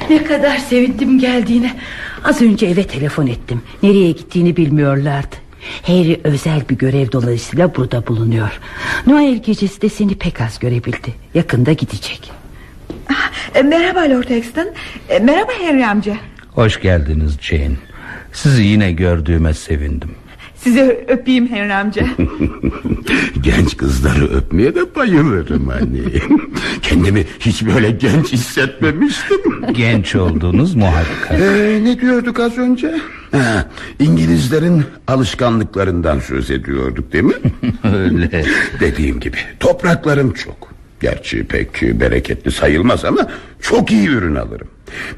Ne kadar sevindim geldiğine. Az önce eve telefon ettim. Nereye gittiğini bilmiyorlardı. Harry özel bir görev dolayısıyla burada bulunuyor. Noel gecesi de seni pek az görebildi. Yakında gidecek. E, merhaba Lord Exton. E, merhaba Henry amca. Hoş geldiniz Jane. Sizi yine gördüğüme sevindim. Sizi öpeyim Henry amca. Genç kızları öpmeye de bayılırım hani. Kendimi hiç böyle genç hissetmemiştim. Genç olduğunuz muhakkak. Ee, ne diyorduk az önce? Ha, İngilizlerin alışkanlıklarından söz ediyorduk değil mi? Öyle. Dediğim gibi topraklarım çok. Gerçi pek bereketli sayılmaz ama çok iyi ürün alırım.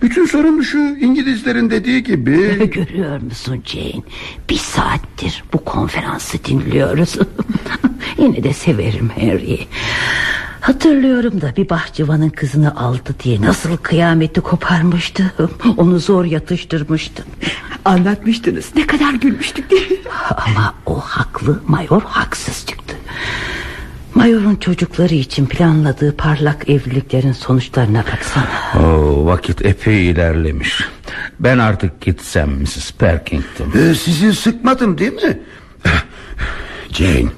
Bütün sorun şu İngilizlerin dediği gibi... Görüyor musun Jane? Bir saattir bu konferansı dinliyoruz. Yine de severim Harry'i. Hatırlıyorum da bir bahçıvanın kızını aldı diye nasıl kıyameti koparmıştı. Onu zor yatıştırmıştı. Anlatmıştınız. Ne kadar gülmüştük mi? Ama o haklı, mayor haksız çıktı. Mayorun çocukları için planladığı parlak evliliklerin sonuçlarına baksana. Oo, vakit epey ilerlemiş. Ben artık gitsem Mrs. Parkington. Ee, sizi sıkmadım değil mi? Jane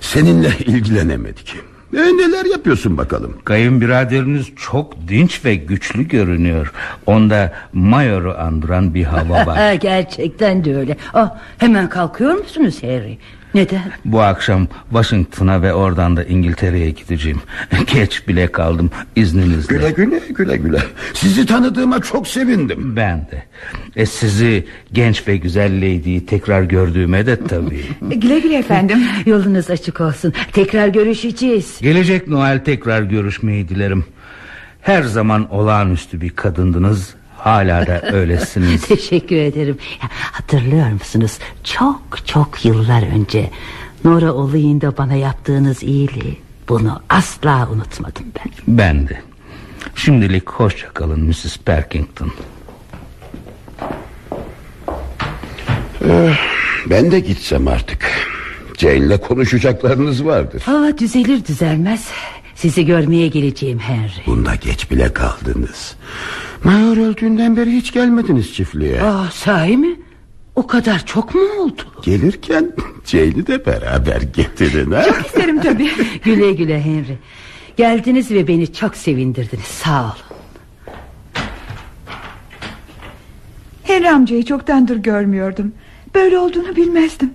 seninle ilgilenemedik. E, neler yapıyorsun bakalım? Kayınbiraderiniz çok dinç ve güçlü görünüyor. Onda mayoru andıran bir hava var. Gerçekten de öyle. Ah, hemen kalkıyor musunuz Harry? Neden? Bu akşam Washington'a ve oradan da İngiltere'ye gideceğim. Geç bile kaldım izninizle. Güle güle güle güle. Sizi tanıdığıma çok sevindim. Ben de. E, sizi genç ve güzel lady'yi tekrar gördüğüme de tabii. Güle güle efendim. Yolunuz açık olsun. Tekrar görüşeceğiz. Gelecek Noel tekrar görüşmeyi dilerim. Her zaman olağanüstü bir kadındınız. Hala da öylesiniz. Teşekkür ederim. Ya, hatırlıyor musunuz? Çok çok yıllar önce Nora olayında bana yaptığınız iyiliği. Bunu asla unutmadım ben. Ben de. Şimdilik hoşça kalın Mrs. Parkington. Eh, ben de gitsem artık. Jane'le konuşacaklarınız vardır. Hava düzelir düzelmez. Sizi görmeye geleceğim Henry. Bunda geç bile kaldınız. Mayor öldüğünden beri hiç gelmediniz çiftliğe. Aa, sahi mi? O kadar çok mu oldu? Gelirken Jane'i de beraber getirin ha. Çok isterim tabii. güle güle Henry. Geldiniz ve beni çok sevindirdiniz. Sağ olun. Henry amcayı çoktandır görmüyordum. Böyle olduğunu bilmezdim.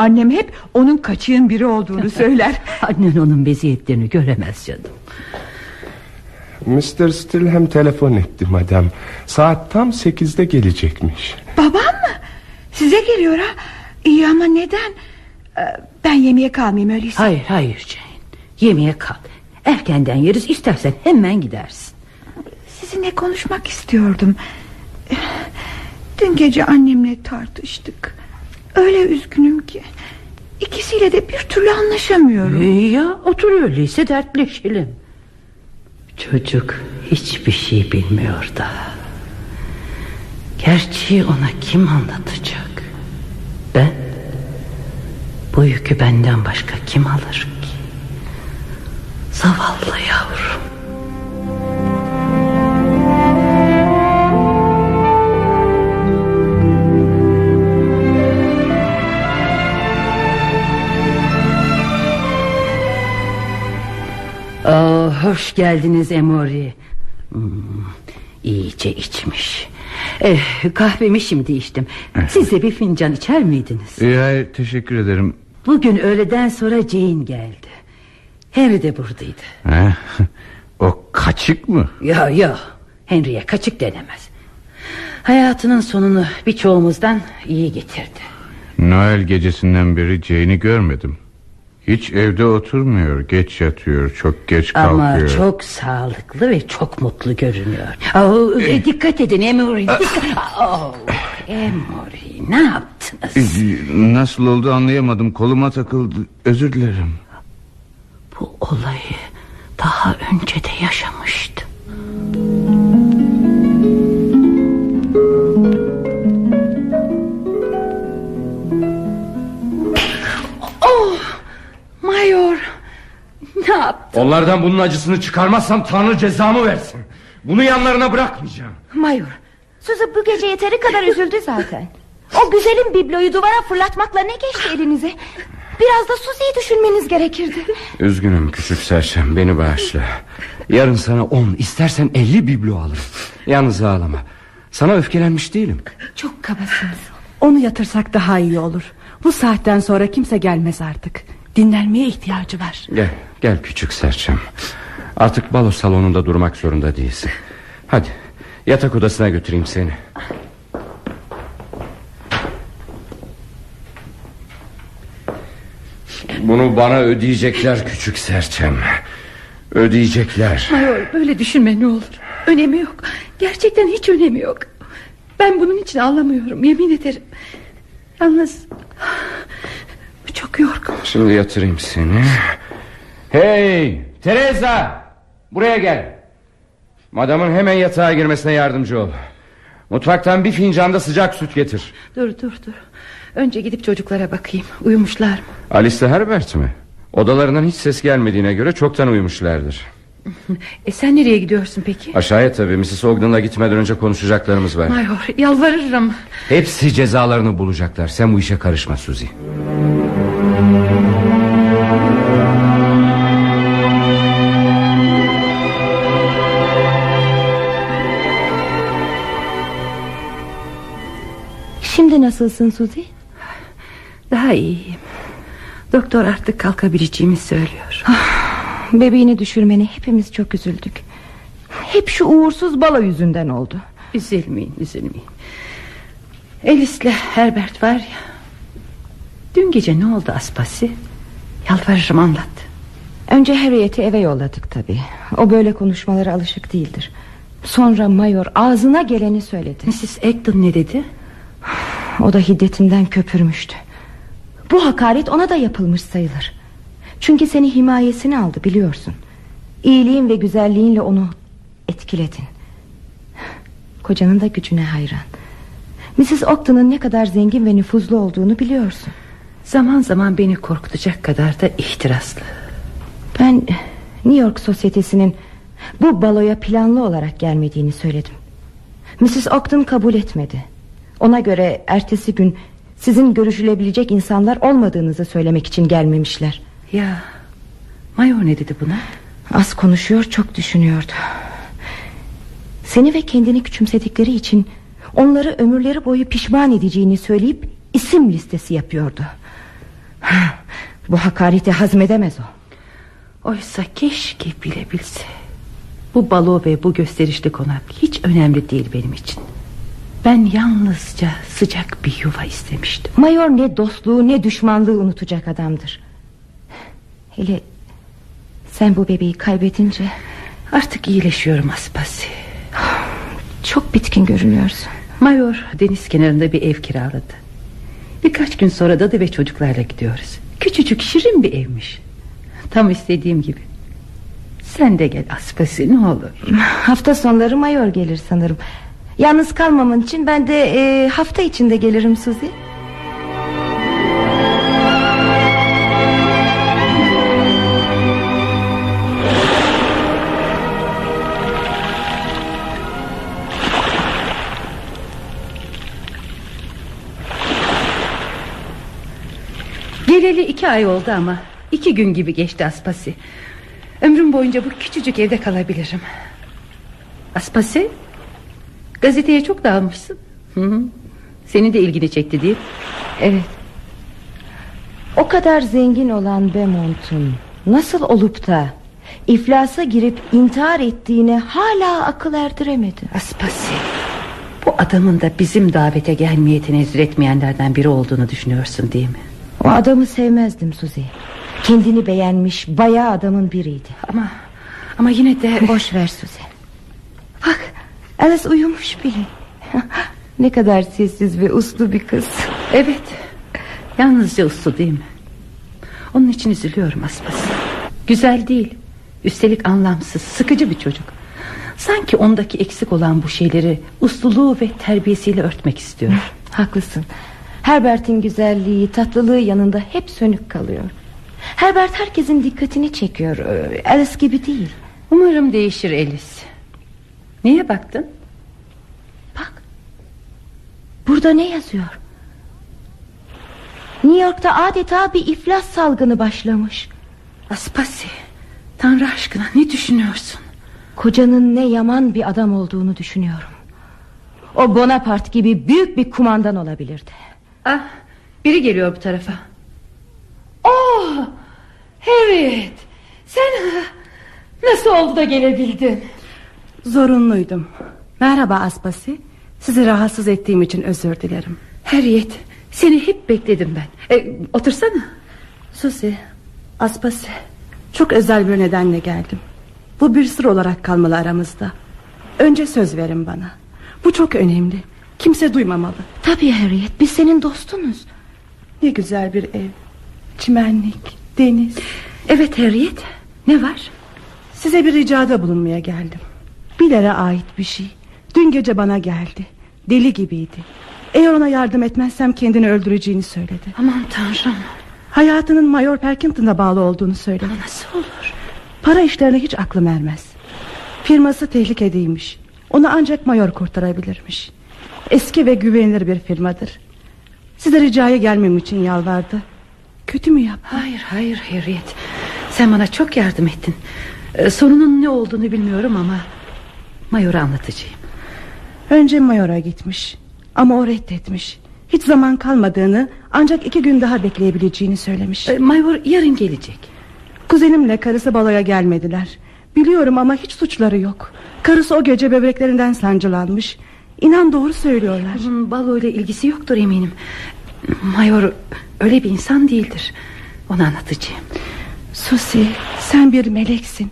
Annem hep onun kaçığın biri olduğunu söyler. Annen onun beziyetlerini göremez canım. Mr. Stilham telefon etti madem. Saat tam sekizde gelecekmiş. Babam mı? Size geliyor ha? İyi ama neden? Ee, Ben yemeğe kalmayayım öyleyse. Hayır hayır Jane. Yemeğe kal. Erkenden yeriz istersen hemen gidersin. Sizinle konuşmak istiyordum. Dün gece annemle tartıştık. Öyle üzgünüm ki. İkisiyle de bir türlü anlaşamıyorum. İyi ya otur öyleyse dertleşelim. Çocuk hiçbir şey bilmiyor daha. Gerçeği ona kim anlatacak? Ben? Bu yükü benden başka kim alır ki? Zavallı yavrum. Hoş geldiniz Emory. Hmm, iyice içmiş. Eh, kahvemi şimdi içtim. Siz de bir fincan içer miydiniz? İyi, hayır, teşekkür ederim. Bugün öğleden sonra Jane geldi. Henry de buradaydı. Ha? O kaçık mı? Ya ya Henry'e kaçık denemez. Hayatının sonunu birçoğumuzdan iyi getirdi. Noel gecesinden beri Jane'i görmedim. Hiç evde oturmuyor Geç yatıyor çok geç Ama kalkıyor. çok sağlıklı ve çok mutlu görünüyor. Oh, e, Dikkat edin Emory oh, Emory ne yaptınız? Ee, Nasıl oldu anlayamadım koluma takıldı özür dilerim. Bu olayı daha önce de yaşamıştım Mayor Ne yaptın? Onlardan bunun acısını çıkarmazsam Tanrı cezamı versin. Bunu yanlarına bırakmayacağım. Mayor Suzy bu gece yeteri kadar üzüldü zaten. O güzelim bibloyu duvara fırlatmakla ne geçti elinize? Biraz da Suzy'yi düşünmeniz gerekirdi. Üzgünüm küçük sersem beni bağışla. Yarın sana on istersen elli biblo alırım. Yalnız ağlama. Sana öfkelenmiş değilim. Çok kabasınız. Onu yatırsak daha iyi olur. Bu saatten sonra kimse gelmez artık Dinlenmeye ihtiyacı var. Gel gel küçük serçem. Artık balo salonunda durmak zorunda değilsin. Hadi yatak odasına götüreyim seni. Bunu bana ödeyecekler küçük serçem. Ödeyecekler. Mayor böyle düşünme ne olur. Önemi yok. Gerçekten hiç önemi yok. Ben bunun için ağlamıyorum yemin ederim. Yalnız Çok yorgun Şimdi yatırayım seni. Hey Teresa! Buraya gel. Madamın hemen yatağa girmesine yardımcı ol. Mutfaktan bir fincan da sıcak süt getir. Dur dur dur. Önce gidip çocuklara bakayım. Uyumuşlar mı? Alice Herbert mi? Odalarından hiç ses gelmediğine göre çoktan uyumuşlardır e Sen nereye gidiyorsun peki? Aşağıya tabii. Mrs. Ogden'la gitmeden önce konuşacaklarımız var. Mayor yalvarırım. Hepsi cezalarını bulacaklar. Sen bu işe karışma Suzy. Şimdi nasılsın Suzy? Daha iyiyim. Doktor artık kalkabileceğimi söylüyor Bebeğini düşürmene hepimiz çok üzüldük. Hep şu uğursuz balo yüzünden oldu. Üzülmeyin üzülmeyin. Alice'le Herbert var ya Dün gece ne oldu Aspasi Yalvarırım anlat. Önce Harriet'i eve yolladık tabi O böyle konuşmalara alışık değildir. Sonra mayor ağzına geleni söyledi. Mrs. Acton ne dedi? O da hiddetinden köpürmüştü. Bu hakaret ona da yapılmış sayılır Çünkü seni himayesine aldı biliyorsun. İyiliğin ve güzelliğinle onu etkiledin. Kocanın da gücüne hayran. Mrs. Ogden'ın ne kadar zengin ve nüfuzlu olduğunu biliyorsun. Zaman zaman beni korkutacak kadar da ihtiraslı. Ben New York sosyetesinin Bu baloya planlı olarak gelmediğini söyledim. Mrs. Ogden kabul etmedi. Ona göre ertesi gün Sizin görüşülebilecek insanlar olmadığınızı söylemek için gelmemişler Ya Mayor ne dedi buna? Az konuşuyor çok düşünüyordu. Seni ve kendini küçümsedikleri için Onları ömürleri boyu pişman edeceğini söyleyip isim listesi yapıyordu. Bu hakareti hazmedemez o. Oysa keşke bilebilse. Bu balo ve bu gösterişli konak Hiç önemli değil benim için. Ben yalnızca sıcak bir yuva istemiştim. Mayor ne dostluğu ne düşmanlığı unutacak adamdır Hele sen bu bebeği kaybedince Artık iyileşiyorum Aspasi. Çok bitkin görünüyorsun. Mayor deniz kenarında bir ev kiraladı. Birkaç gün sonra dadı ve çocuklarla gidiyoruz. Küçücük şirin bir evmiş. Tam istediğim gibi. Sen de gel Aspasi ne olur. Hafta sonları mayor gelir sanırım. Yalnız kalmamın için ben de e, hafta içinde gelirim Suzy Geleli iki ay oldu ama iki gün gibi geçti Aspasi. Ömrüm boyunca bu küçücük evde kalabilirim. Aspasi Gazeteye çok dağılmışsın. Hı -hı. Senin de ilgini çekti değil Evet. O kadar zengin olan Bemont'un Nasıl olup da iflasa girip intihar ettiğine hala akıl erdiremedi. Aspasi Bu adamın da bizim davete gelmeye tenezzül etmeyenlerden biri olduğunu düşünüyorsun değil mi O adamı sevmezdim Suzi. Kendini beğenmiş bayağı adamın biriydi. Ama ama yine de Boş ver Suzi. Bak Alice uyumuş bile. Ne kadar sessiz ve uslu bir kız. Evet. Yalnızca uslu değil mi? Onun için üzülüyorum Aspas Güzel değil. Üstelik anlamsız sıkıcı bir çocuk. Sanki ondaki eksik olan bu şeyleri Usluluğu ve terbiyesiyle örtmek istiyor. Haklısın Herbert'in güzelliği tatlılığı yanında hep sönük kalıyor. Herbert herkesin dikkatini çekiyor. Ee, Alice gibi değil. Umarım değişir Alice. Niye baktın? Burada ne yazıyor? New York'ta adeta bir iflas salgını başlamış. Aspasi Tanrı aşkına ne düşünüyorsun? Kocanın ne yaman bir adam olduğunu düşünüyorum. O Bonaparte gibi büyük bir kumandan olabilirdi Ah biri geliyor bu tarafa. Oh Harriet Sen nasıl oldu da gelebildin? Zorunluydum Merhaba Aspasi. Sizi rahatsız ettiğim için özür dilerim. Harriet seni hep bekledim ben. E, Otursana. Susi Aspasi Çok özel bir nedenle geldim. Bu bir sır olarak kalmalı aramızda. Önce söz verin bana. Bu çok önemli Kimse duymamalı. Tabii Harriet biz senin dostunuz. Ne güzel bir ev. Çimenlik, deniz. Evet Harriet ne var? Size bir ricada bulunmaya geldim. Bilal'e ait bir şey. Dün gece bana geldi. Deli gibiydi. Eğer ona yardım etmezsem kendini öldüreceğini söyledi. Aman tanrım. Hayatının Mayor Perkington'a bağlı olduğunu söyledi. Ama nasıl olur? Para işlerine hiç aklım ermez. Firması tehlikedeymiş. Onu ancak Mayor kurtarabilirmiş Eski ve güvenilir bir firmadır. Size ricaya gelmem için yalvardı. Kötü mü yaptım Hayır hayır Harriet Sen bana çok yardım ettin. Ee, Sorunun ne olduğunu bilmiyorum ama Mayor'a anlatacağım. Önce Mayor'a gitmiş Ama o reddetmiş. Hiç zaman kalmadığını ancak iki gün daha bekleyebileceğini söylemiş. Ee, Mayor yarın gelecek. Kuzenimle karısı baloya gelmediler. Biliyorum ama hiç suçları yok. Karısı o gece böbreklerinden sancılanmış İnan doğru söylüyorlar. Bunun baloyla ilgisi yoktur eminim. Mayor öyle bir insan değildir. Onu anlatacağım. Susi sen bir meleksin.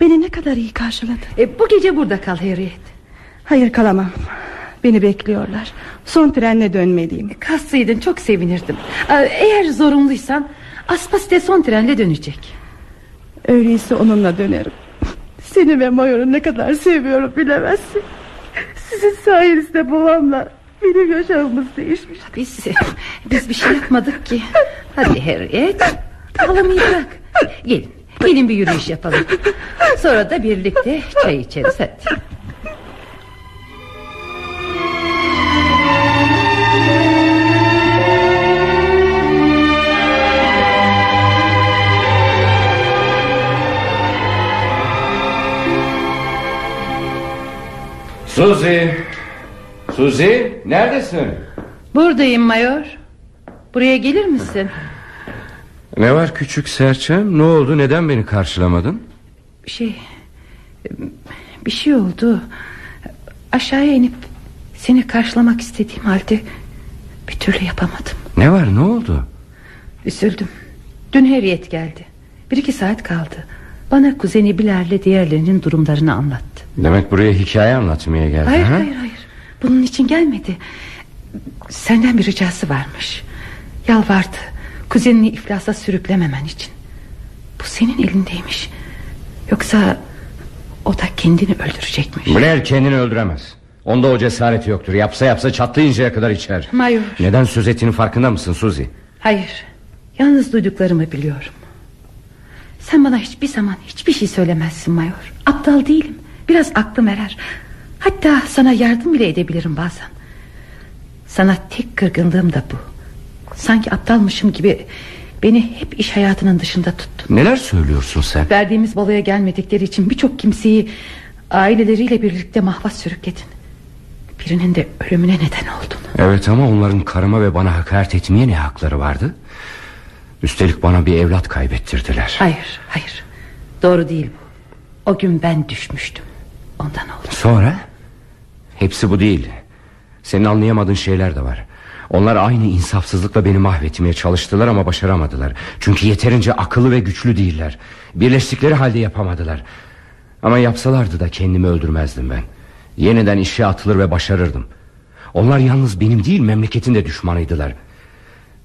Beni ne kadar iyi karşıladın. E, Bu gece burada kal Harriet. Hayır kalamam. Beni bekliyorlar. Son trenle dönmeliyim. E, Kalsaydın çok sevinirdim. Ee, Eğer zorunluysan Aspasite son trenle dönecek. Öyleyse onunla dönerim. Seni ve Mayor'u ne kadar seviyorum bilemezsin Sizin sayenizde babamla Benim yaşamımız değişmiş. Biz, biz bir şey yapmadık ki. Hadi Harriet Ağlamayı bırak Gelin Gelin bir yürüyüş yapalım. Sonra da birlikte çay içeriz hadi Suzi Suzi neredesin? Buradayım mayor. Buraya gelir misin? Ne var küçük serçem? Ne oldu? Neden beni karşılamadın? Bir şey Bir şey oldu. Aşağıya inip Seni karşılamak istediğim halde Bir türlü yapamadım. Ne var? Ne oldu? Üzüldüm. Dün Harriet geldi. Bir iki saat kaldı. Bana kuzeni Bilal'le diğerlerinin durumlarını anlattı Demek buraya hikaye anlatmaya geldin Hayır ha? hayır hayır. Bunun için gelmedi. Senden bir ricası varmış. Yalvardı. Kuzenini iflasa sürüklememen için. Bu senin elindeymiş. Yoksa O da kendini öldürecekmiş. Blair kendini öldüremez. Onda o cesareti yoktur. Yapsa yapsa çatlayıncaya kadar içer. Mayor Neden söz ettiğinin farkında mısın Suzi Hayır. Yalnız duyduklarımı biliyorum. Sen bana hiçbir zaman hiçbir şey söylemezsin Mayor Aptal değilim Biraz aklım erer. Hatta sana yardım bile edebilirim bazen. Sana tek kırgınlığım da bu. Sanki aptalmışım gibi Beni hep iş hayatının dışında tuttun. Neler söylüyorsun sen? Verdiğimiz baloya gelmedikleri için birçok kimseyi Aileleriyle birlikte mahvas sürükledin. Birinin de ölümüne neden oldun. Evet ama onların karıma ve bana hakaret etmeye ne hakları vardı? Üstelik bana bir evlat kaybettirdiler. Hayır hayır. Doğru değil bu. O gün ben düşmüştüm Ondan oldu Sonra Hepsi bu değil Senin anlayamadığın şeyler de var Onlar aynı insafsızlıkla beni mahvetmeye çalıştılar ama başaramadılar. Çünkü yeterince akıllı ve güçlü değiller. Birleştikleri halde yapamadılar. Ama yapsalardı da kendimi öldürmezdim ben. Yeniden işe atılır ve başarırdım. Onlar yalnız benim değil memleketin de düşmanıydılar.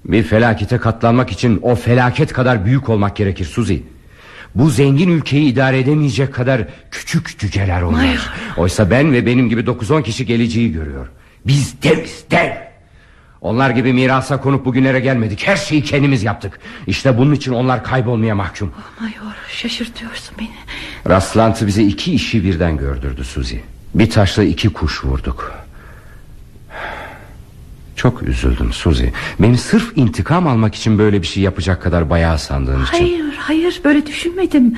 Bir felakete katlanmak için o felaket kadar büyük olmak gerekir Suzi. Bu zengin ülkeyi idare edemeyecek kadar küçük cüceler onlar. Hayır. Oysa ben ve benim gibi 9-10 kişi geleceği görüyor. Biz deviz dev. Onlar gibi mirasa konup bugünlere gelmedik. Her şeyi kendimiz yaptık. İşte bunun için onlar kaybolmaya mahkum. Mayor şaşırtıyorsun beni. Rastlantı bize iki işi birden gördürdü Suzi. Bir taşla iki kuş vurduk. Çok üzüldüm Suzi. Beni sırf intikam almak için böyle bir şey yapacak kadar bayağı sandığın için. Hayır hayır böyle düşünmedim.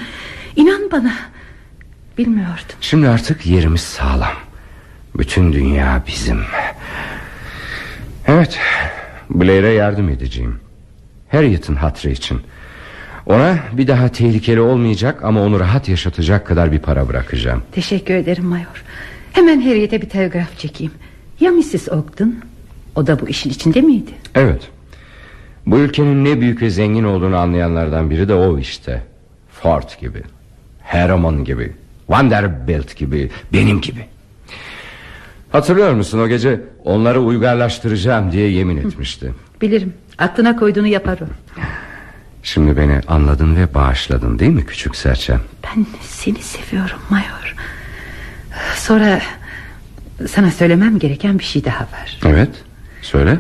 İnan bana. Bilmiyordum. Şimdi artık yerimiz sağlam. Bütün dünya bizim. Evet. Blair'e yardım edeceğim. Harriet'in hatrı için. Ona bir daha tehlikeli olmayacak ama onu rahat yaşatacak kadar bir para bırakacağım. Teşekkür ederim Mayor. Hemen Harriet'e bir telgraf çekeyim. Ya Mrs. Ogden? O da bu işin içinde miydi? Evet. Bu ülkenin ne büyük ve zengin olduğunu anlayanlardan biri de o işte. Ford gibi. Harriman gibi. Vanderbilt gibi. Benim gibi. Hatırlıyor musun o gece onları uygarlaştıracağım diye yemin etmişti. Bilirim. Aklına koyduğunu yapar o. Şimdi beni anladın ve bağışladın değil mi küçük serçem? Ben seni seviyorum Mayor. Sonra sana söylemem gereken bir şey daha var. Evet söyle.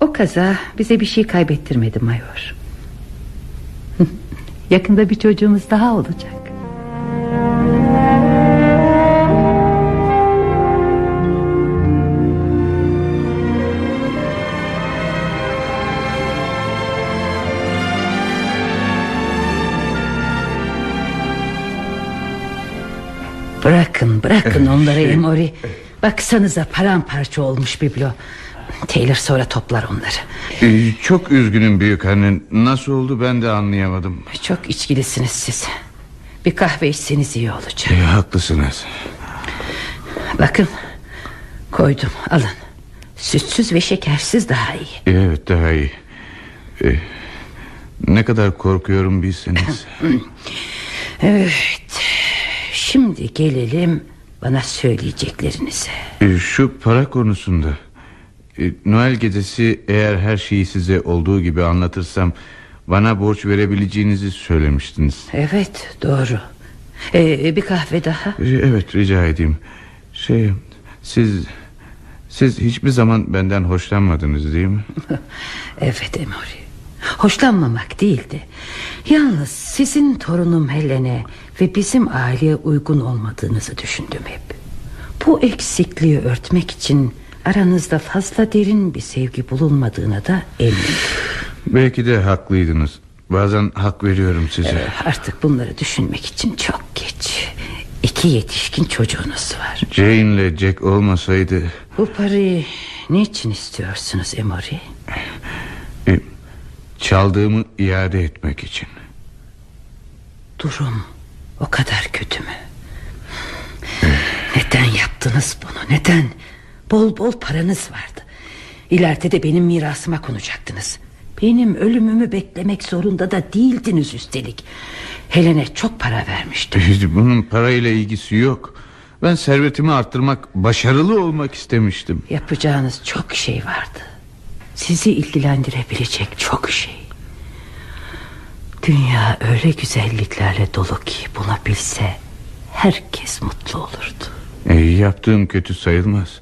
O kaza bize bir şey kaybettirmedi Mayor. Yakında bir çocuğumuz daha olacak. Bırakın bırakın onları Emory Baksanıza paramparça olmuş biblo Taylor sonra toplar onları. Ee, çok üzgünüm büyük anne Nasıl oldu ben de anlayamadım. Çok içkilisiniz siz. Bir kahve içseniz iyi olacak. Ee, Haklısınız. Bakın Koydum alın. Sütsüz ve şekersiz daha iyi. Evet daha iyi. Ee, Ne kadar korkuyorum bilseniz. Evet Şimdi gelelim Bana söyleyeceklerinize. Ee, Şu para konusunda Noel gecesi eğer her şeyi size olduğu gibi anlatırsam Bana borç verebileceğinizi söylemiştiniz. Evet doğru. Ee, Bir kahve daha. Ee, Evet rica edeyim. Şey siz Siz hiçbir zaman benden hoşlanmadınız değil mi? Evet Emory. Hoşlanmamak değildi Yalnız sizin torunum Helen'e Ve bizim aileye uygun olmadığınızı düşündüm hep. Bu eksikliği örtmek için Aranızda fazla derin bir sevgi bulunmadığına da eminim. Belki de haklıydınız. Bazen hak veriyorum size. Ee, Artık bunları düşünmek için çok geç. İki yetişkin çocuğunuz var. Jane ile Jack olmasaydı Bu parayı niçin istiyorsunuz Emory? e, Çaldığımı iade etmek için. Durum o kadar kötü mü? Neden yaptınız bunu? Neden? Bol bol paranız vardı. İleride de benim mirasıma konacaktınız. Benim ölümümü beklemek zorunda da değildiniz üstelik. Helen'e çok para vermiştim. Bunun parayla ilgisi yok. Ben servetimi arttırmak Başarılı olmak istemiştim. Yapacağınız çok şey vardı. Sizi ilgilendirebilecek çok şey. Dünya öyle güzelliklerle dolu ki Bunu bilse Herkes mutlu olurdu. E, Yaptığım kötü sayılmaz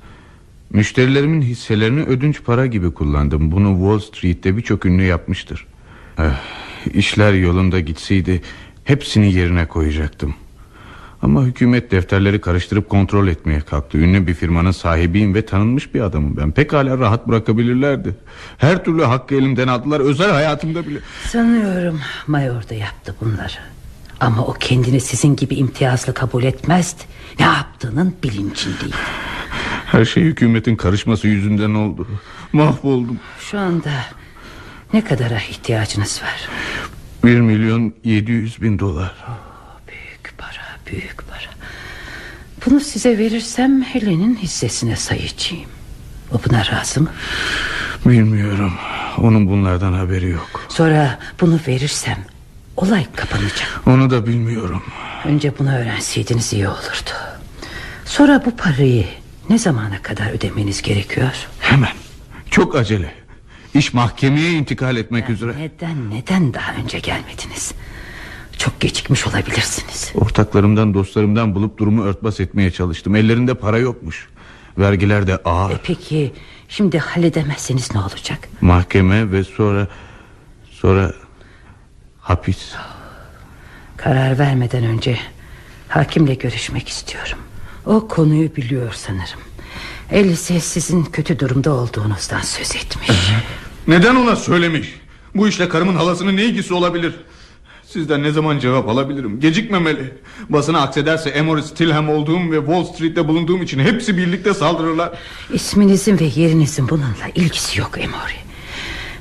Müşterilerimin hisselerini ödünç para gibi kullandım. Bunu Wall Street'te birçok ünlü yapmıştır. Eh, İşler yolunda gitseydi Hepsini yerine koyacaktım. Ama hükümet defterleri karıştırıp kontrol etmeye kalktı. Ünlü bir firmanın sahibiyim ve tanınmış bir adamım. Ben Pekala rahat bırakabilirlerdi. Her türlü hakkı elimden aldılar. Özel hayatımda bile. Sanıyorum Mayor da yaptı bunları Ama o kendini sizin gibi imtiyazlı kabul etmezdi Ne yaptığının bilincindeydi Her şey hükümetin karışması yüzünden oldu Mahvoldum Şu anda ne kadara ihtiyacınız var? Bir milyon yedi yüz bin dolar Büyük para büyük para Bunu size verirsem Helen'in hissesine sayacağım O buna razı mı? Bilmiyorum. Onun bunlardan haberi yok. Sonra bunu verirsem olay kapanacak. Onu da bilmiyorum. Önce bunu öğrenseydiniz iyi olurdu. Sonra bu parayı ne zamana kadar ödemeniz gerekiyor? Hemen. Çok acele. İş mahkemeye intikal etmek üzere. Neden neden daha önce gelmediniz? Çok gecikmiş olabilirsiniz. Ortaklarımdan dostlarımdan bulup durumu örtbas etmeye çalıştım. Ellerinde para yokmuş. Vergiler de ağır. E peki şimdi halledemezseniz ne olacak? Mahkeme ve sonra sonra hapis. Karar vermeden önce hakimle görüşmek istiyorum. O konuyu biliyor sanırım. Elise sizin kötü durumda olduğunuzdan söz etmiş. Neden ona söylemiş? Bu işle karımın halasının ne ilgisi olabilir? Sizden ne zaman cevap alabilirim? Gecikmemeli. Basına aksederse Emory Stillham olduğum ve Wall Street'te bulunduğum için hepsi birlikte saldırırlar. İsminizin ve yerinizin bununla ilgisi yok Emory.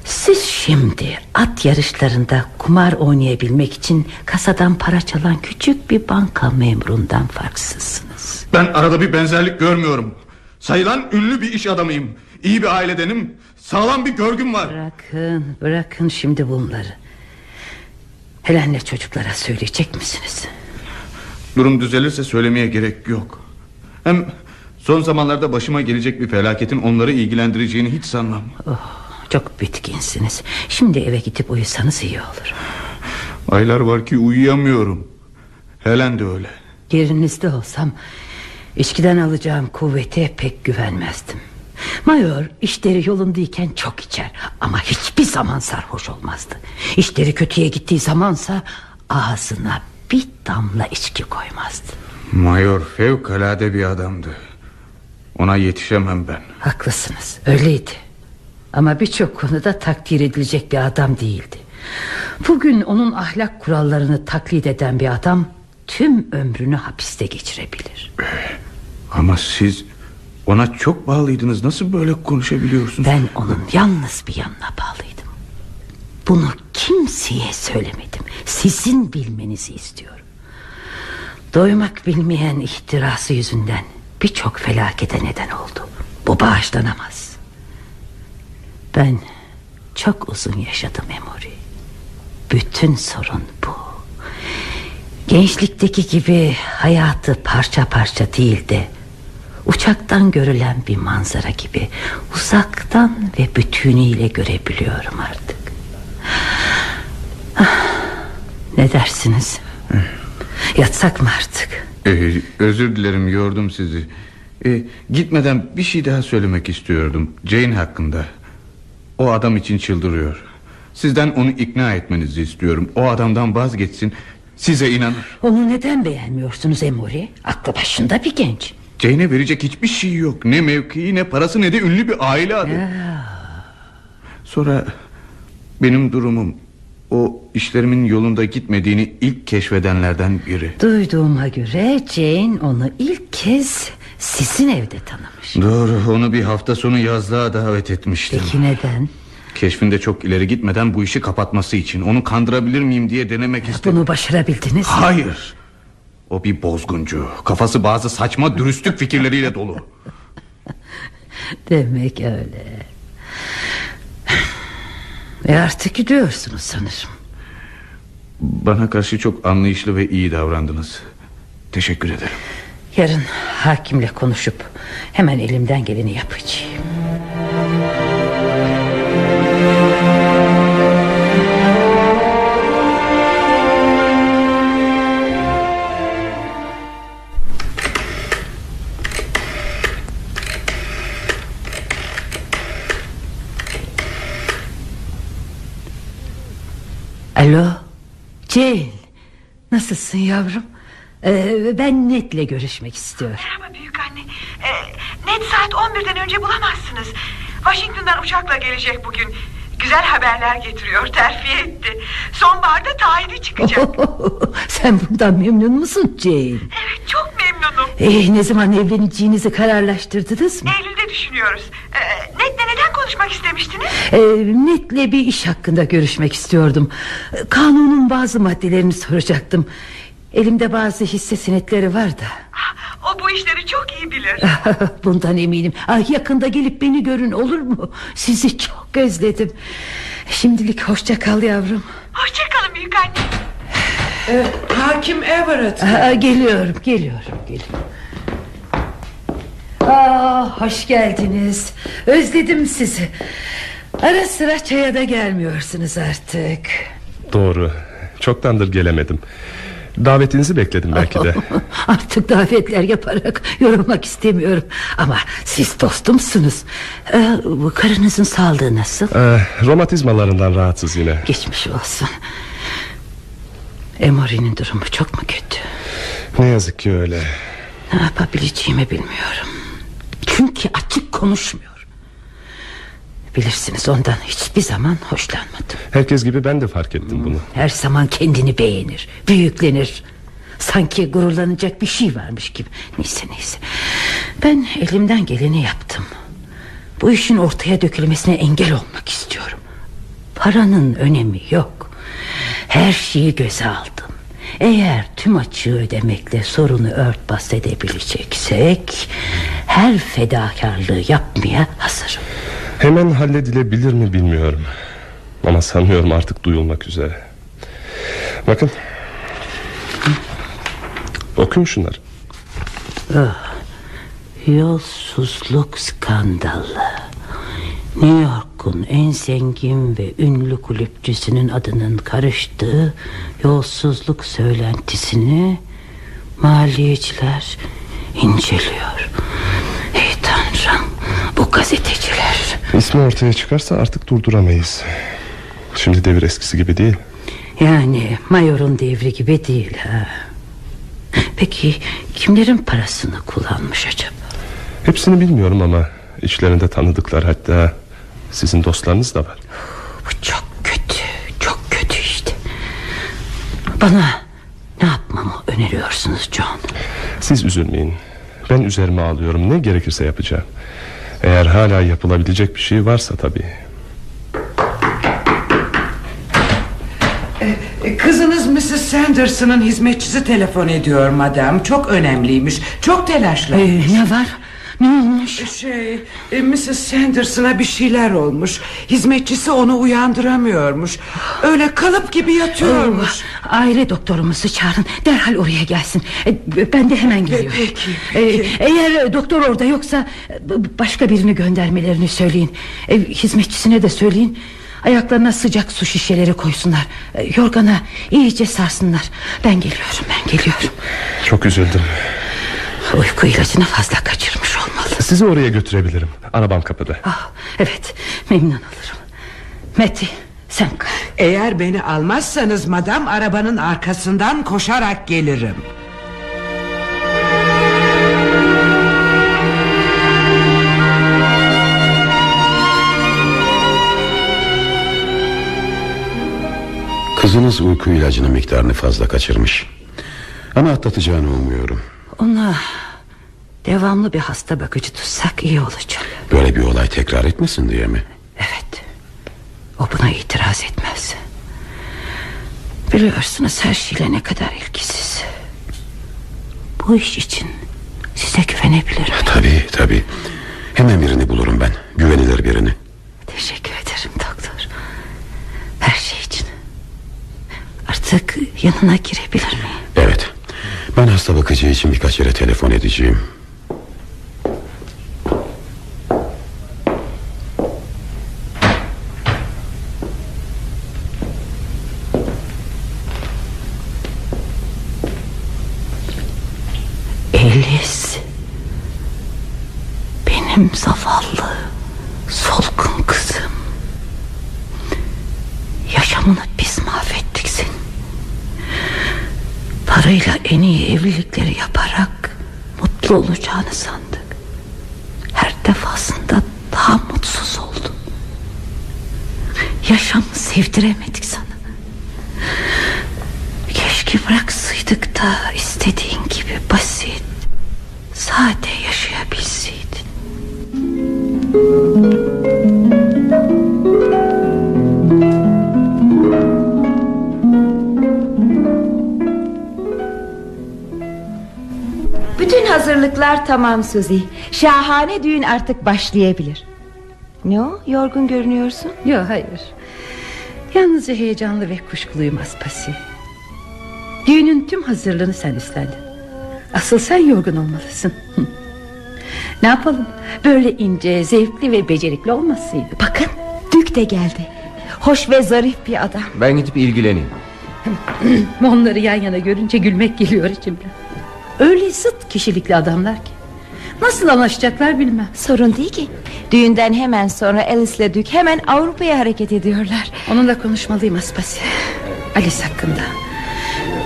Siz şimdi at yarışlarında kumar oynayabilmek için kasadan para çalan küçük bir banka memurundan farksızsınız. Ben arada bir benzerlik görmüyorum. Sayılan ünlü bir iş adamıyım. İyi bir ailedenim. Sağlam bir görgüm var. Bırakın, bırakın şimdi bunları. Helen'le çocuklara söyleyecek misiniz? Durum düzelirse söylemeye gerek yok. Hem son zamanlarda başıma gelecek bir felaketin onları ilgilendireceğini hiç sanmam. Oh, çok bitkinsiniz. Şimdi eve gidip uyusanız iyi olur. Aylar var ki uyuyamıyorum. Helen de öyle. Yerinizde olsam içkiden alacağım kuvvete pek güvenmezdim. Mayor işleri yolundayken çok içer ama hiçbir zaman sarhoş olmazdı. İşleri kötüye gittiği zamansa ağzına bir damla içki koymazdı. Mayor fevkalade bir adamdı. Ona yetişemem ben. Haklısınız öyleydi. Ama birçok konuda takdir edilecek bir adam değildi. Bugün onun ahlak kurallarını taklit eden bir adam tüm ömrünü hapiste geçirebilir. Ama siz ona çok bağlıydınız. Nasıl böyle konuşabiliyorsunuz? Ben onun yalnız bir yanına bağlıydım. Bunu kimseye söylemedim. Sizin bilmenizi istiyorum. Doymak bilmeyen ihtirası yüzünden birçok felakete neden oldu. Bu bağışlanamaz. Ben çok uzun yaşadım Emory. Bütün sorun bu. Gençlikteki gibi hayatı parça parça değil de uçaktan görülen bir manzara gibi uzaktan ve bütünüyle görebiliyorum artık. Ah, ne dersiniz? Yatsak mı artık? Ee, özür dilerim yordum sizi. Ee, gitmeden bir şey daha söylemek istiyordum. Jane hakkında. O adam için çıldırıyor. Sizden onu ikna etmenizi istiyorum. O adamdan vazgeçsin. Size inanır. Onu neden beğenmiyorsunuz Emory? Aklı başında bir genç. Jane'e verecek hiçbir şey yok. Ne mevkii ne parası ne de ünlü bir aile adı. Sonra benim durumum o işlerimin yolunda gitmediğini ilk keşfedenlerden biri. Duyduğuma göre Jane onu ilk kez sizin evde tanımış. Doğru onu bir hafta sonu yazlığa davet etmiştim. Peki neden? Keşfinde çok ileri gitmeden bu işi kapatması için. Onu kandırabilir miyim diye denemek istedim. Bunu başarabildiniz mi? Hayır. O bir bozguncu. Kafası bazı saçma dürüstlük fikirleriyle dolu. Demek öyle. E artık gidiyorsunuz sanırım. Bana karşı çok anlayışlı ve iyi davrandınız. Teşekkür ederim Yarın hakimle konuşup Hemen elimden geleni yapacağım. Alo? Jane Nasılsın yavrum ee, Ben Net'le görüşmek istiyorum. Merhaba büyük anne. Ee, Net saat 11'den önce bulamazsınız. Washington'dan uçakla gelecek bugün. Güzel haberler getiriyor terfi etti. Sonbaharda tayini çıkacak. Sen bundan memnun musun Jane? Evet çok memnunum. Ee, Ne zaman evleneceğinizi kararlaştırdınız mı? Eylül'de düşünüyoruz. Ee, Net'le neden konuşmak istemiştiniz? Ee, Net'le bir iş hakkında görüşmek istiyordum. Kanunun bazı maddelerini soracaktım Elimde bazı hisse senetleri var da. O bu işleri çok iyi bilir. Bundan eminim. Ah, Yakında gelip beni görün olur mu? Sizi çok özledim. Şimdilik hoşça kal yavrum. Hoşçakalın büyük anne. Ee, Hakim Everett. Aa, Geliyorum geliyorum geliyorum. Aa, Hoş geldiniz. Özledim sizi. Ara sıra çaya da gelmiyorsunuz artık. Doğru. Çoktandır gelemedim Davetinizi bekledim belki de. Artık davetler yaparak yorulmak istemiyorum. Ama siz dostumsunuz. Ee, Bu karınızın sağlığı nasıl? ee, Romatizmalarından rahatsız yine. Geçmiş olsun. Emory'nin durumu çok mu kötü? Ne yazık ki öyle. Ne yapabileceğimi bilmiyorum. Çünkü açık konuşmuyor Bilirsiniz ondan hiçbir zaman hoşlanmadım. Herkes gibi ben de fark ettim bunu. Her zaman kendini beğenir Büyüklenir. Sanki gururlanacak bir şey varmış gibi. Neyse neyse. Ben elimden geleni yaptım. Bu işin ortaya dökülmesine engel olmak istiyorum. Paranın önemi yok. Her şeyi göze aldım. Eğer tüm açığı ödemekle sorunu örtbas edebileceksek Her fedakarlığı yapmaya hazırım Hemen halledilebilir mi bilmiyorum. Ama sanıyorum artık duyulmak üzere. Bakın. Okuyun şunları. Ah, Yolsuzluk skandalı. New York'un en zengin ve ünlü kulüpçüsünün adının karıştığı yolsuzluk söylentisini maliyeciler inceliyor. Ey tanrım bu gazeteciler İsmi ortaya çıkarsa artık durduramayız Şimdi devir eskisi gibi değil yani mayorun devri gibi değil ha. Peki kimlerin parasını kullanmış acaba? Hepsini bilmiyorum ama içlerinde tanıdıklar hatta sizin dostlarınız da var. Bu çok kötü, çok kötü işte. Bana ne yapmamı öneriyorsunuz John? Siz üzülmeyin. Ben üzerime alıyorum ne gerekirse yapacağım. Eğer hala yapılabilecek bir şey varsa tabii. Ee, Kızınız Mrs. Sanderson'ın hizmetçisi telefon ediyor madam Çok önemliymiş Çok telaşlanmış Ee, ne var? Ne olmuş? Şey e, Mrs. Sanderson'a bir şeyler olmuş. Hizmetçisi onu uyandıramıyormuş. Öyle kalıp gibi yatıyormuş. Oh, aile doktorumuzu çağırın. Derhal oraya gelsin. E, Ben de hemen geliyorum. Peki, E, Eğer doktor orada yoksa e, Başka birini göndermelerini söyleyin. E, Hizmetçisine de söyleyin. Ayaklarına sıcak su şişeleri koysunlar. E, Yorgana iyice sarsınlar. Ben geliyorum ben geliyorum. Çok üzüldüm. Uyku ilacını fazla kaçırmış olmalı Sizi oraya götürebilirim. Arabam kapıda. ah, Evet memnun olurum Meti sen kal Eğer beni almazsanız madam arabanın arkasından koşarak gelirim Kızınız uyku ilacının miktarını fazla kaçırmış. Ama atlatacağını umuyorum. Ona devamlı bir hasta bakıcı tutsak iyi olacak Böyle bir olay tekrar etmesin diye mi? Evet O buna itiraz etmez Biliyorsunuz her şeyle ne kadar ilgisiz Bu iş için size güvenebilirim Tabii tabii. Hemen birini bulurum ben. Güvenilir birini. Teşekkür ederim doktor Her şey için Artık yanına girebilir miyim Evet. Ben hasta bakıcı için birkaç yere telefon edeceğim. Elis Benim zavallı Solgun kızım Yaşamını biz mahvettik Parayla en iyi evlilikleri yaparak Mutlu olacağını sandık. Her defasında daha mutsuz oldum. Yaşamı sevdiremedik sana. Keşke bıraksaydık da istediğin gibi basit Sade yaşayabilseydin Hazırlıklar tamam Suzi. Şahane düğün artık başlayabilir. Ne o? Yorgun görünüyorsun? Yok hayır. Yalnızca heyecanlı ve kuşkuluyum Aspasi. Düğünün tüm hazırlığını sen üstlendin. Asıl sen yorgun olmalısın. Ne yapalım? Böyle ince zevkli ve becerikli olmasıydı Bakın Dük de geldi. Hoş ve zarif bir adam. Ben gidip ilgileneyim. Onları yan yana görünce gülmek geliyor içimden Öyle zıt kişilikli adamlar ki. Nasıl anlaşacaklar bilmem. Sorun değil ki. Düğünden hemen sonra Alice ile Dük hemen Avrupa'ya hareket ediyorlar. Onunla konuşmalıyım Aspasi Alice hakkında.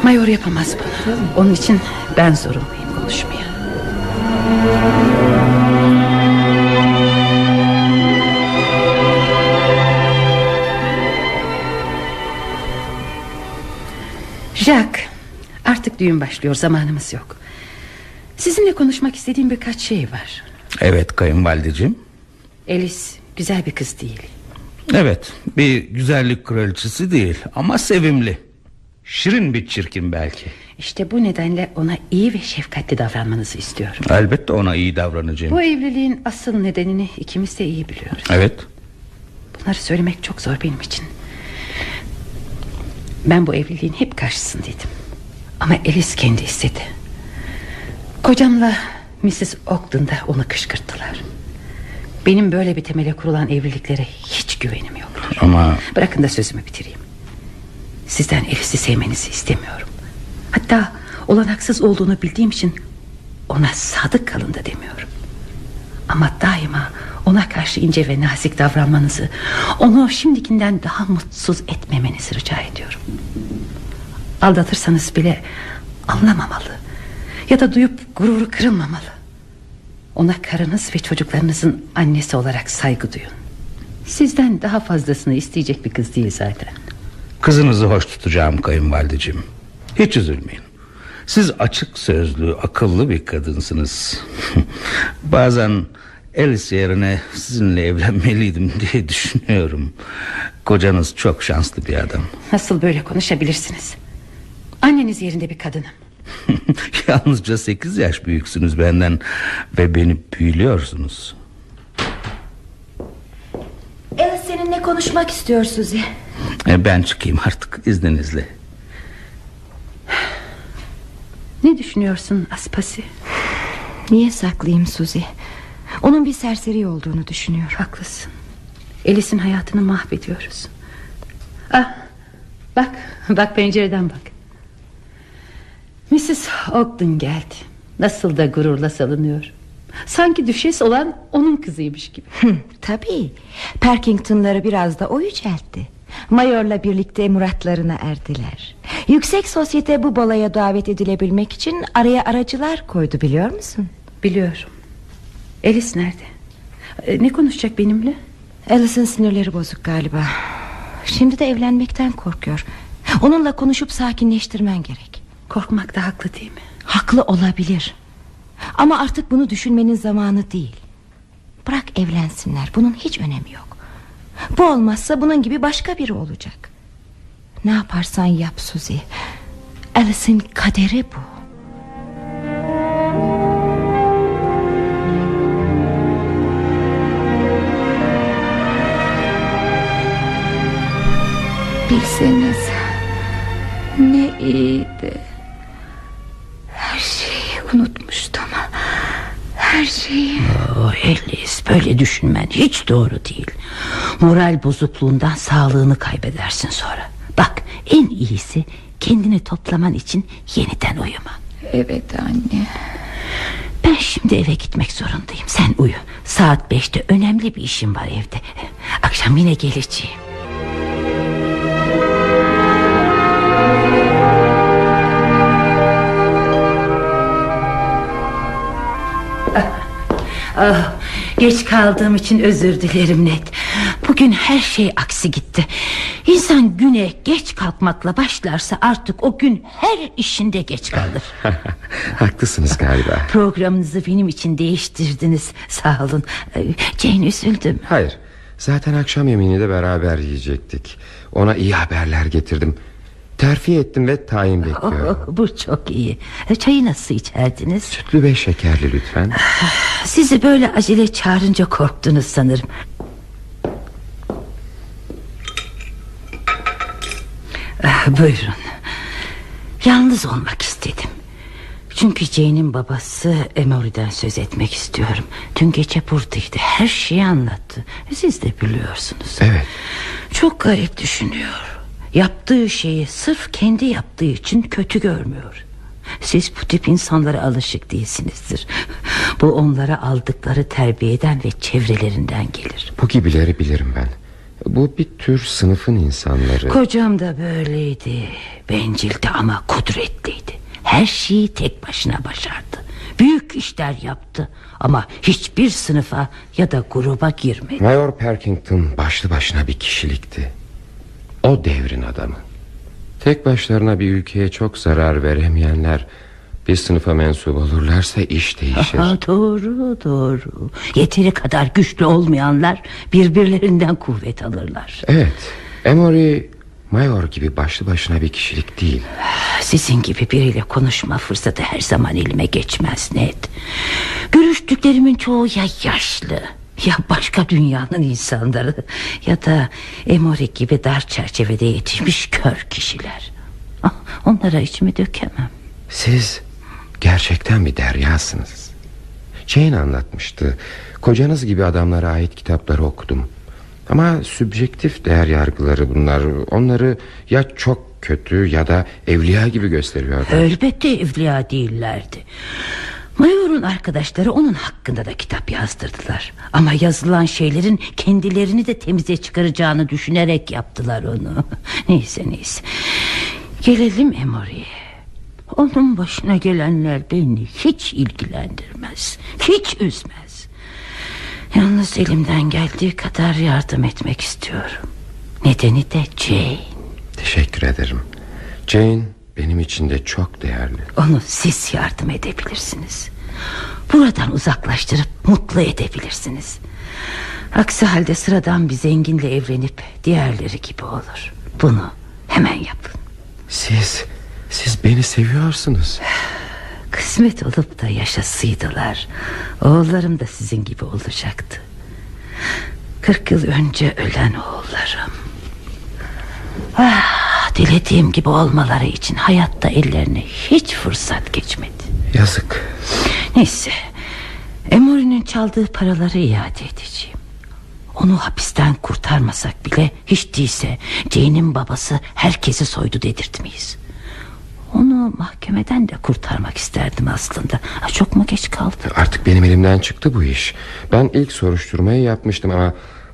Mayor yapamaz bunu. Onun için ben zorunluyum konuşmaya. Jack Artık düğün başlıyor zamanımız yok. Sizinle konuşmak istediğim birkaç şey var. Evet kayınvalideciğim. Alice güzel bir kız değil. Evet bir güzellik kraliçesi değil Ama sevimli. Şirin bir çirkin belki. İşte bu nedenle ona iyi ve şefkatli davranmanızı istiyorum. Elbette ona iyi davranacağım. Bu evliliğin asıl nedenini ikimiz de iyi biliyoruz. Evet. Bunları söylemek çok zor benim için. Ben bu evliliğin hep karşısındaydım Ama Alice kendi istedi. Kocamla Mrs. Ogden da onu kışkırttılar. Benim böyle bir temele kurulan evliliklere hiç güvenim yoktur Ama Bırakın da sözümü bitireyim. Sizden Alice'i sevmenizi istemiyorum. Hatta olanaksız olduğunu bildiğim için Ona sadık kalın da demiyorum. Ama daima ona karşı ince ve nazik davranmanızı Onu şimdikinden daha mutsuz etmemenizi rica ediyorum Aldatırsanız bile anlamamalı. Ya da duyup gururu kırılmamalı. Ona karınız ve çocuklarınızın annesi olarak saygı duyun. Sizden daha fazlasını isteyecek bir kız değil zaten. Kızınızı hoş tutacağım kayınvalideciğim. Hiç üzülmeyin. Siz açık sözlü akıllı bir kadınsınız. Bazen Alice yerine sizinle evlenmeliydim diye düşünüyorum. Kocanız çok şanslı bir adam. Nasıl böyle konuşabilirsiniz Anneniz yerinde bir kadınım. Yalnızca sekiz yaş büyüksünüz benden Ve beni büyülüyorsunuz. Alice seninle konuşmak istiyor Suzi. E, Ben çıkayım artık izninizle. Ne düşünüyorsun Aspasi? Niye saklayayım Suzi? Onun bir serseri olduğunu düşünüyorum. Haklısın. Elis'in hayatını mahvediyoruz. Ah Bak bak pencereden bak Mrs. Ogden geldi. Nasıl da gururla salınıyor. Sanki düşes olan onun kızıymış gibi. Tabii. Perkington'ları biraz da o yüceltti. Mayorla birlikte muratlarına erdiler. Yüksek sosyete bu balaya davet edilebilmek için Araya aracılar koydu biliyor musun? Biliyorum. Alice nerede? E, ne konuşacak benimle? Alice'ın sinirleri bozuk galiba. Şimdi de evlenmekten korkuyor. Onunla konuşup sakinleştirmen gerek Korkmak da haklı değil mi? Haklı olabilir. Ama artık bunu düşünmenin zamanı değil. Bırak evlensinler Bunun hiç önemi yok. Bu olmazsa bunun gibi başka biri olacak. Ne yaparsan yap Suzy Alice'in kaderi bu. Bilseniz ne iyiydi. Unutmuştum. Her şeyi. Oh, Ellis böyle düşünmen hiç doğru değil. Moral bozukluğundan sağlığını kaybedersin sonra. Bak en iyisi kendini toplaman için yeniden uyuman. Evet anne. Ben şimdi eve gitmek zorundayım. Sen uyu. Saat beşte önemli bir işim var evde. Akşam yine geleceğim. Ah, geç kaldığım için özür dilerim Ned. Bugün her şey aksi gitti. İnsan güne geç kalkmakla başlarsa artık o gün her işinde geç kalır. Haklısınız galiba. Programınızı benim için değiştirdiniz. Sağ olun. Jane üzüldüm. Hayır. Zaten akşam yemeğini de beraber yiyecektik. Ona iyi haberler getirdim. Terfi ettim ve tayin bekliyorum. Oh, bu çok iyi. E, Çayı nasıl içerdiniz? Sütlü ve şekerli lütfen. Sizi böyle acele çağırınca korktunuz sanırım. Ah, Buyurun. Yalnız olmak istedim. Çünkü Jane'in babası Emory'den söz etmek istiyorum. Dün gece buradaydı. Her şeyi anlattı. Siz de biliyorsunuz. Evet. Çok garip düşünüyor Yaptığı şeyi sırf kendi yaptığı için kötü görmüyor. Siz bu tip insanlara alışık değilsinizdir. Bu onlara aldıkları terbiyeden ve çevrelerinden gelir. Bu gibileri bilirim ben. Bu bir tür sınıfın insanları. Kocam da böyleydi Bencildi ama kudretliydi. Her şeyi tek başına başardı. Büyük işler yaptı Ama hiçbir sınıfa ya da gruba girmedi. Mayor Perkington başlı başına bir kişilikti O devrin adamı. Tek başlarına bir ülkeye çok zarar veremeyenler Bir sınıfa mensup olurlarsa iş değişir. Aha, Doğru doğru. Yeteri kadar güçlü olmayanlar Birbirlerinden kuvvet alırlar. Evet Emory Mayor gibi başlı başına bir kişilik değil. Sizin gibi biriyle konuşma fırsatı her zaman elime geçmez Ned. Görüştüklerimin çoğu ya yaşlı Ya başka dünyanın insanları. Ya da Emory gibi dar çerçevede yetişmiş kör kişiler. Ah, Onlara içimi dökemem. Siz gerçekten bir deryasınız. Jane anlatmıştı. Kocanız gibi adamlara ait kitapları okudum. Ama sübjektif değer yargıları bunlar. Onları ya çok kötü ya da evliya gibi gösteriyorlar. Elbette evliya değillerdi Mayor'un arkadaşları onun hakkında da kitap yazdırdılar. Ama yazılan şeylerin kendilerini de temize çıkaracağını düşünerek yaptılar onu. Neyse neyse. Gelelim Emory'e Onun başına gelenler beni hiç ilgilendirmez Hiç üzmez. Yalnız elimden geldiği kadar yardım etmek istiyorum. Nedeni de Jane. Teşekkür ederim. Jane benim için de çok değerli. Onu siz yardım edebilirsiniz. Buradan uzaklaştırıp mutlu edebilirsiniz. Aksi halde sıradan bir zenginle evlenip Diğerleri gibi olur. Bunu hemen yapın. Siz Siz beni seviyorsunuz. Kısmet olup da yaşasıydılar Oğullarım da sizin gibi olacaktı. Kırk yıl önce ölen oğullarım ah, Dilediğim gibi olmaları için Hayatta ellerine hiç fırsat geçmedi. Yazık. Neyse Emory'nin çaldığı paraları iade edeceğim. Onu hapisten kurtarmasak bile Hiç değilse Jane'in babası herkesi soydu dedirtmeyiz. Onu mahkemeden de kurtarmak isterdim aslında. Çok mu geç kaldı? Artık benim elimden çıktı bu iş. Ben ilk soruşturmayı yapmıştım ama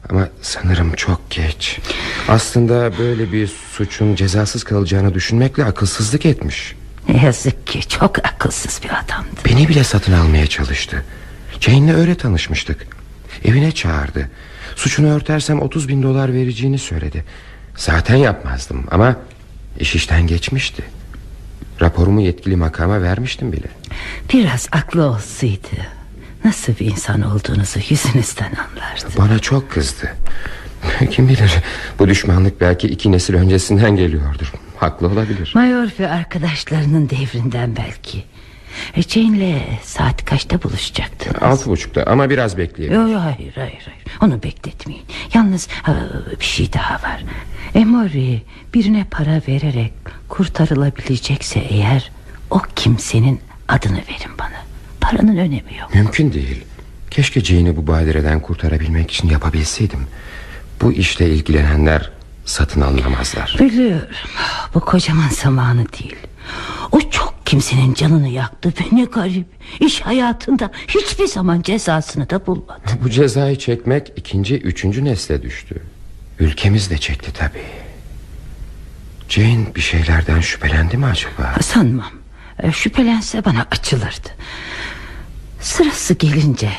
Ama sanırım çok geç. Aslında böyle bir suçun cezasız kalacağını düşünmekle akılsızlık etmiş. Ne yazık ki çok akılsız bir adamdı. Beni bile satın almaya çalıştı. Jane'le öyle tanışmıştık. Evine çağırdı. Suçunu örtersem 30 bin dolar vereceğini söyledi. Zaten yapmazdım ama iş işten geçmişti. Raporumu yetkili makama vermiştim bile. Biraz aklı olsaydı Nasıl bir insan olduğunuzu yüzünüzden anlardı Bana çok kızdı. Kim bilir bu düşmanlık belki iki nesil öncesinden geliyordur. Haklı olabilir. Mayor ve arkadaşlarının devrinden belki. E, Jane'le saat kaçta buluşacaktınız? Altı buçukta ama biraz bekleyelim. Yok hayır hayır hayır. Onu bekletmeyin. Yalnız bir şey daha var. Emory birine para vererek kurtarılabilecekse eğer O kimsenin adını verin bana Paranın önemi yok. Mümkün değil. Keşke Jane'i bu badireden kurtarabilmek için yapabilseydim. Bu işle ilgilenenler satın alınamazlar. Biliyorum. Bu kocaman zamanı değil. O çok kimsenin canını yaktı ve ne garip. İş hayatında hiçbir zaman cezasını da bulmadı. Bu cezayı çekmek ikinci üçüncü nesle düştü. Ülkemiz de çekti tabii. Jane bir şeylerden şüphelendi mi acaba? Sanmam. E, Şüphelense bana açılırdı Sırası gelince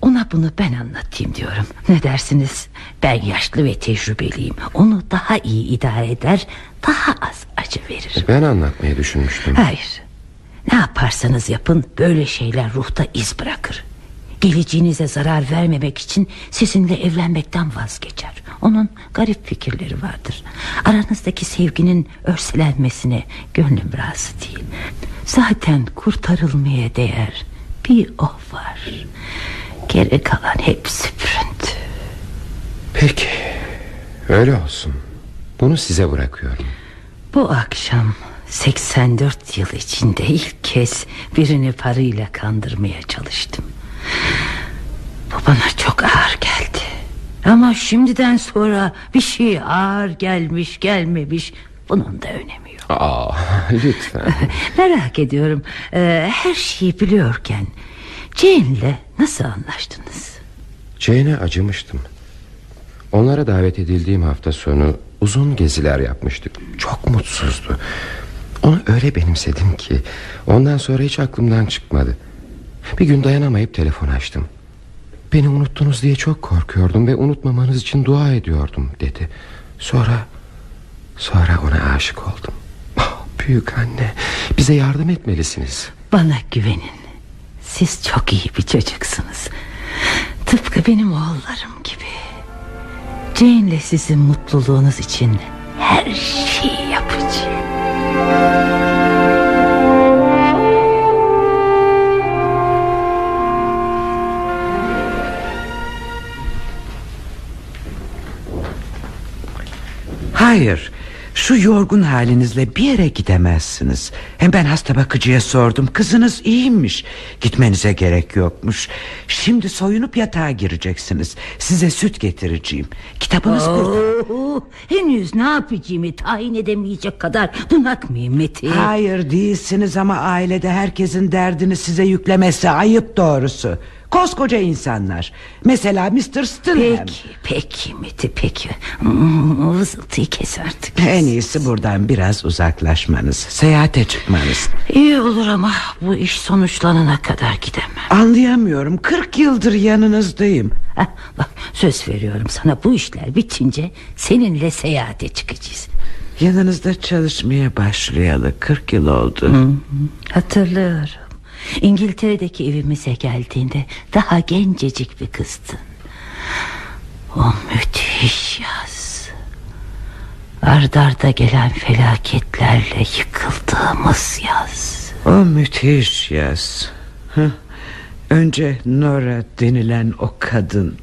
Ona bunu ben anlatayım diyorum. Ne dersiniz? Ben yaşlı ve tecrübeliyim. Onu daha iyi idare eder Daha az acı verir. Ben anlatmayı düşünmüştüm. Hayır. Ne yaparsanız yapın Böyle şeyler ruhta iz bırakır. Geleceğinize zarar vermemek için sizinle evlenmekten vazgeçer. Onun garip fikirleri vardır. Aranızdaki sevginin örselenmesine gönlüm razı değil. Zaten kurtarılmaya değer bir o var. Geri kalan hep süprüntü. Peki öyle olsun Bunu size bırakıyorum Bu akşam 84 yıl içinde ilk kez birini parayla kandırmaya çalıştım. Bu bana çok ağır geldi. Ama şimdiden sonra bir şey ağır gelmiş gelmemiş bunun da önemi. Aa, lütfen. Merak ediyorum. E, her şeyi biliyorken Jane'le nasıl anlaştınız? Jane'e acımıştım. Onlara davet edildiğim hafta sonu Uzun geziler yapmıştık. Çok mutsuzdu. Onu öyle benimsedim ki Ondan sonra hiç aklımdan çıkmadı. Bir gün dayanamayıp telefon açtım. Beni unuttunuz diye çok korkuyordum Ve unutmamanız için dua ediyordum dedi. Sonra Sonra ona aşık oldum Büyük anne. Bize yardım etmelisiniz. Bana güvenin. Siz çok iyi bir çocuksunuz. Tıpkı benim oğullarım gibi. Jane'le sizin mutluluğunuz için Her şeyi yapacağım. Hayır şu yorgun halinizle bir yere gidemezsiniz. Hem ben hasta bakıcıya sordum. Kızınız iyiymiş. Gitmenize gerek yokmuş. Şimdi soyunup yatağa gireceksiniz. Size süt getireceğim. Kitabınız burada. Oo, Henüz ne yapacağımı tayin edemeyecek kadar bunak mıyım Metin? Hayır değilsiniz ama ailede herkesin derdini size yüklemesi ayıp doğrusu Koskoca insanlar. Mesela Mr. Stilham. Peki peki Meti peki. Hmm, Vızıltıyı kes artık. En iyisi buradan biraz uzaklaşmanız Seyahate çıkmanız. İyi olur ama bu iş sonuçlanana kadar gidemem. Anlayamıyorum 40 yıldır yanınızdayım. Heh, Bak söz veriyorum sana bu işler bitince Seninle seyahate çıkacağız. Yanınızda çalışmaya başlayalı 40 yıl oldu. Hı hı, Hatırlıyorum İngiltere'deki evimize geldiğinde Daha gencecik bir kızdın O müthiş yaz. Ardarda gelen felaketlerle yıkıldığımız yaz. O müthiş yaz. Önce Nora denilen o kadın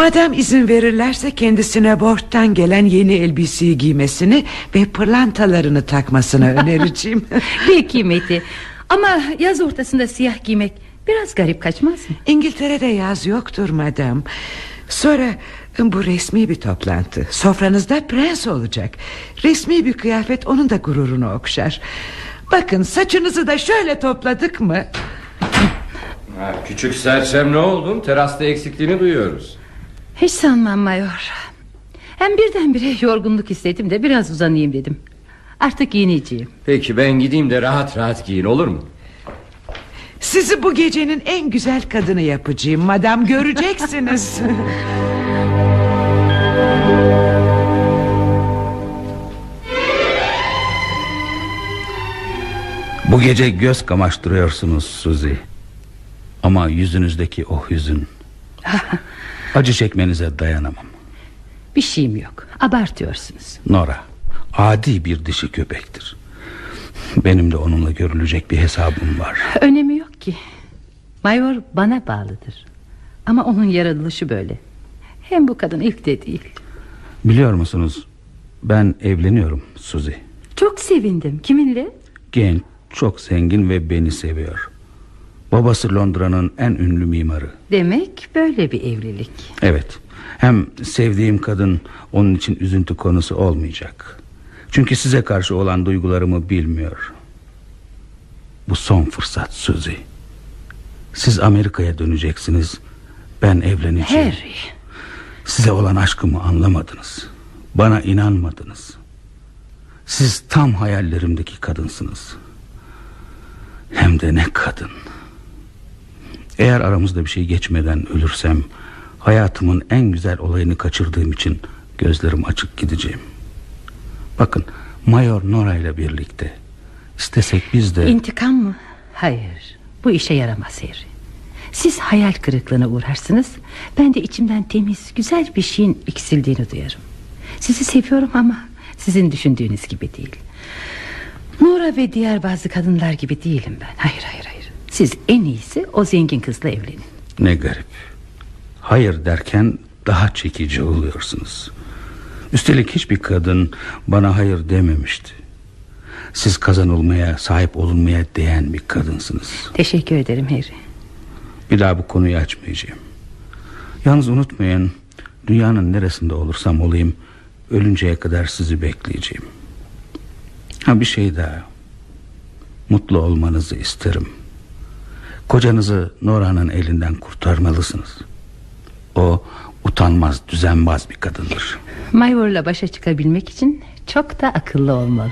Madem izin verirlerse kendisine borçtan gelen yeni elbiseyi giymesini ve pırlantalarını takmasını önereceğim. Peki Meti Ama yaz ortasında siyah giymek biraz garip kaçmaz mı? İngiltere'de yaz yoktur madem. Sonra bu resmi bir toplantı. Sofranızda prens olacak. Resmi bir kıyafet onun da gururunu okşar. Bakın saçınızı da şöyle topladık mı? Ha, küçük sersem ne oldun? Terasta eksikliğini duyuyoruz. Hiç sanmam mayor Hem birdenbire yorgunluk hissettim de biraz uzanayım dedim Artık giyineceğim Peki ben gideyim de rahat rahat giyin olur mu? Sizi bu gecenin en güzel kadını yapacağım madam göreceksiniz. Bu gece göz kamaştırıyorsunuz Suzi. Ama yüzünüzdeki o hüzün. Acı çekmenize dayanamam. Bir şeyim yok abartıyorsunuz Nora adi bir dişi köpektir. Benim de onunla görülecek bir hesabım var. Önemi yok ki Mayor bana bağlıdır Ama onun yaratılışı böyle Hem bu kadın ilk de değil Biliyor musunuz ben evleniyorum Suzi. Çok sevindim kiminle? Genç, çok zengin ve beni seviyor. Babası Londra'nın en ünlü mimarı. Demek böyle bir evlilik Evet. Hem sevdiğim kadın onun için üzüntü konusu olmayacak. Çünkü size karşı olan duygularımı bilmiyor. Bu son fırsat Suzy. Siz Amerika'ya döneceksiniz. Ben evleneceğim. Harry Size olan aşkımı anlamadınız. Bana inanmadınız. Siz tam hayallerimdeki kadınsınız. Hem de ne kadın. Eğer aramızda bir şey geçmeden ölürsem... ...hayatımın en güzel olayını kaçırdığım için... gözlerim açık gideceğim. Bakın Mayor Nora ile birlikte. İstesek biz de... İntikam mı? Hayır. Bu işe yaramaz Harry. Siz hayal kırıklığına uğrarsınız. Ben de içimden temiz, güzel bir şeyin eksildiğini duyarım. Sizi seviyorum ama sizin düşündüğünüz gibi değil. Nora ve diğer bazı kadınlar gibi değilim ben. Hayır hayır. Siz en iyisi o zengin kızla evlenin. Ne garip. Hayır derken daha çekici oluyorsunuz. Üstelik hiçbir kadın bana hayır dememişti. Siz kazanılmaya, sahip olunmaya değen bir kadınsınız. Teşekkür ederim Harry. Bir daha bu konuyu açmayacağım. Yalnız unutmayın, dünyanın neresinde olursam olayım, ölünceye kadar sizi bekleyeceğim. Ha bir şey daha. Mutlu olmanızı isterim. Kocanızı Nora'nın elinden kurtarmalısınız. O utanmaz, düzenbaz bir kadındır. Mayor'la başa çıkabilmek için çok da akıllı olmalı.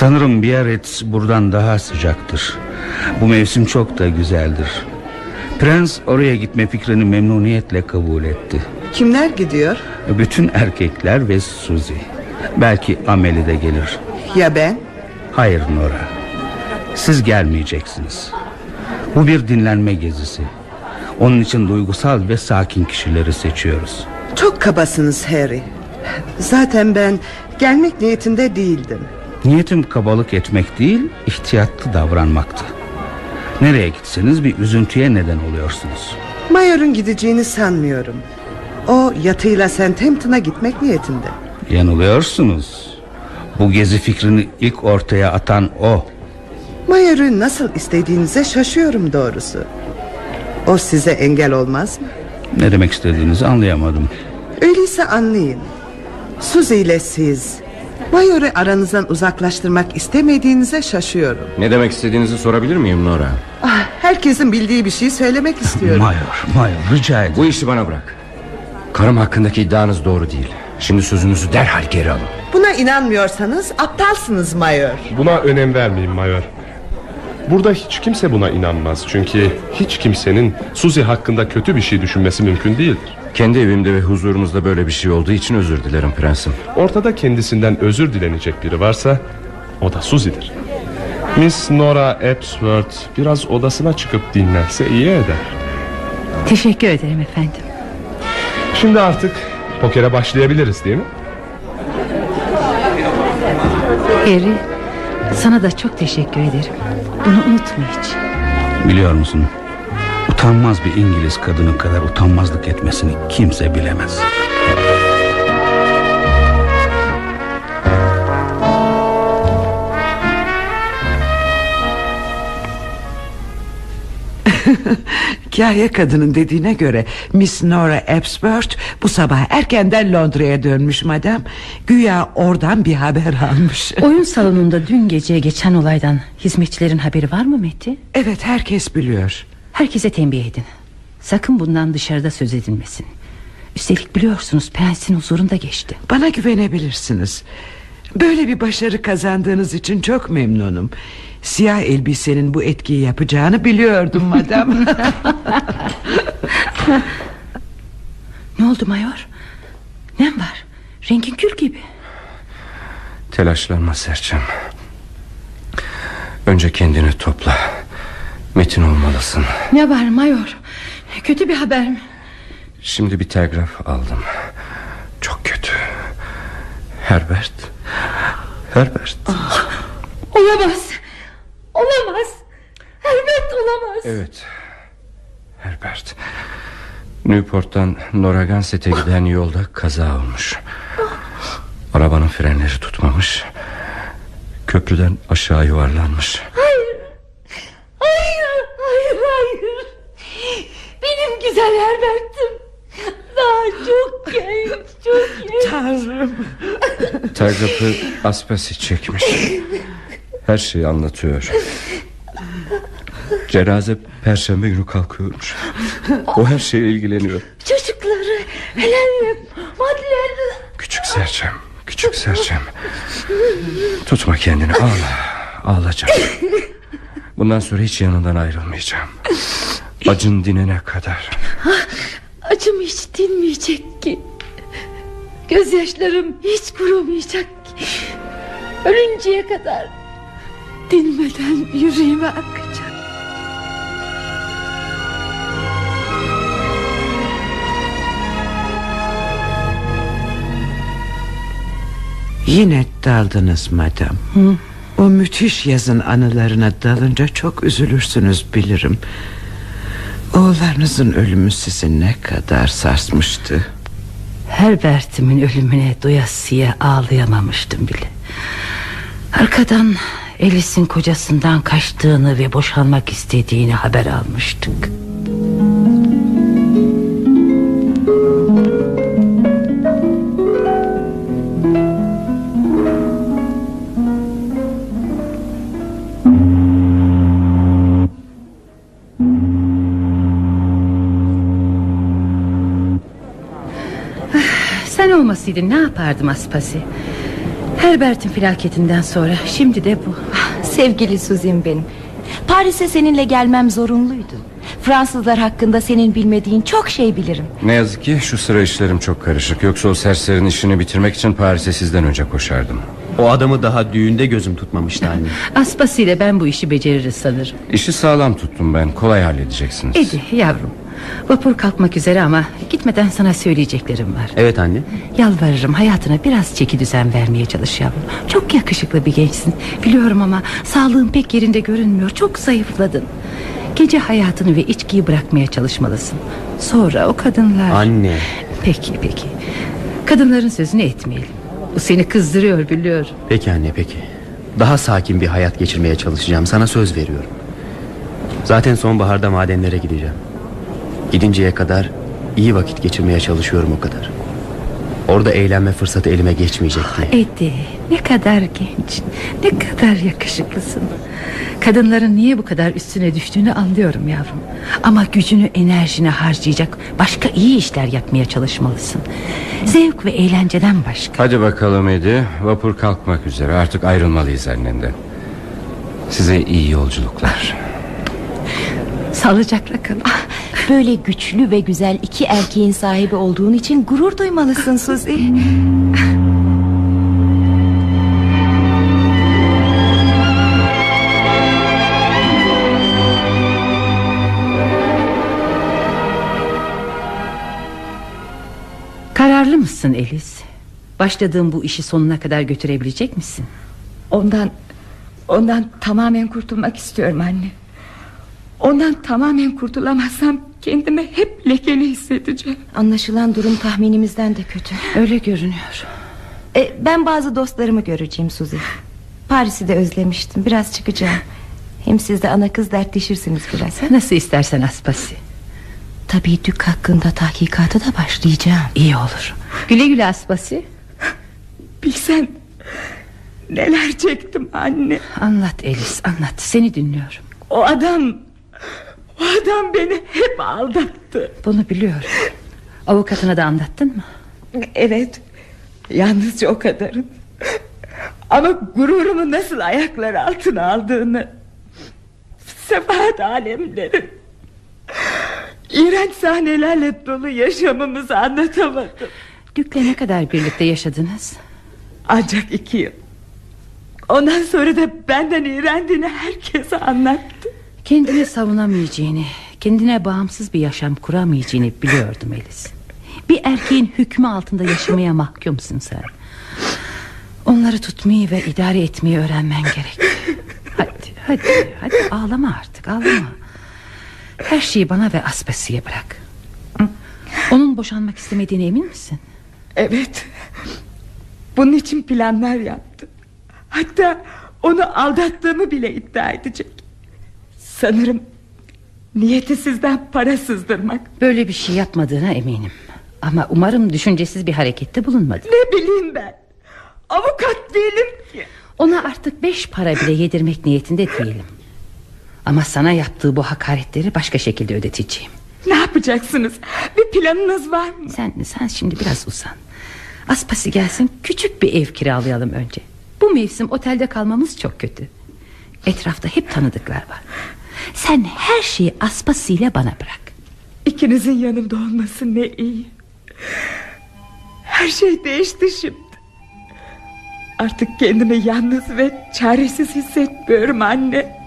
Sanırım Biarritz buradan daha sıcaktır. Bu mevsim çok da güzeldir. Prens oraya gitme fikrini memnuniyetle kabul etti. Kimler gidiyor? Bütün erkekler ve Suzy. Belki Amelie de gelir. Ya ben? Hayır Nora. Siz gelmeyeceksiniz. Bu bir dinlenme gezisi. Onun için duygusal ve sakin kişileri seçiyoruz. Çok kabasınız Harry. Zaten ben gelmek niyetinde değildim. Niyetim kabalık etmek değil, ihtiyatlı davranmaktı. Nereye gitseniz bir üzüntüye neden oluyorsunuz. Mayor'un gideceğini sanmıyorum. O yatıyla Southampton'a gitmek niyetinde. Yanılıyorsunuz. Bu gezi fikrini ilk ortaya atan o. Mayor'u nasıl istediğinize şaşıyorum doğrusu. O size engel olmaz mı? Ne demek istediğinizi anlayamadım. Öyleyse anlayın. Suzy ile siz Mayor'u aranızdan uzaklaştırmak istemediğinize şaşıyorum. Ne demek istediğinizi sorabilir miyim Nora? Ah, herkesin bildiği bir şey söylemek istiyorum. Mayor, Mayor rica ederim. Bu işi bana bırak. Karım hakkındaki iddianız doğru değil. Şimdi sözünüzü derhal geri alın. Buna inanmıyorsanız aptalsınız Mayor. Buna önem vermeyin Mayor. Burada hiç kimse buna inanmaz. Çünkü hiç kimsenin Suzy hakkında kötü bir şey düşünmesi mümkün değildir. Kendi evimde ve huzurumuzda böyle bir şey olduğu için özür dilerim prensim. Ortada kendisinden özür dilenecek biri varsa o da Suzy'dir. Miss Nora Epsworth biraz odasına çıkıp dinlense iyi eder. Teşekkür ederim efendim. Şimdi artık pokere başlayabiliriz değil mi? Harry sana da çok teşekkür ederim. Bunu unutma hiç. Biliyor musun? Utanmaz bir İngiliz kadının kadar utanmazlık etmesini kimse bilemez. Kahya kadının dediğine göre Miss Nora Epsworth bu sabah erkenden Londra'ya dönmüş madem. Güya oradan bir haber almış. Oyun salonunda dün gece geçen olaydan hizmetçilerin haberi var mı Mehdi? Evet herkes biliyor. Herkese tembih edin. Sakın bundan dışarıda söz edilmesin. Üstelik biliyorsunuz prensin huzurunda geçti. Bana güvenebilirsiniz. Böyle bir başarı kazandığınız için çok memnunum. Siyah elbisenin bu etkiyi yapacağını biliyordum madem. ne oldu mayor? Ne var? Rengin gül gibi. Telaşlanma Serçem. Önce kendini topla. Metin olmalısın. Ne var mayor? Kötü bir haber mi? Şimdi bir telgraf aldım. Çok kötü. Herbert. Herbert. Ah, olamaz. Olamaz. Herbert olamaz. Evet. Herbert. Newport'tan Noraganset'e giden yolda kaza olmuş. Arabanın frenleri tutmamış. Köprüden aşağı yuvarlanmış. Hayır. Hayır. Hayır. Hayır. Benim güzel Herbert'im. Daha çok genç. Çok genç. Tanrım. Telgrafı Aspasi çekmiş. Her şeyi anlatıyor. Cenaze perşembe günü kalkıyormuş. O her şeye ilgileniyor. Çocukları Helen'le Madeleine Küçük serçem, küçük serçem. Tutma kendini ağla. Ağla canım. Bundan sonra hiç yanından ayrılmayacağım. Acın dinene kadar. Acım hiç dinmeyecek ki Gözyaşlarım hiç kurumayacak ki Ölünceye kadar Dinmeden yüreğime akacak Yine daldınız madam Hı. O müthiş yazın anılarına dalınca çok üzülürsünüz bilirim. Oğullarınızın ölümü sizi ne kadar sarsmıştı. Herbert'imin ölümüne doyasıya ağlayamamıştım bile. Arkadan Elis'in kocasından kaçtığını ve boşanmak istediğini haber almıştık Sen olmasaydın ne yapardım Aspasi Herbert'in felaketinden sonra Şimdi de bu Sevgili Suzin benim Paris'e seninle gelmem zorunluydu Fransızlar hakkında senin bilmediğin çok şey bilirim Ne yazık ki şu sıra işlerim çok karışık. Yoksa o serserinin işini bitirmek için Paris'e sizden önce koşardım. O adamı daha düğünde gözüm tutmamıştı anne. Aspasi ile ben bu işi beceririz sanırım İşi sağlam tuttum ben. Kolay halledeceksiniz. Edi yavrum Vapur kalkmak üzere ama gitmeden sana söyleyeceklerim var Evet anne. Yalvarırım hayatına biraz çeki düzen vermeye çalış yavrum Çok yakışıklı bir gençsin Biliyorum ama sağlığın pek yerinde görünmüyor Çok zayıfladın Gece hayatını ve içkiyi bırakmaya çalışmalısın Sonra o kadınlar Anne. Peki peki Kadınların sözünü etmeyelim Bu seni kızdırıyor biliyorum Peki anne peki. Daha sakin bir hayat geçirmeye çalışacağım. Sana söz veriyorum. Zaten sonbaharda madenlere gideceğim. Gidinceye kadar iyi vakit geçirmeye çalışıyorum o kadar. Orada eğlenme fırsatı elime geçmeyecek diye. Edi ne kadar genç Ne kadar yakışıklısın Kadınların niye bu kadar üstüne düştüğünü anlıyorum yavrum Ama gücünü enerjini harcayacak Başka iyi işler yapmaya çalışmalısın Zevk ve eğlenceden başka Hadi bakalım Edi. Vapur kalkmak üzere. Artık ayrılmalıyız annenden. Size iyi yolculuklar. Sağlıcakla kalın Böyle güçlü ve güzel iki erkeğin sahibi olduğun için gurur duymalısın Suzi. Kararlı mısın Elis? Başladığın bu işi sonuna kadar götürebilecek misin? Ondan Ondan tamamen kurtulmak istiyorum anne. Ondan tamamen kurtulamazsam Kendimi hep lekeli hissedeceğim. Anlaşılan durum tahminimizden de kötü. Öyle görünüyor. E, Ben bazı dostlarımı göreceğim Suzi. Paris'i de özlemiştim. Biraz çıkacağım. Hem siz de ana kız dertleşirsiniz biraz. Ha? Nasıl istersen Aspasi. Tabii dük hakkında tahkikata da başlayacağım. İyi olur. Güle güle Aspasi. Bilsen Neler çektim anne. Anlat Elis anlat. Seni dinliyorum. O adam O adam beni hep aldattı. Bunu biliyorum. Avukatına da anlattın mı? Evet. Yalnızca o kadarın. Ama gururumu nasıl ayaklar altına aldığını. Sefahat alemlerin İğrenç sahnelerle dolu yaşamımızı anlatamadım. Dük'le ne kadar birlikte yaşadınız? Ancak iki yıl. Ondan sonra da benden iğrendiğini herkese anlattı Kendini savunamayacağını Kendine bağımsız bir yaşam kuramayacağını biliyordum Elis. Bir erkeğin hükmü altında yaşamaya mahkumsun sen. Onları tutmayı ve idare etmeyi öğrenmen gerek. Hadi hadi hadi. Ağlama artık ağlama. Her şeyi bana ve Aspasi'ye bırak. Onun boşanmak istemediğine emin misin? Evet. Bunun için planlar yaptı Hatta onu aldattığımı bile iddia edecek Sanırım Niyeti sizden para sızdırmak. Böyle bir şey yapmadığına eminim. Ama umarım düşüncesiz bir harekette bulunmadı. Ne bileyim ben. Avukat değilim ki. Ona artık beş para bile yedirmek niyetinde değilim. Ama sana yaptığı bu hakaretleri başka şekilde ödeteceğim. Ne yapacaksınız? Bir planınız var mı? Sen, sen şimdi biraz uzan. Aspasi gelsin küçük bir ev kiralayalım önce. Bu mevsim otelde kalmamız çok kötü. Etrafta hep tanıdıklar var Sen her şeyi Aspasi ile bana bırak. İkinizin yanımda olması ne iyi. Her şey değişti şimdi. Artık kendimi yalnız ve çaresiz hissetmiyorum anne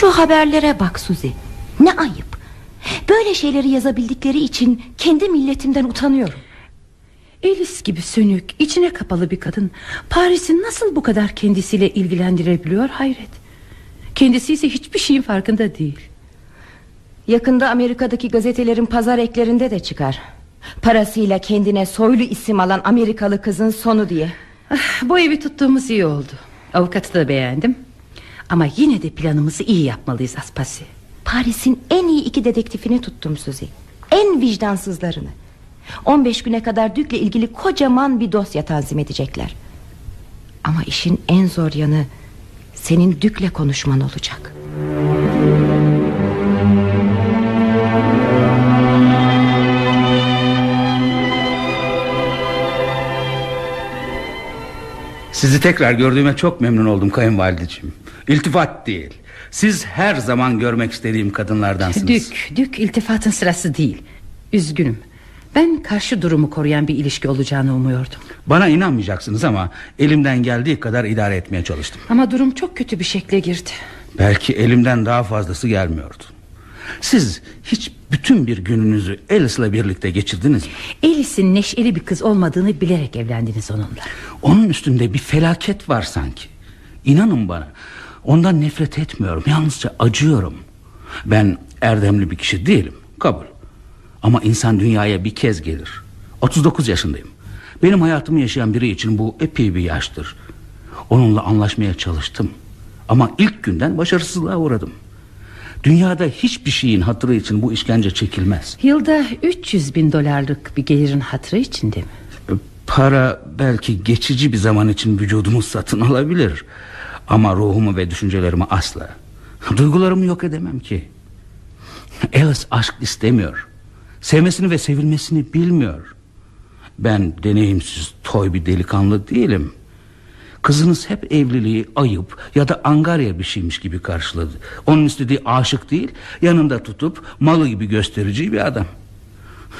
Şu haberlere bak Suzi. Ne ayıp. Böyle şeyleri yazabildikleri için Kendi milletimden utanıyorum. Elis gibi sönük içine kapalı bir kadın Paris'i nasıl bu kadar kendisiyle ilgilendirebiliyor hayret? Kendisi ise hiçbir şeyin farkında değil. Yakında Amerika'daki gazetelerin pazar eklerinde de çıkar. Parasıyla kendine soylu isim alan Amerikalı kızın sonu diye. Ah, Bu evi tuttuğumuz iyi oldu. Avukatı da beğendim Ama yine de planımızı iyi yapmalıyız Aspasi Paris'in en iyi iki dedektifini tuttum Suzi. En vicdansızlarını. 15 güne kadar Dük'le ilgili kocaman bir dosya tanzim edecekler. Ama işin en zor yanı Senin Dük'le konuşman olacak. Sizi tekrar gördüğüme çok memnun oldum kayınvalideciğim İltifat değil. Siz her zaman görmek istediğim kadınlardansınız. Dük, Dük iltifatın sırası değil. Üzgünüm. Ben karşı durumu koruyan bir ilişki olacağını umuyordum. Bana inanmayacaksınız ama Elimden geldiği kadar idare etmeye çalıştım. Ama durum çok kötü bir şekle girdi. Belki elimden daha fazlası gelmiyordu. Siz hiç bütün bir gününüzü Alice'la birlikte geçirdiniz mi? Alice'in neşeli bir kız olmadığını bilerek evlendiniz onunla. Onun üstünde bir felaket var sanki. İnanın bana Ondan nefret etmiyorum. Yalnızca acıyorum. Ben erdemli bir kişi değilim. Kabul. Ama insan dünyaya bir kez gelir. 39 yaşındayım. Benim hayatımı yaşayan biri için bu epey bir yaştır. Onunla anlaşmaya çalıştım. Ama ilk günden başarısızlığa uğradım. Dünyada hiçbir şeyin hatırı için bu işkence çekilmez. Yılda 300 bin dolarlık bir gelirin hatırı içinde mi? Para belki geçici bir zaman için vücudumu satın alabilir Ama ruhumu ve düşüncelerimi asla Duygularımı yok edemem ki Alice aşk istemiyor Sevmesini ve sevilmesini bilmiyor Ben deneyimsiz toy bir delikanlı değilim Kızınız hep evliliği ayıp ya da angarya bir şeymiş gibi karşıladı. Onun istediği aşık değil, yanında tutup malı gibi gösterici bir adam.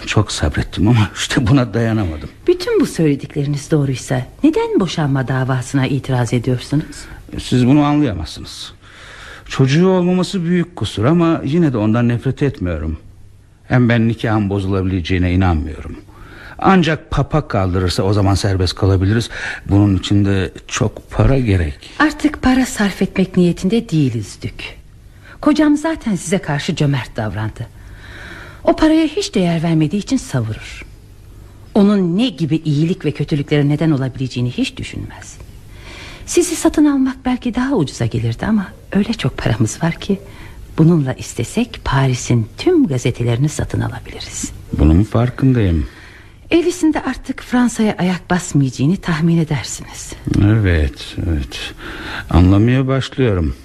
Çok sabrettim ama işte buna dayanamadım. Bütün bu söyledikleriniz doğruysa neden boşanma davasına itiraz ediyorsunuz? Siz bunu anlayamazsınız. Çocuğu olmaması büyük kusur ama yine de ondan nefret etmiyorum. Hem ben nikahın bozulabileceğine inanmıyorum. Ancak papa kaldırırsa o zaman serbest kalabiliriz. Bunun için de çok para gerek. Artık para sarf etmek niyetinde değiliz Dük. Kocam zaten size karşı cömert davrandı. O paraya hiç değer vermediği için savurur. Onun ne gibi iyilik ve kötülüklere neden olabileceğini hiç düşünmez. Sizi satın almak belki daha ucuza gelirdi ama öyle çok paramız var ki bununla istesek Paris'in tüm gazetelerini satın alabiliriz. Bunun farkındayım. Elis'in de artık Fransa'ya ayak basmayacağını tahmin edersiniz. Evet, evet. Anlamaya başlıyorum.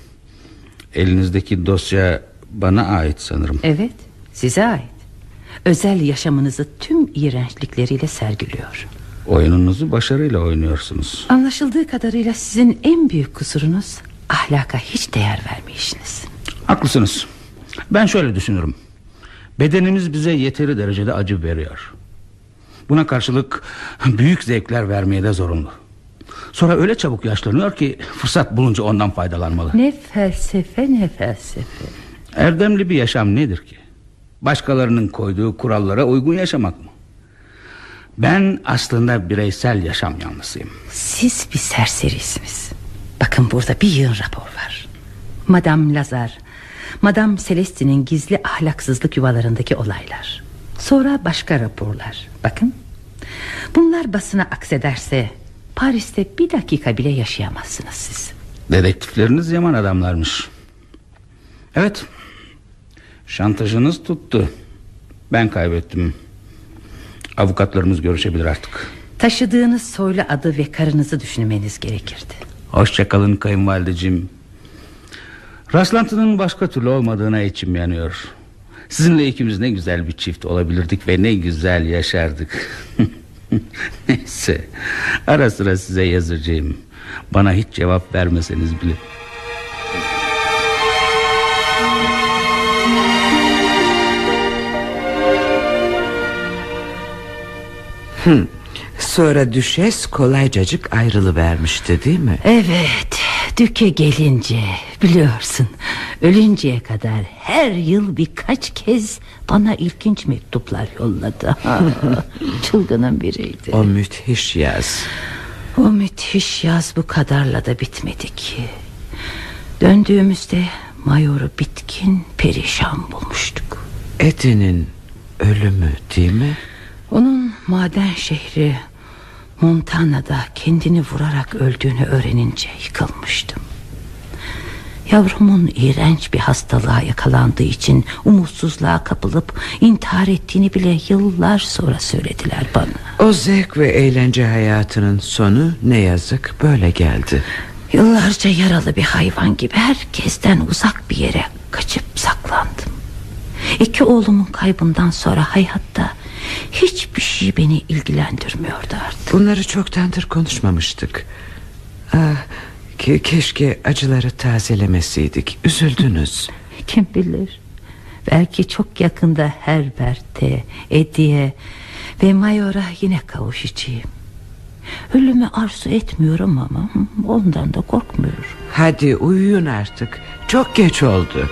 Elinizdeki dosya bana ait sanırım. Evet, size ait. Özel yaşamınızı tüm iğrençlikleriyle sergiliyor. Oyununuzu başarıyla oynuyorsunuz. Anlaşıldığı kadarıyla sizin en büyük kusurunuz ahlaka hiç değer vermeyişiniz. Haklısınız. Ben şöyle düşünürüm. Bedenimiz bize yeteri derecede acı veriyor. Buna karşılık büyük zevkler vermeye de zorunlu. Sonra öyle çabuk yaşlanıyor ki fırsat bulunca ondan faydalanmalı. Ne felsefe ne felsefe. Erdemli bir yaşam nedir ki? Başkalarının koyduğu kurallara uygun yaşamak mı? Ben aslında bireysel yaşam yanlısıyım. Siz bir serserisiniz. Bakın burada bir yığın rapor var. Madame Lazar, Madame Celestine'in gizli ahlaksızlık yuvalarındaki olaylar. Sonra başka raporlar. Bakın. Bunlar basına aksederse Paris'te bir dakika bile yaşayamazsınız siz Dedektifleriniz yaman adamlarmış Evet Şantajınız tuttu Ben kaybettim Avukatlarımız görüşebilir artık. Taşıdığınız soylu adı ve karınızı düşünmeniz gerekirdi. Hoşçakalın kayınvalideciğim. Rastlantının başka türlü olmadığına içim yanıyor. Sizinle ikimiz ne güzel bir çift olabilirdik Ve ne güzel yaşardık. Neyse Ara sıra size yazacağım. Bana hiç cevap vermeseniz bile Hı. Sonra düşes kolaycacık ayrılıvermişti değil mi? Evet Düke gelince biliyorsun Ölünceye kadar her yıl birkaç kez Bana ilginç mektuplar yolladı Çılgının biriydi O müthiş yaz O müthiş yaz bu kadarla da bitmedi ki Döndüğümüzde Mayoru bitkin perişan bulmuştuk Eddie'nin ölümü değil mi? Onun maden şehri Montana'da kendini vurarak öldüğünü öğrenince yıkılmıştım. Yavrumun iğrenç bir hastalığa yakalandığı için umutsuzluğa kapılıp intihar ettiğini bile yıllar sonra söylediler bana. O zevk ve eğlence hayatının sonu ne yazık böyle geldi. Yıllarca yaralı bir hayvan gibi herkesten uzak bir yere kaçıp saklandım. İki oğlumun kaybından sonra hayatta hiçbir şey beni ilgilendirmiyordu artık. Bunları çoktandır konuşmamıştık. Ah, ke keşke acıları tazelemeseydik. Üzüldünüz. Kim bilir? Belki çok yakında Herbert'e, Eddie'ye ve Mayor'a yine kavuşacağım. Ölümü arzu etmiyorum ama ondan da korkmuyorum. Hadi uyuyun artık. Çok geç oldu.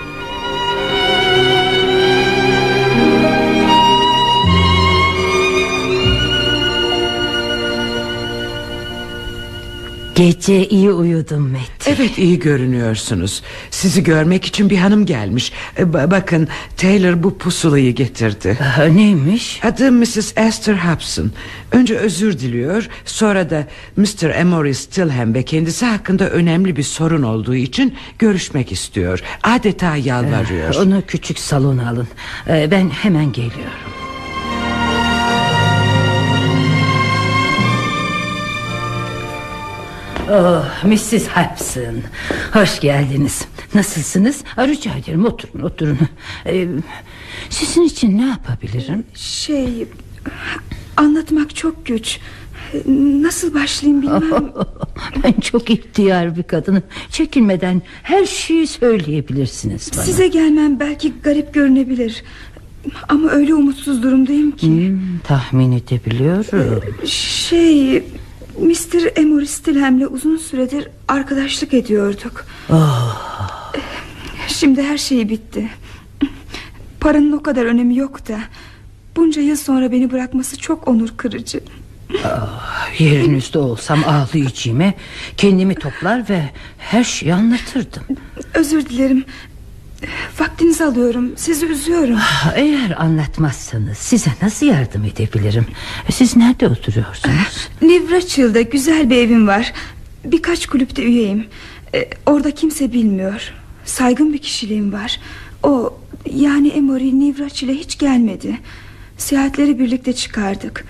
Gece iyi uyudum Met. Evet iyi görünüyorsunuz. Sizi görmek için bir hanım gelmiş. Ba bakın Taylor bu pusulayı getirdi. Aa, neymiş? Adı Mrs. Esther Hobson. Önce özür diliyor. Sonra da Mr. Emory Stillham ve kendisi hakkında önemli bir sorun olduğu için görüşmek istiyor. Adeta yalvarıyor. Ee, onu küçük salona alın. Ee, ben hemen geliyorum. Oh, Mrs. Hobson. Hoş geldiniz. Nasılsınız? Rica ederim oturun oturun. Ee, Sizin için ne yapabilirim? Şey Anlatmak çok güç. Nasıl başlayayım bilmem. Ben çok ihtiyar bir kadınım. Çekinmeden her şeyi söyleyebilirsiniz bana. Size gelmem belki garip görünebilir. Ama öyle umutsuz durumdayım ki. Hmm, Tahmin edebiliyorum. Şey Mr. Emory Stillham'le uzun süredir arkadaşlık ediyorduk. Oh. Şimdi her şey bitti. Paranın o kadar önemi yok da Bunca yıl sonra beni bırakması çok onur kırıcı. Ah, Yerinizde olsam ağlayacağıma Kendimi toplar ve her şeyi anlatırdım. Özür dilerim Vaktinizi alıyorum. Sizi üzüyorum. Ah, Eğer anlatmazsanız size nasıl yardım edebilirim? Siz nerede oturuyorsunuz? New Rachel'da güzel bir evim var. Birkaç kulüpte üyeyim. Ee, Orada kimse bilmiyor. Saygın bir kişiliğim var. O yani Emory New Rachel'e hiç gelmedi. Seyahatleri birlikte çıkardık.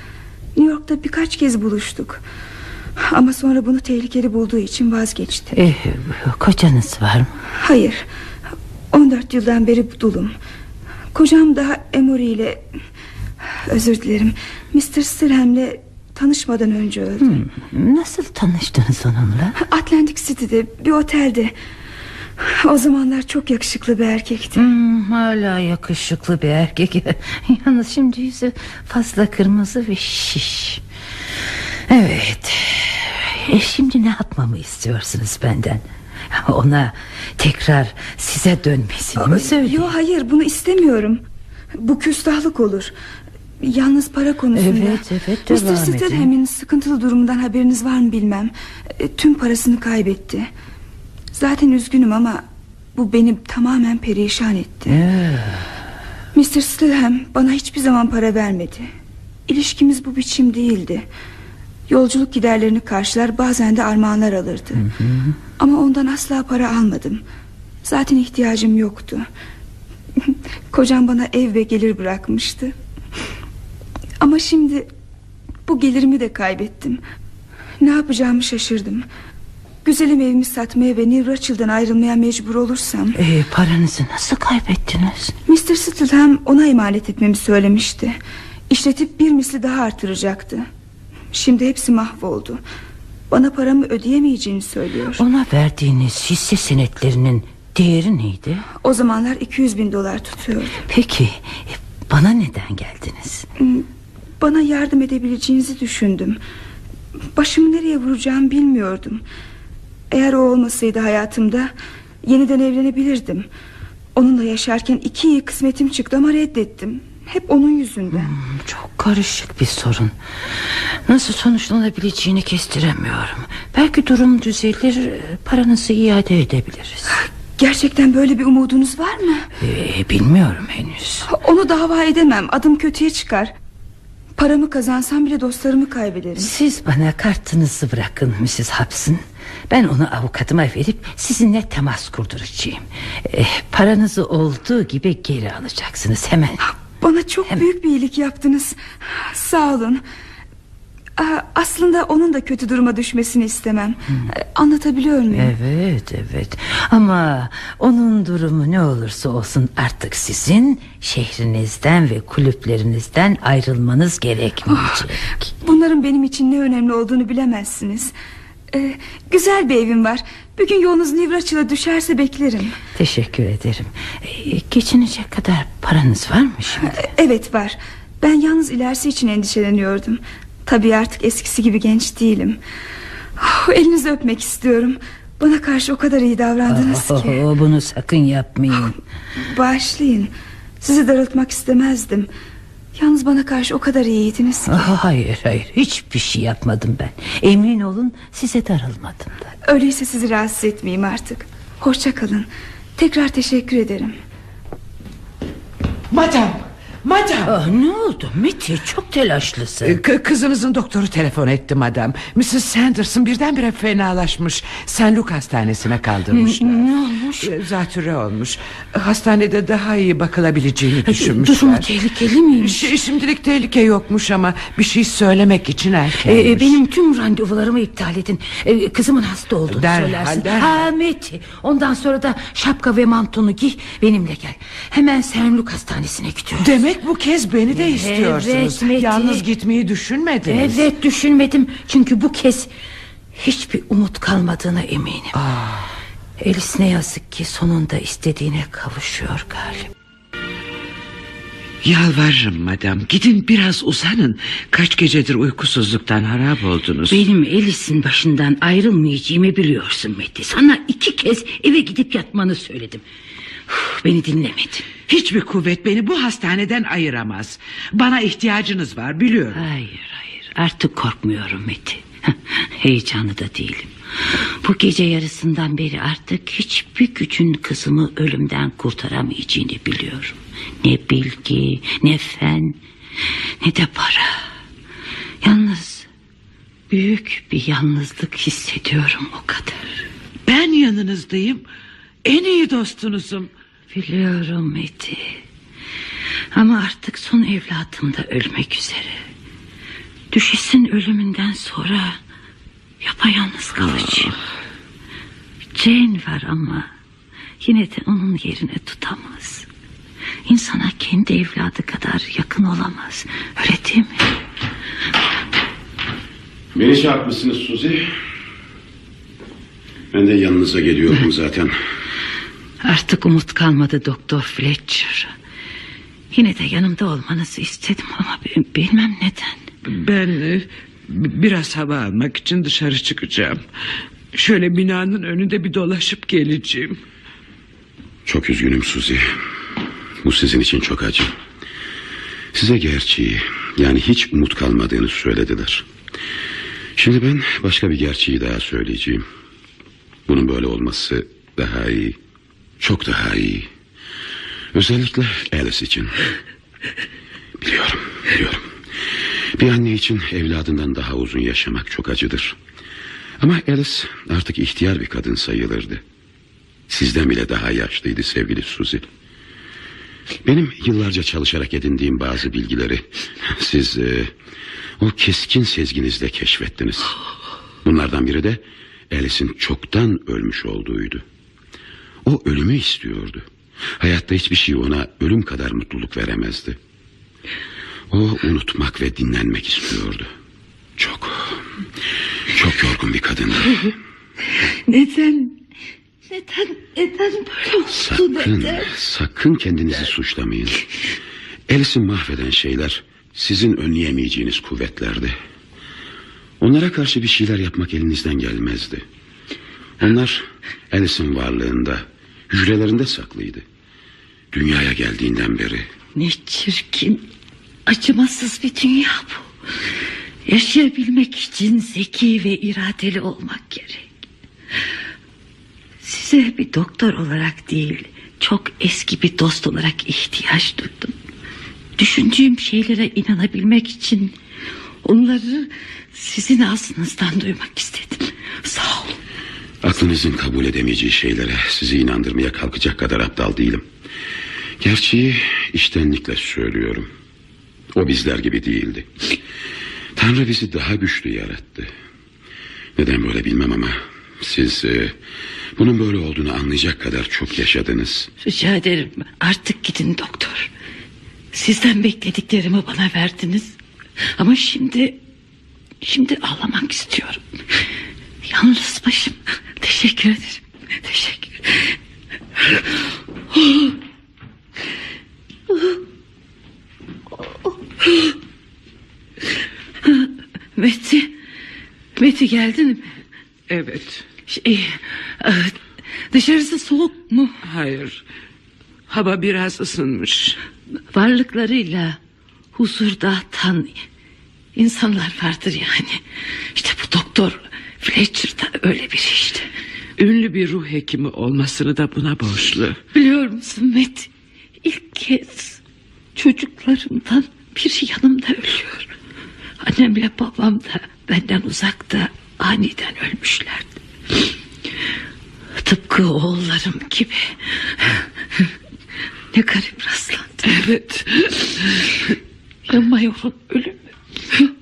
New York'ta birkaç kez buluştuk. Ama sonra bunu tehlikeli bulduğu için vazgeçti ee, Kocanız var mı? Hayır 14 yıldan beri dulum. Kocam daha Emory ile Özür dilerim Mr. Stillham'le tanışmadan önce öldü. Hmm, Nasıl tanıştınız onunla? Atlantic City'de bir otelde. O zamanlar çok yakışıklı bir erkekti. Hmm, Hala yakışıklı bir erkek. Yalnız şimdi yüzü fazla kırmızı ve şiş. Evet. E Şimdi ne yapmamı istiyorsunuz benden Ona tekrar size dönmesini mi söyleyeyim Yok hayır bunu istemiyorum. Bu küstahlık olur. Yalnız para konusunda. Evet evet devam Mr. Stillham'in sıkıntılı durumundan haberiniz var mı bilmem. E, Tüm parasını kaybetti. Zaten üzgünüm ama Bu beni tamamen perişan etti. Ee. Yolculuk giderlerini karşılar bazen de armağanlar alırdı. Ama ondan asla para almadım. Zaten ihtiyacım yoktu. Kocam bana ev ve gelir bırakmıştı. Ama şimdi bu gelirimi de kaybettim. Ne yapacağımı şaşırdım. Güzelim evimi satmaya ve New Rachel'dan ayrılmaya mecbur olursam... Ee, paranızı nasıl kaybettiniz? Mr. Stillham ona emanet etmemi söylemişti. İşletip bir misli daha artıracaktı. Şimdi hepsi mahvoldu. Bana paramı ödeyemeyeceğini söylüyor. Ona verdiğiniz hisse senetlerinin değeri neydi? O zamanlar 200 bin dolar tutuyordu. Peki e, bana neden geldiniz? Bana yardım edebileceğinizi düşündüm. Başımı nereye vuracağımı bilmiyordum. Eğer o olmasaydı hayatımda yeniden evlenebilirdim. Onunla yaşarken iki iyi kısmetim çıktı ama reddettim. Hep onun yüzünden. Çok karışık bir sorun. Nasıl sonuçlanabileceğini kestiremiyorum. Belki durum düzelir, paranızı iade edebiliriz. Gerçekten böyle bir umudunuz var mı? Ee, bilmiyorum henüz. Onu dava edemem. Adım kötüye çıkar. Paramı kazansam bile dostlarımı kaybederim. Siz bana kartınızı bırakın Mrs. Hobson. Ben onu avukatıma verip sizinle temas kurduracağım. Ee, paranızı olduğu gibi geri alacaksınız hemen. Bana çok büyük bir iyilik yaptınız. Sağ olun. Aslında onun da kötü duruma düşmesini istemem. Ee, Anlatabiliyor muyum? Evet evet ama onun durumu ne olursa olsun artık sizin şehrinizden ve kulüplerinizden ayrılmanız gerekmeyecek. Bunların benim için ne önemli olduğunu bilemezsiniz. Ee, güzel bir evim var. Bir gün yolunuz Nivraçıl'a düşerse beklerim. Teşekkür ederim. Ee, geçinecek kadar paranız var mı şimdi? Evet var. Ben yalnız ilerisi için endişeleniyordum. Tabii artık eskisi gibi genç değilim. Oh, elinizi öpmek istiyorum. Bana karşı o kadar iyi davrandınız Oh, ki. bunu sakın yapmayın. Bağışlayın. Sizi darıltmak istemezdim. Yalnız bana karşı o kadar iyiydiniz ki. Ah, hayır hayır hiçbir şey yapmadım ben. Emin olun size darılmadım da. Öyleyse sizi rahatsız etmeyeyim artık. Hoşça kalın. Tekrar teşekkür ederim. Madam Madam ah, Ne oldu Meti çok telaşlısın K- Kızınızın doktoru telefon etti madam Mrs. Sanderson birdenbire fenalaşmış St. Luke hastanesine kaldırmışlar Ne olmuş? E, Zatürre olmuş Hastanede daha iyi bakılabileceğini düşünmüşler Durumu tehlikeli miymiş? Ş- Şimdilik tehlike yokmuş ama Bir şey söylemek için erkenmiş Ee, benim tüm randevularımı iptal edin ee, Kızımın hasta olduğunu Derhal, söylersin derhal. Ha Meti Ondan sonra da şapka ve mantonu giy Benimle gel Hemen St. Luke hastanesine gidiyoruz Demek bu kez beni de istiyorsunuz. Evet, Meti. Yalnız gitmeyi düşünmediniz. Evet düşünmedim. Çünkü bu kez Hiçbir umut kalmadığına eminim. Ah. Alice ne yazık ki sonunda istediğine kavuşuyor galiba. Yalvarırım madam. Gidin biraz uzanın. Kaç gecedir uykusuzluktan harap oldunuz. Benim Alice'in başından ayrılmayacağımı biliyorsun Meti Sana iki kez eve gidip yatmanı söyledim Beni dinlemedin Hiçbir kuvvet beni bu hastaneden ayıramaz. Bana ihtiyacınız var biliyorum. Hayır hayır. Artık korkmuyorum Meti Heyecanlı da değilim. Bu gece yarısından beri artık hiçbir gücün kızımı ölümden kurtaramayacağını biliyorum. Ne bilgi ne fen ne de para. Yalnız büyük bir yalnızlık hissediyorum o kadar. Ben yanınızdayım En iyi dostunuzum. Biliyorum Meti Ama artık son evladım da ölmek üzere. Düşesin ölümünden sonra Yapayalnız kalacağım. Jane var ama Yine de onun yerine tutamaz. İnsana kendi evladı kadar yakın olamaz. Öyle değil mi? Beni çağırtmışsınız Suzy. Ben de yanınıza geliyordum zaten. Artık umut kalmadı Doktor Fletcher Yine de yanımda olmanızı istedim ama bi- bilmem neden Ben e, biraz hava almak için dışarı çıkacağım Şöyle binanın önünde bir dolaşıp geleceğim Çok üzgünüm Suzy. Bu sizin için çok acı. Size gerçeği yani hiç umut kalmadığını söylediler. Şimdi ben başka bir gerçeği daha söyleyeceğim. Bunun böyle olması daha iyi. Çok daha iyi. Özellikle Alice için. Biliyorum, biliyorum. Bir anne için evladından daha uzun yaşamak çok acıdır. Ama Alice artık ihtiyar bir kadın sayılırdı. Sizden bile daha yaşlıydı sevgili Suzy. Benim yıllarca çalışarak edindiğim bazı bilgileri siz e, o keskin sezginizle keşfettiniz. Bunlardan biri de Alice'in çoktan ölmüş olduğuydu. O ölümü istiyordu. Hayatta hiçbir şey ona ölüm kadar mutluluk veremezdi. O unutmak ve dinlenmek istiyordu. Çok, çok yorgun bir kadındı. Neden? Neden? Neden böyle oldu? Sakın, Neden? sakın kendinizi suçlamayın. Alice'i mahveden şeyler sizin önleyemeyeceğiniz kuvvetlerdi. Onlara karşı bir şeyler yapmak elinizden gelmezdi. Onlar Alice'in varlığında, hücrelerinde saklıydı. Dünyaya geldiğinden beri. Ne çirkin, acımasız bir dünya bu. Yaşayabilmek için zeki ve iradeli olmak gerek. Size bir doktor olarak değil, çok eski bir dost olarak ihtiyaç duydum. Düşündüğüm şeylere inanabilmek için onları sizin ağzınızdan duymak istedim. Sağ olun. Aklınızın kabul edemeyeceği şeylere sizi inandırmaya kalkacak kadar aptal değilim. Gerçeği iştenlikle söylüyorum. O bizler gibi değildi. Tanrı bizi daha güçlü yarattı. Neden böyle bilmem ama siz e, bunun böyle olduğunu anlayacak kadar çok yaşadınız. Rica ederim artık gidin doktor. Sizden beklediklerimi bana verdiniz. Ama şimdi... Şimdi ağlamak istiyorum. Yalnız başım. Teşekkür ederim. Teşekkür Meti. Meti geldin mi? Evet. Şey, e, dışarısı soğuk mu? Hayır. Hava biraz ısınmış. Varlıklarıyla huzur dağıtan insanlar vardır yani. İşte bu doktor Fletcher da öyle bir işte. Ünlü bir ruh hekimi olmasını da buna borçlu. Biliyor musun Met? İlk kez çocuklarımdan biri yanımda ölüyor. Annemle babam da benden uzakta aniden ölmüşlerdi. Tıpkı oğullarım gibi. Ne garip rastlantı. Evet. Ya Mayor'un ölümü.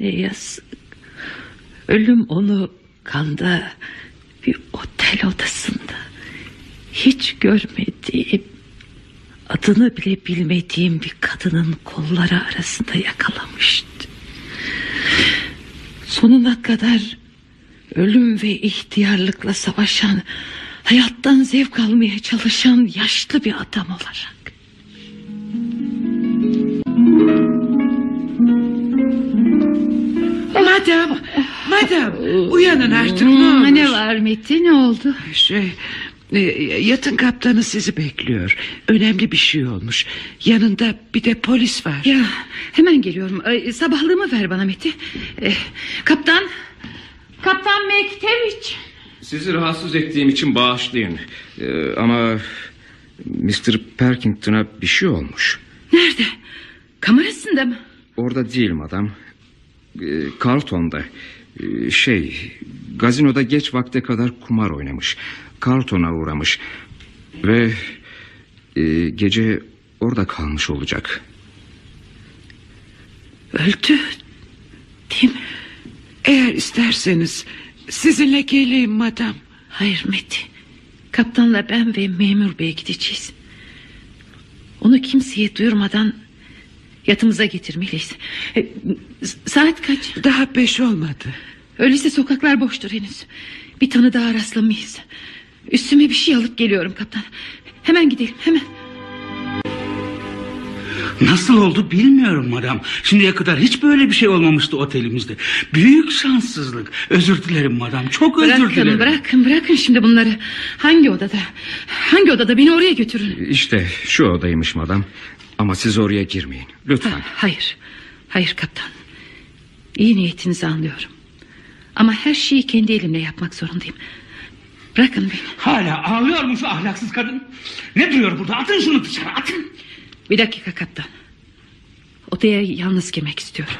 Ne yazık. Ölüm onu kanda bir otel odasında hiç görmediğim adını bile bilmediğim bir kadının kolları arasında yakalamıştı. Sonuna kadar ölüm ve ihtiyarlıkla savaşan, hayattan zevk almaya çalışan yaşlı bir adam olarak. Madam, madam uyanın artık ne Hmm, olur. ne var Metin ne oldu? Şey, e, yatın kaptanı sizi bekliyor. Önemli bir şey olmuş. Yanında bir de polis var. Ya hemen geliyorum. Sabahlığımı ver bana Meti. Eh, kaptan. Kaptan Mekteviç. Sizi rahatsız ettiğim için bağışlayın. Ee, ama Mr. Perkington'a bir şey olmuş. Nerede? Kamerasında mı? Orada değil madam. Ee, Carlton'da. Ee, şey, gazinoda geç vakte kadar kumar oynamış. Carlton'a uğramış. Ve e, gece orada kalmış olacak. Öldü. Değil mi? Eğer isterseniz sizinle geleyim madam. Hayır Meti. Kaptanla ben ve memur bey gideceğiz. Onu kimseye duyurmadan yatımıza getirmeliyiz. Saat kaç? Daha beş olmadı. Öyleyse sokaklar boştur henüz. Bir tanı daha rastlamayız. Üstüme bir şey alıp geliyorum kaptan. Hemen gidelim hemen. Nasıl oldu bilmiyorum madam. Şimdiye kadar hiç böyle bir şey olmamıştı otelimizde. Büyük şanssızlık. Özür dilerim madam. Çok özür Bırakın dilerim. bırakın bırakın şimdi bunları. Hangi odada? Hangi odada beni oraya götürün. İşte şu odaymış madam. Ama siz oraya girmeyin. Lütfen. Hayır. Hayır kaptan. İyi niyetinizi anlıyorum. Ama her şeyi kendi elimle yapmak zorundayım. Bırakın beni. Hala ağlıyor mu şu ahlaksız kadın? Ne duruyor burada? Atın şunu dışarı atın. Bir dakika kaptan. Odaya yalnız girmek istiyorum.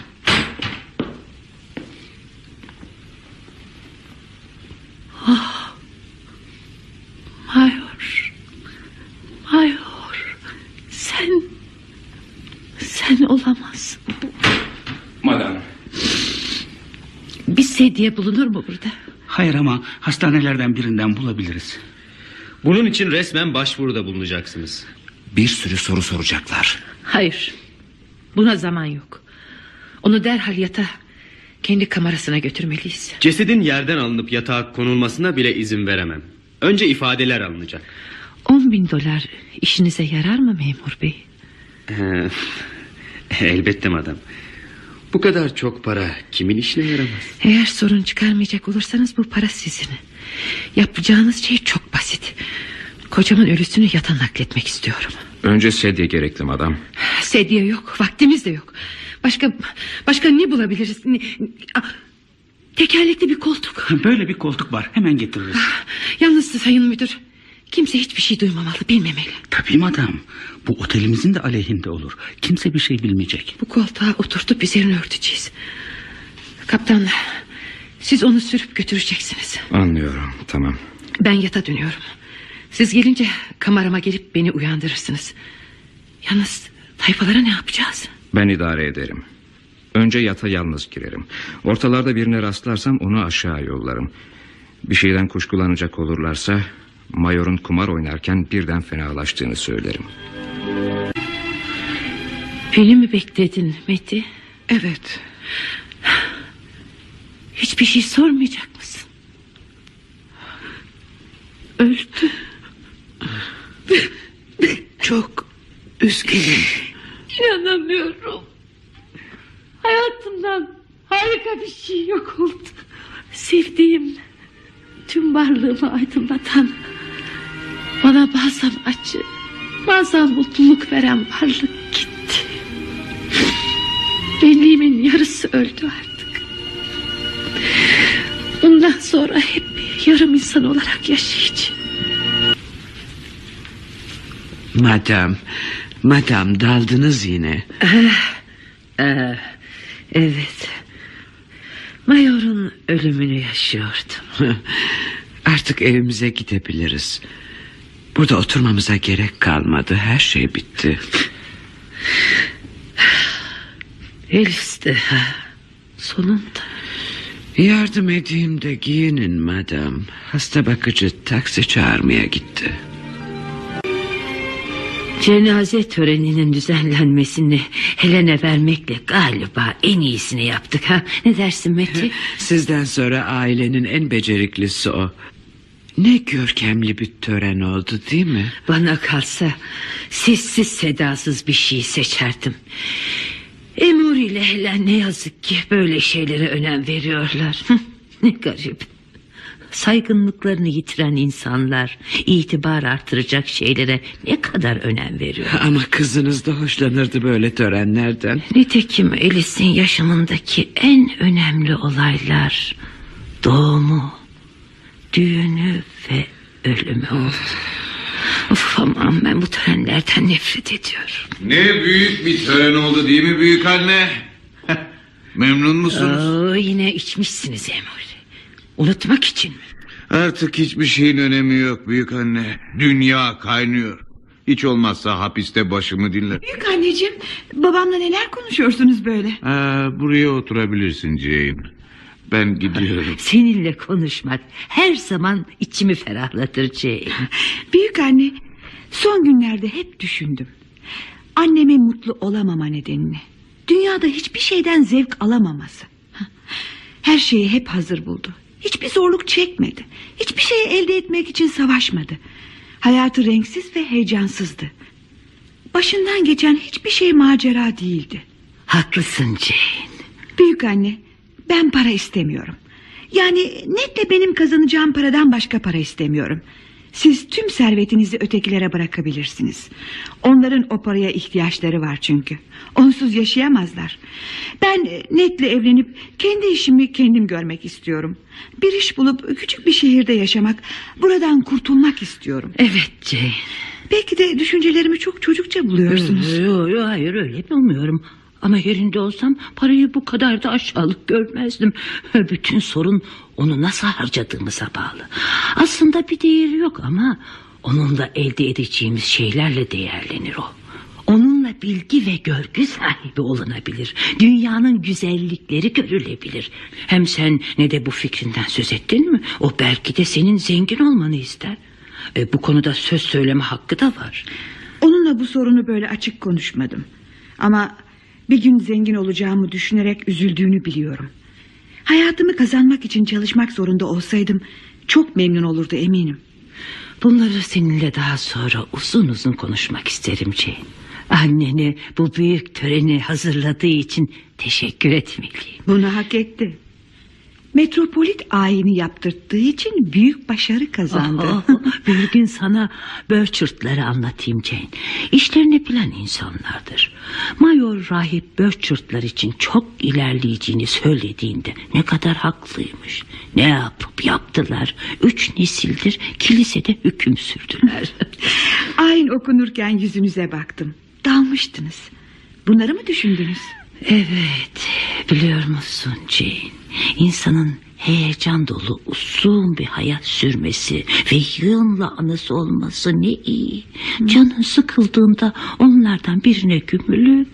Oh. Mayor. Mayor. Sen... Sen olamazsın. Madam. Bir sedye bulunur mu burada? Hayır ama hastanelerden birinden bulabiliriz. Bunun için resmen başvuruda bulunacaksınız. Bir sürü soru soracaklar. Hayır. Buna zaman yok. Onu derhal yata kendi kamerasına götürmeliyiz. Cesedin yerden alınıp yatağa konulmasına bile izin veremem. Önce ifadeler alınacak. On bin dolar işinize yarar mı memur bey? Ee, Elbette madam. Bu kadar çok para kimin işine yaramaz? Eğer sorun çıkarmayacak olursanız bu para sizin. Yapacağınız şey çok basit. Kocamın ölüsünü yata nakletmek istiyorum. Önce sedye gerekli madam. Sedye yok, vaktimiz de yok. Başka başka ne bulabiliriz? Ne- Ah, tekerlekli bir koltuk. Böyle bir koltuk var hemen getiririz. Yalnız sayın müdür. Kimse hiçbir şey duymamalı, bilmemeli. Tabii madam. Bu otelimizin de aleyhinde olur. Kimse bir şey bilmeyecek. Bu koltuğa oturtup üzerini örteceğiz. Kaptan, siz onu sürüp götüreceksiniz. Anlıyorum tamam. Ben yata dönüyorum. Siz gelince kamerama gelip beni uyandırırsınız. Yalnız tayfalara ne yapacağız? Ben idare ederim. Önce yata yalnız girerim. Ortalarda birine rastlarsam onu aşağı yollarım. Bir şeyden kuşkulanacak olurlarsa... ...mayorun kumar oynarken birden fenalaştığını söylerim. Beni mi bekledin Meti? Evet. Hiçbir şey sormayacak mısın? Öldü. Çok üzgünüm. İnanamıyorum. Hayatımdan harika bir şey yok oldu. Sevdiğim, tüm varlığımı aydınlatan, bana bazen acı, bazen mutluluk veren varlık gitti. Benliğimin yarısı öldü artık. Bundan sonra hep yarım insan olarak yaşayacağım. Madam, madam daldınız yine. Ah, ah, evet. Mayor'un ölümünü yaşıyordum. Artık evimize gidebiliriz. Burada oturmamıza gerek kalmadı. Her şey bitti. Eliste sonunda. Yardım edeyim de giyinin madam. Hasta bakıcı taksi çağırmaya gitti. Cenaze töreninin düzenlenmesini Helen'e vermekle galiba en iyisini yaptık ha. Ne dersin Meti? Sizden sonra ailenin en beceriklisi o. Ne görkemli bir tören oldu değil mi? Bana kalsa sessiz sedasız bir şey seçerdim. Emur ile Helen ne yazık ki böyle şeylere önem veriyorlar. Ne garip. Saygınlıklarını yitiren insanlar itibar artıracak şeylere ne kadar önem veriyor. Ama kızınız da hoşlanırdı böyle törenlerden. Nitekim Elis'in yaşamındaki en önemli olaylar doğumu, düğünü ve ölümü oldu. Of aman ben bu törenlerden nefret ediyorum. Ne büyük bir tören oldu değil mi büyük anne? Memnun musunuz? Oo, yine içmişsiniz Emre. Unutmak için mi? Artık hiçbir şeyin önemi yok büyük anne. Dünya kaynıyor. Hiç olmazsa hapiste başımı dinle. Büyük anneciğim babamla neler konuşuyorsunuz böyle? Ha, buraya oturabilirsin Jane. Ben gidiyorum. Seninle konuşmak her zaman içimi ferahlatır Jane. Büyük anne son günlerde hep düşündüm. Annemin mutlu olamama nedenini. Dünyada hiçbir şeyden zevk alamaması. Her şeyi hep hazır buldu. Hiçbir zorluk çekmedi. Hiçbir şeyi elde etmek için savaşmadı. Hayatı renksiz ve heyecansızdı. Başından geçen hiçbir şey macera değildi. Haklısın Jane. Büyük anne ben para istemiyorum. Yani netle benim kazanacağım paradan başka para istemiyorum. Siz tüm servetinizi ötekilere bırakabilirsiniz. Onların o paraya ihtiyaçları var çünkü. Onsuz yaşayamazlar. Ben e, Net'le evlenip kendi işimi kendim görmek istiyorum. Bir iş bulup küçük bir şehirde yaşamak, buradan kurtulmak istiyorum. Evet Jane. Belki de düşüncelerimi çok çocukça buluyorsunuz. Yok yok hayır öyle bulmuyorum. Ama yerinde olsam parayı bu kadar da aşağılık görmezdim. Bütün sorun onu nasıl harcadığımıza bağlı. Aslında bir değeri yok ama onunla elde edeceğimiz şeylerle değerlenir o. Onunla bilgi ve görgü sahibi olunabilir. Dünyanın güzellikleri görülebilir. Hem sen ne de bu fikrinden söz ettin mi? O belki de senin zengin olmanı ister. E, bu konuda söz söyleme hakkı da var. Onunla bu sorunu böyle açık konuşmadım. Ama bir gün zengin olacağımı düşünerek üzüldüğünü biliyorum. Hayatımı kazanmak için çalışmak zorunda olsaydım çok memnun olurdu eminim. Bunları seninle daha sonra uzun uzun konuşmak isterim Jane. Annene bu büyük töreni hazırladığı için teşekkür etmeliyim. Bunu hak etti. Metropolit ayini yaptırttığı için büyük başarı kazandı. Oh, oh, bir gün sana Burchard'ları anlatayım Jane. İşlerini bilen insanlardır. Mayor rahip Burchard'lar için çok ilerleyeceğini söylediğinde ne kadar haklıymış. Ne yapıp yaptılar. Üç nesildir kilisede hüküm sürdüler. Ayin okunurken yüzünüze baktım. Dalmıştınız. Bunları mı düşündünüz? Evet, biliyor musun Jane? İnsanın heyecan dolu uzun bir hayat sürmesi ve yığınla anısı olması ne iyi. Canın sıkıldığında onlardan birine gömülüp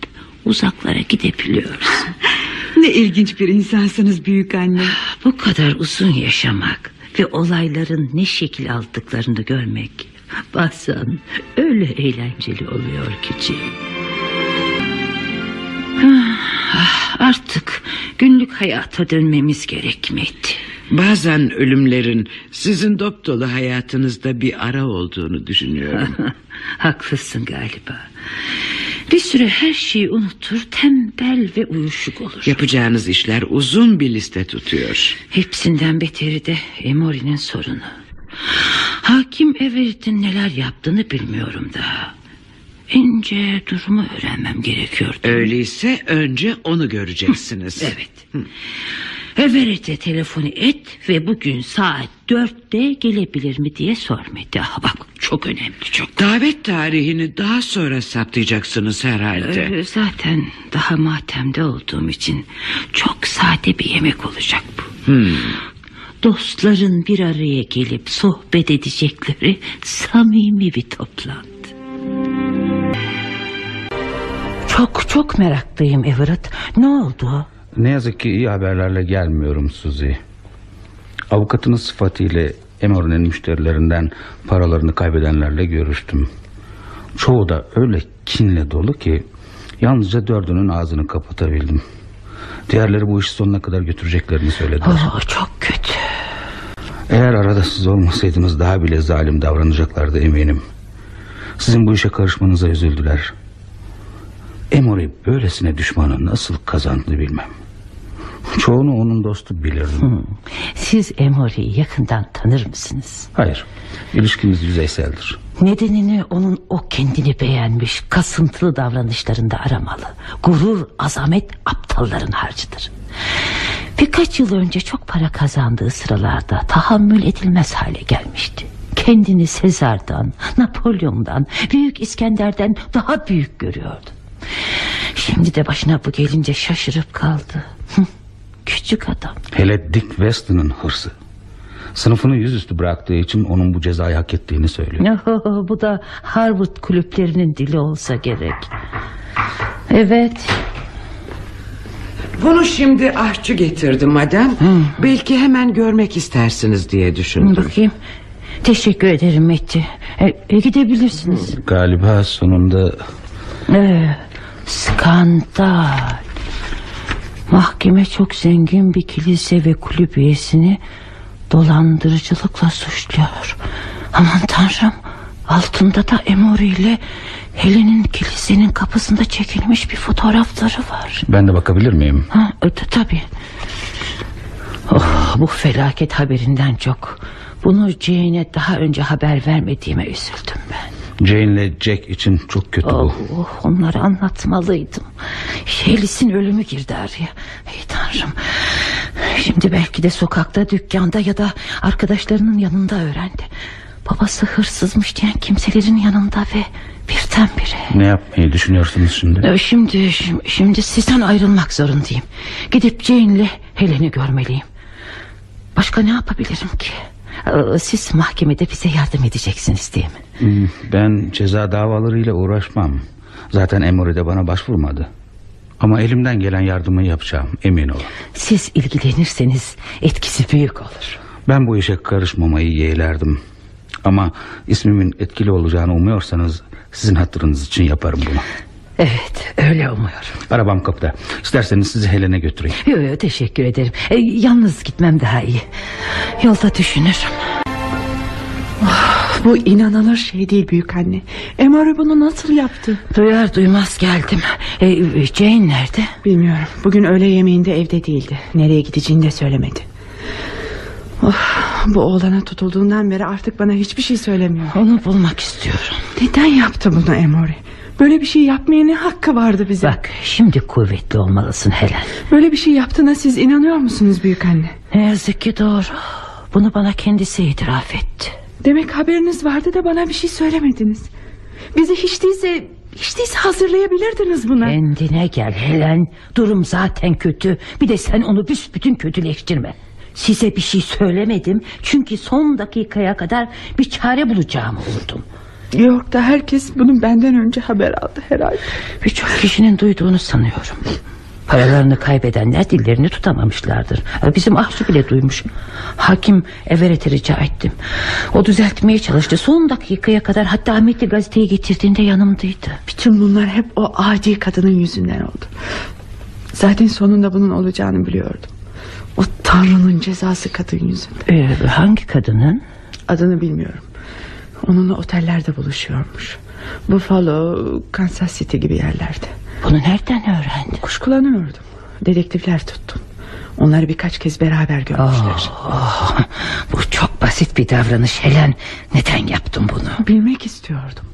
uzaklara gidebiliyorsun. ne ilginç bir insansınız büyük anne. Bu kadar uzun yaşamak ve olayların ne şekil aldıklarını görmek bazen öyle eğlenceli oluyor ki. Ah, artık günlük hayata dönmemiz gerekmekte. Bazen ölümlerin sizin dop dolu hayatınızda bir ara olduğunu düşünüyorum. Haklısın galiba. Bir süre her şeyi unutur, tembel ve uyuşuk olur. Yapacağınız işler uzun bir liste tutuyor. Hepsinden beteri de Emory'nin sorunu. Hakim Everett'in neler yaptığını bilmiyorum daha. İnce durumu öğrenmem gerekiyor. Öyleyse önce onu göreceksiniz. evet. Everett'e telefonu et ve bugün saat dörtte gelebilir mi diye sormadı. Bak çok önemli çok. Davet tarihini daha sonra saptayacaksınız herhalde. Ee, zaten daha matemde olduğum için çok sade bir yemek olacak bu. Hmm. Dostların bir araya gelip sohbet edecekleri samimi bir toplantı. Çok çok meraklıyım Everett. Ne oldu? Ne yazık ki iyi haberlerle gelmiyorum Suzy. Avukatınız sıfatıyla Emory'nin müşterilerinden paralarını kaybedenlerle görüştüm. Çoğu da öyle kinle dolu ki yalnızca dördünün ağzını kapatabildim. Diğerleri bu işi sonuna kadar götüreceklerini söylediler. Oh, çok kötü. Eğer arada siz olmasaydınız daha bile zalim davranacaklardı eminim. Sizin bu işe karışmanıza üzüldüler. Emory böylesine düşmanı nasıl kazandı bilmem. Çoğunu onun dostu bilirdim. Hmm. Siz Emory'yi yakından tanır mısınız? Hayır. İlişkimiz yüzeyseldir. Nedenini onun o kendini beğenmiş kasıntılı davranışlarında aramalı. Gurur, azamet aptalların harcıdır. Birkaç yıl önce çok para kazandığı sıralarda tahammül edilmez hale gelmişti. Kendini Sezar'dan, Napolyon'dan, Büyük İskender'den daha büyük görüyordu. Şimdi de başına bu gelince şaşırıp kaldı. Küçük adam. Hele Dick Weston'ın hırsı. Sınıfını yüzüstü bıraktığı için onun bu cezayı hak ettiğini söylüyor. bu da Harvard kulüplerinin dili olsa gerek. Evet. Bunu şimdi aşçı getirdi madem. Belki hemen görmek istersiniz diye düşündüm. Bakayım. Teşekkür ederim Metti. E, e, gidebilirsiniz. Galiba sonunda... Ee, skandal. Mahkeme çok zengin bir kilise ve kulüp üyesini dolandırıcılıkla suçluyor. Aman tanrım altında da Emory ile Helen'in kilisenin kapısında çekilmiş bir fotoğrafları var. Ben de bakabilir miyim? Ha, e, tabii. Oh, bu felaket haberinden çok. Bunu Jane'e daha önce haber vermediğime üzüldüm ben. Jane ile Jack için çok kötü oh, bu. Oh, onları anlatmalıydım. Şelis'in ölümü girdi araya. Ey tanrım. Şimdi belki de sokakta, dükkanda ya da arkadaşlarının yanında öğrendi. Babası hırsızmış diyen kimselerin yanında ve birdenbire Ne yapmayı düşünüyorsunuz şimdi? Ee, Şimdi, şimdi şimdi sizden ayrılmak zorundayım. Gidip Jane'le Helen'i görmeliyim. Başka ne yapabilirim ki? Ee, Siz mahkemede bize yardım edeceksiniz değil mi? Hmm, Ben ceza davalarıyla uğraşmam. Zaten Emory de bana başvurmadı. Ama elimden gelen yardımı yapacağım emin olun. Siz ilgilenirseniz etkisi büyük olur. Ben bu işe karışmamayı yeğlerdim. Ama ismimin etkili olacağını umuyorsanız sizin hatırınız için yaparım bunu. Evet öyle umuyorum. Arabam kapıda. İsterseniz sizi Helen'e götüreyim. Yok yok teşekkür ederim. Ee, yalnız gitmem daha iyi. Yolda düşünürüm. Bu inanılır şey değil büyük anne. Emory bunu nasıl yaptı? Duyar duymaz geldim. Ee, Jane nerede? Bilmiyorum. Bugün öğle yemeğinde evde değildi. Nereye gideceğini de söylemedi. Oh, bu oğlana tutulduğundan beri artık bana hiçbir şey söylemiyor. Onu bulmak istiyorum. Neden yaptı bunu Emory? Böyle bir şey yapmaya ne hakkı vardı bize? Bak şimdi kuvvetli olmalısın Helen. Böyle bir şey yaptığına siz inanıyor musunuz büyük anne? Ne yazık ki doğru. Bunu bana kendisi itiraf etti. Demek haberiniz vardı da bana bir şey söylemediniz. Bizi hiç değilse hiç değilse hazırlayabilirdiniz buna. Kendine gel Helen. Durum zaten kötü. Bir de sen onu büsbütün kötüleştirme. Size bir şey söylemedim. Çünkü son dakikaya kadar bir çare bulacağımı umdum. York'ta herkes bunu benden önce haber aldı herhalde. Birçok kişinin duyduğunu sanıyorum. Paralarını kaybedenler dillerini tutamamışlardır. Bizim Ahsu bile duymuş. Hakim Everett'e rica ettim. O düzeltmeye çalıştı. Son dakikaya kadar hatta Ahmet'i gazeteye getirdiğinde yanımdaydı. Bütün bunlar hep o adi kadının yüzünden oldu. Zaten sonunda bunun olacağını biliyordum. O Tanrı'nın cezası kadın yüzünden. Ee, hangi kadının? Adını bilmiyorum. Onunla otellerde buluşuyormuş. Buffalo, Kansas City gibi yerlerde. Bunu nereden öğrendin? Kuşkulanıyordum. Dedektifler tuttun. Onları birkaç kez beraber görmüşler. Oh, bu çok basit bir davranış Helen. Neden yaptın bunu? Bilmek istiyordum.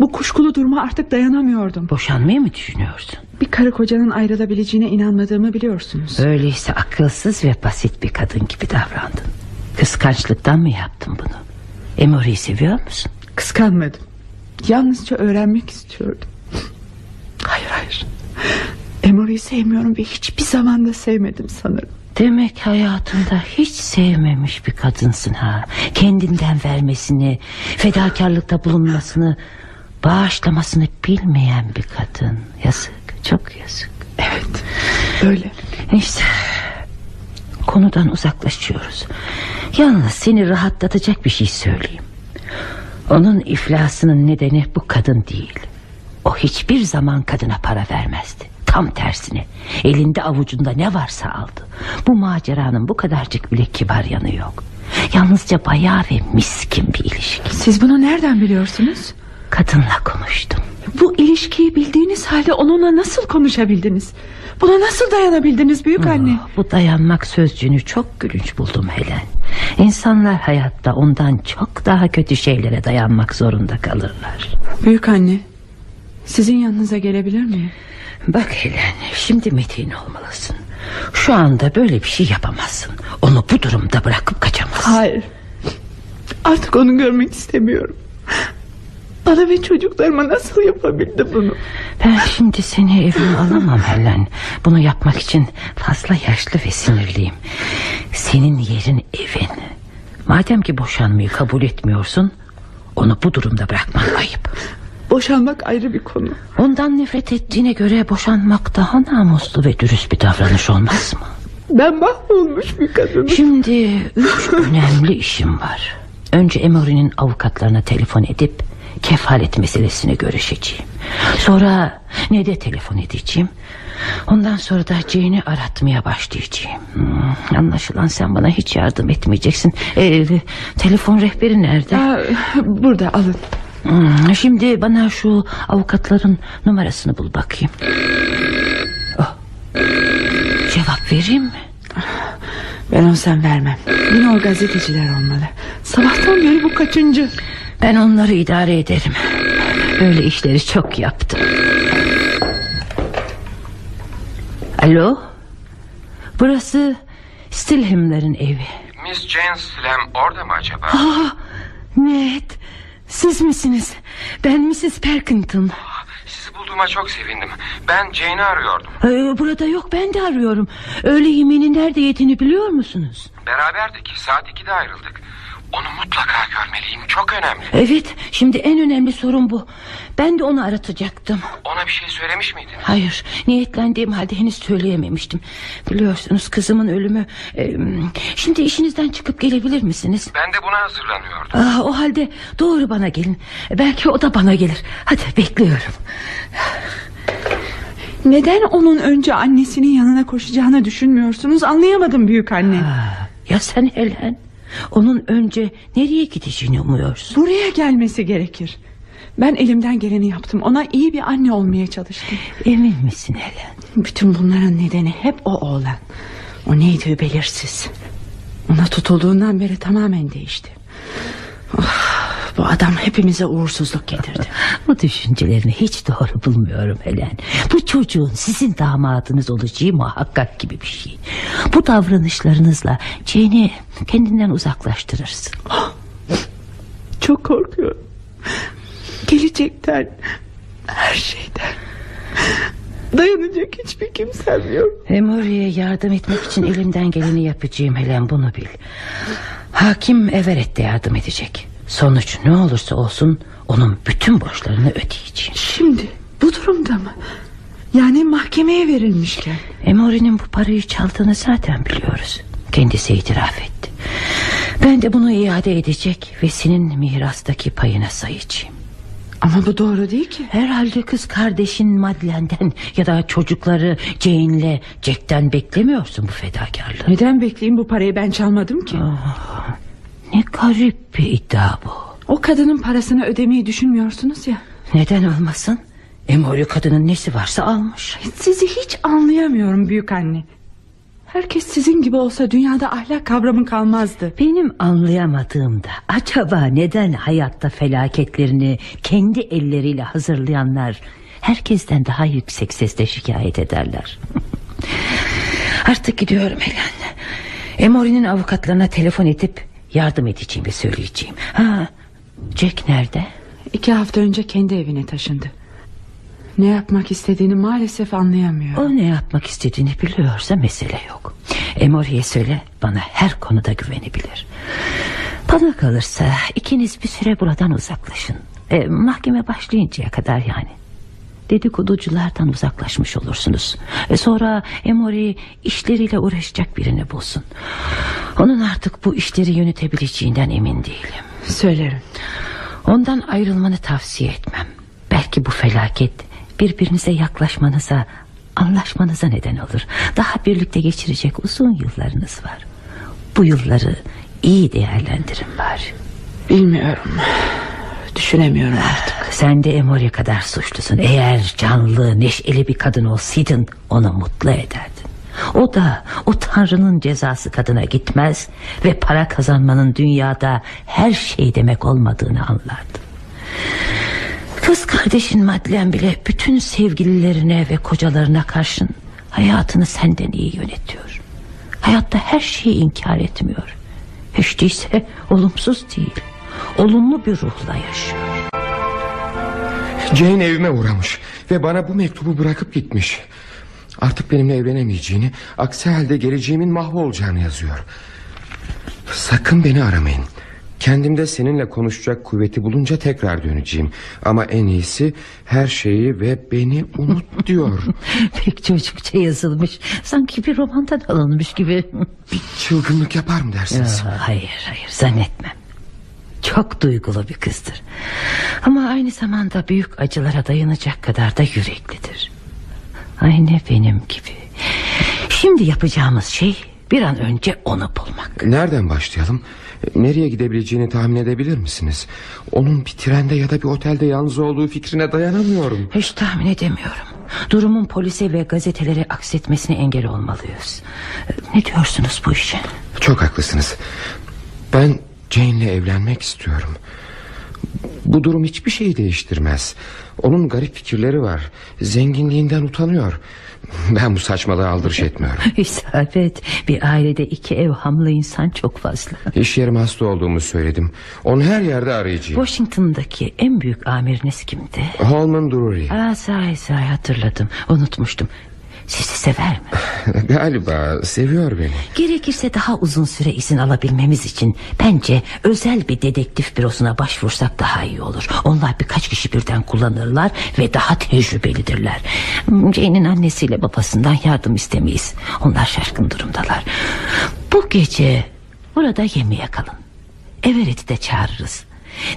Bu kuşkulu duruma artık dayanamıyordum. Boşanmayı mı düşünüyorsun? Bir karı kocanın ayrılabileceğine inanmadığımı biliyorsunuz. Öyleyse akılsız ve basit bir kadın gibi davrandın. Kıskançlıktan mı yaptın bunu? Emory'yi seviyor musun? Kıskanmadım. Yalnızca öğrenmek istiyordum. Hayır hayır. Emory'yi sevmiyorum ve hiçbir zaman da sevmedim sanırım. Demek hayatında hiç sevmemiş bir kadınsın ha. Kendinden vermesini, fedakarlıkta bulunmasını, bağışlamasını bilmeyen bir kadın. Yazık, çok yazık. Evet, öyle. İşte konudan uzaklaşıyoruz. Yalnız seni rahatlatacak bir şey söyleyeyim. Onun iflasının nedeni bu kadın değil. O hiçbir zaman kadına para vermezdi. Tam tersine elinde avucunda ne varsa aldı. Bu maceranın bu kadarcık bile kibar yanı yok. Yalnızca bayağı ve miskin bir ilişki. Siz bunu nereden biliyorsunuz? Kadınla konuştum. Bu ilişkiyi bildiğiniz halde onunla nasıl konuşabildiniz? Buna nasıl dayanabildiniz büyük anne? Oh, bu dayanmak sözcüğünü çok gülünç buldum Helen. İnsanlar hayatta ondan çok daha kötü şeylere dayanmak zorunda kalırlar. Büyük anne, sizin yanınıza gelebilir miyim? Bak Helen, şimdi metin olmalısın. Şu anda böyle bir şey yapamazsın. Onu bu durumda bırakıp kaçamazsın. Hayır. Artık onu görmek istemiyorum. Bana ve çocuklarıma nasıl yapabildi bunu? Ben şimdi seni evime alamam Helen. Bunu yapmak için fazla yaşlı ve sinirliyim. Senin yerin evin. Madem ki boşanmayı kabul etmiyorsun... ...onu bu durumda bırakman ayıp. Boşanmak ayrı bir konu. Ondan nefret ettiğine göre boşanmak daha namuslu ve dürüst bir davranış olmaz mı? Ben mahvolmuş bir kadınım. Şimdi üç önemli işim var. Önce Emory'nin avukatlarına telefon edip kefalet meselesini görüşeceğim. Sonra ne de telefon edeceğim. Ondan sonra da Jane'i aratmaya başlayacağım. Hmm, anlaşılan sen bana hiç yardım etmeyeceksin. Ee, telefon rehberi nerede? Aa, burada alın. Hmm, şimdi bana şu avukatların numarasını bul bakayım. Oh. Cevap vereyim mi? Ben olsam vermem. Yine o gazeteciler olmalı. Sabahtan beri bu kaçıncı? Ben onları idare ederim. Böyle işleri çok yaptım. Alo? Burası Stilham'ların evi. Miss Jane Slam orada mı acaba? Aa, Ned siz misiniz? Ben Mrs. Perkington. Sizi bulduğuma çok sevindim. Ben Jane'i arıyordum. Ee, burada yok ben de arıyorum. Öğle yemeğinin nerede yediğini biliyor musunuz? Beraberdik. Saat 2'de ayrıldık. Onu mutlaka görmeliyim. Çok önemli. Evet şimdi en önemli sorun bu. Ben de onu aratacaktım. Ona bir şey söylemiş miydin? Hayır niyetlendiğim halde henüz söyleyememiştim. Biliyorsunuz kızımın ölümü. Ee, şimdi işinizden çıkıp gelebilir misiniz? Ben de buna hazırlanıyordum. Aa, o halde doğru bana gelin. Belki o da bana gelir. Hadi bekliyorum. Neden onun önce annesinin yanına koşacağını düşünmüyorsunuz anlayamadım büyük anne. ya sen Helen? Onun önce nereye gideceğini umuyorsun? Buraya gelmesi gerekir. Ben elimden geleni yaptım. Ona iyi bir anne olmaya çalıştım. Emin misin Helen? Bütün bunların nedeni hep o oğlan. O neydi belirsiz. Ona tutulduğundan beri tamamen değişti. Oh, bu adam hepimize uğursuzluk getirdi. Bu düşüncelerini hiç doğru bulmuyorum Helen. Bu çocuğun sizin damadınız olacağı muhakkak gibi bir şey. Bu davranışlarınızla Jane'i kendinden uzaklaştırırsın. Çok korkuyorum. Gelecekten, her şeyden. Dayanacak hiçbir kimsem yok. Emory'e yardım etmek için elimden geleni yapacağım Helen bunu bil. Hakim Everett de yardım edecek. Sonuç ne olursa olsun onun bütün borçlarını ödeyeceğim. Şimdi bu durumda mı? Yani mahkemeye verilmişken. Emory'nin bu parayı çaldığını zaten biliyoruz. Kendisi itiraf etti. Ben de bunu iade edecek ve senin mirastaki payına sayacağım. Ama bu doğru değil ki. Herhalde kız kardeşin Madeleine'den ya da çocukları Jane'le Jack'ten beklemiyorsun bu fedakarlığı. Neden bekleyeyim bu parayı ben çalmadım ki? Oh, ne garip bir iddia bu. O kadının parasını ödemeyi düşünmüyorsunuz ya. Neden olmasın? Emory kadının nesi varsa almış. Sizi hiç anlayamıyorum büyük anne. Herkes sizin gibi olsa dünyada ahlak kavramı kalmazdı. Benim anlayamadığım da acaba neden hayatta felaketlerini kendi elleriyle hazırlayanlar herkesten daha yüksek sesle şikayet ederler. Artık gidiyorum Helen. Emory'nin avukatlarına telefon edip yardım edeceğimi söyleyeceğim. Ha, Jack nerede? İki hafta önce kendi evine taşındı. Ne yapmak istediğini maalesef anlayamıyorum. O ne yapmak istediğini biliyorsa mesele yok. Emory'e söyle bana her konuda güvenebilir. Bana kalırsa ikiniz bir süre buradan uzaklaşın. E, mahkeme başlayıncaya kadar yani. Dedikoduculardan uzaklaşmış olursunuz. E, sonra Emory işleriyle uğraşacak birini bulsun. Onun artık bu işleri yönetebileceğinden emin değilim. Söylerim. Ondan ayrılmanı tavsiye etmem. Belki bu felaket birbirinize yaklaşmanıza, anlaşmanıza neden olur. Daha birlikte geçirecek uzun yıllarınız var. Bu yılları iyi değerlendirin bari. Bilmiyorum. Düşünemiyorum artık. Sen de Emory kadar suçlusun. Eğer canlı, neşeli bir kadın olsaydın onu mutlu ederdin. O da o tanrının cezası kadına gitmez ve para kazanmanın dünyada her şey demek olmadığını anlardı. Kız kardeşin Madlen bile bütün sevgililerine ve kocalarına karşın hayatını senden iyi yönetiyor. Hayatta her şeyi inkar etmiyor. Hiç değilse olumsuz değil. Olumlu bir ruhla yaşıyor. Jane evime uğramış ve bana bu mektubu bırakıp gitmiş. Artık benimle evlenemeyeceğini, aksi halde geleceğimin mahvolacağını yazıyor. Sakın beni aramayın. Kendimde seninle konuşacak kuvveti bulunca tekrar döneceğim. Ama en iyisi her şeyi ve beni unut diyor. Pek çocukça yazılmış. Sanki bir romandan alınmış gibi. Bir çılgınlık yapar mı dersiniz? Ya, hayır hayır zannetmem. Çok duygulu bir kızdır. Ama aynı zamanda büyük acılara dayanacak kadar da yüreklidir. Aynı benim gibi. Şimdi yapacağımız şey bir an önce onu bulmak. Nereden başlayalım? Nereye gidebileceğini tahmin edebilir misiniz? Onun bir trende ya da bir otelde yalnız olduğu fikrine dayanamıyorum. Hiç tahmin edemiyorum. Durumun polise ve gazetelere aksetmesine engel olmalıyız. Ne diyorsunuz bu işe? Çok haklısınız. Ben Jane'le evlenmek istiyorum. Bu durum hiçbir şeyi değiştirmez. Onun garip fikirleri var. Zenginliğinden utanıyor. Ben bu saçmalığı aldırış etmiyorum. İsabet bir ailede iki evhamlı insan çok fazla. İş yerim hasta olduğumu söyledim. Onu her yerde arayacağım. Washington'daki en büyük amiriniz kimdi? Holman Drury. Aa, sahi sahi hatırladım unutmuştum. Sizi sever mi? Galiba seviyor beni. Gerekirse daha uzun süre izin alabilmemiz için bence özel bir dedektif bürosuna başvursak daha iyi olur. Onlar birkaç kişi birden kullanırlar ve daha tecrübelidirler. Jane'in annesiyle babasından yardım istemeyiz. Onlar şaşkın durumdalar. Bu gece burada yemeğe kalın. Everett'i de çağırırız.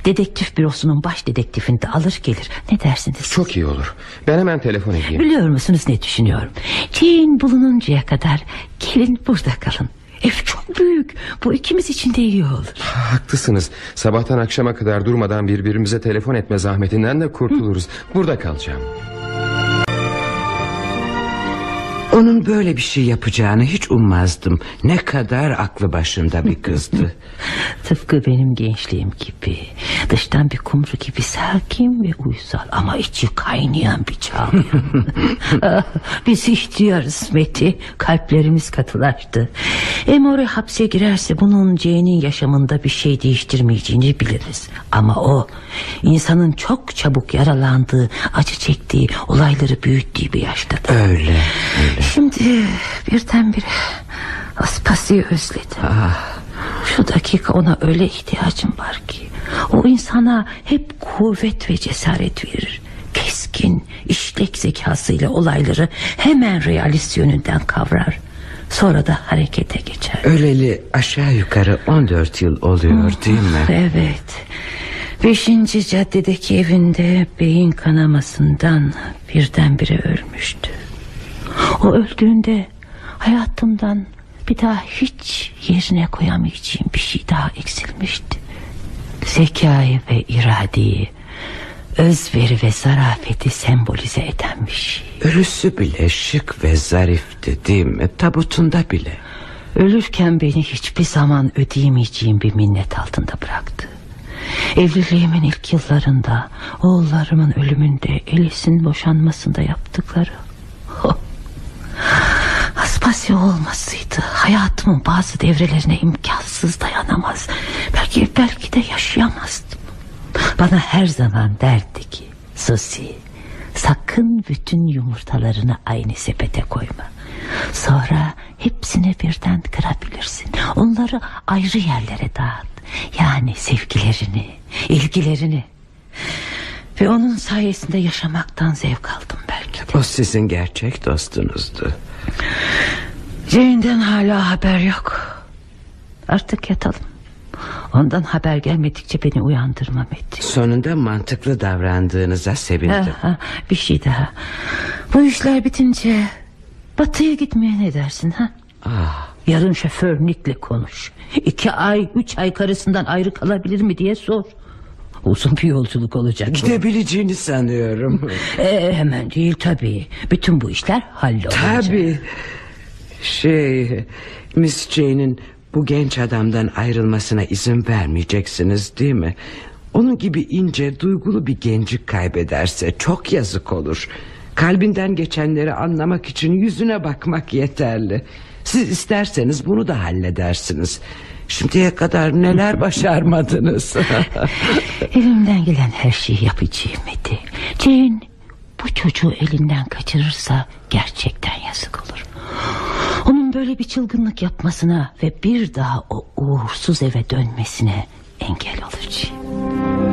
Dedektif bürosunun baş dedektifini de alır gelir. Ne dersiniz? Çok iyi olur. Ben hemen telefon edeyim. Biliyor musunuz ne düşünüyorum? Jane bulununcaya kadar gelin burada kalın. Ev çok büyük. Bu ikimiz için de iyi olur. Haklısınız. Sabahtan akşama kadar durmadan birbirimize telefon etme zahmetinden de kurtuluruz. Burada kalacağım. Onun böyle bir şey yapacağını hiç ummazdım. Ne kadar aklı başında bir kızdı. Tıpkı benim gençliğim gibi. Dıştan bir kumru gibi sakin ve uysal ama içi kaynayan bir çağlayan. Biz ihtiyarız Meti. Kalplerimiz katılaştı. Emory hapse girerse bunun Jane'in yaşamında bir şey değiştirmeyeceğini biliriz. Ama o insanın çok çabuk yaralandığı, acı çektiği, olayları büyüttüğü bir yaştadır. Öyle, öyle. Şimdi birdenbire Aspasi'yi özledim. Şu dakika ona öyle ihtiyacım var ki. O insana hep kuvvet ve cesaret verir. Keskin, işlek zekasıyla olayları hemen realist yönünden kavrar. Sonra da harekete geçer. Öleli aşağı yukarı 14 yıl oluyor değil mi? Evet. Beşinci caddedeki evinde beyin kanamasından birdenbire ölmüştü. O öldüğünde hayatımdan bir daha hiç yerine koyamayacağım bir şey daha eksilmişti. Zekayı ve iradeyi, özveri ve zarafeti sembolize eden bir şey. Ölüsü bile şık ve zarifti değil mi? Tabutunda bile. Ölürken beni hiçbir zaman ödeyemeyeceğim bir minnet altında bıraktı. Evliliğimin ilk yıllarında Oğullarımın ölümünde Elis'in boşanmasında yaptıkları. Aspasya olmasıydı. Hayatımın bazı devrelerine imkansız dayanamaz. Belki belki de yaşayamazdım. Bana her zaman derdi ki Susi Sakın bütün yumurtalarını aynı sepete koyma. Sonra hepsini birden kırabilirsin. Onları ayrı yerlere dağıt. Yani sevgilerini ilgilerini Ve onun sayesinde yaşamaktan zevk aldım belki de. O sizin gerçek dostunuzdu. Jane'den hala haber yok Artık yatalım Ondan haber gelmedikçe beni uyandırma Metin Sonunda mantıklı davrandığınıza sevindim. Ha, ha, bir şey daha Bu işler bitince Batı'ya gitmeye ne dersin ha? Ah, Yarın şoför Nick'le konuş İki ay üç ay karısından ayrı kalabilir mi diye sor Uzun bir yolculuk olacak gidebileceğini sanıyorum. Ee, hemen değil tabii Bütün bu işler hallolacak Tabii. Şey, Miss Jane'in bu genç adamdan ayrılmasına izin vermeyeceksiniz değil mi? Onun gibi ince, duygulu bir genci kaybederse çok yazık olur. Kalbinden geçenleri anlamak için yüzüne bakmak yeterli. Siz isterseniz bunu da halledersiniz. Şimdiye kadar neler başarmadınız. Elimden gelen her şeyi yapacağım Mete. Jane bu çocuğu elinden kaçırırsa gerçekten yazık olur. Onun böyle bir çılgınlık yapmasına ve bir daha o uğursuz eve dönmesine engel olacağım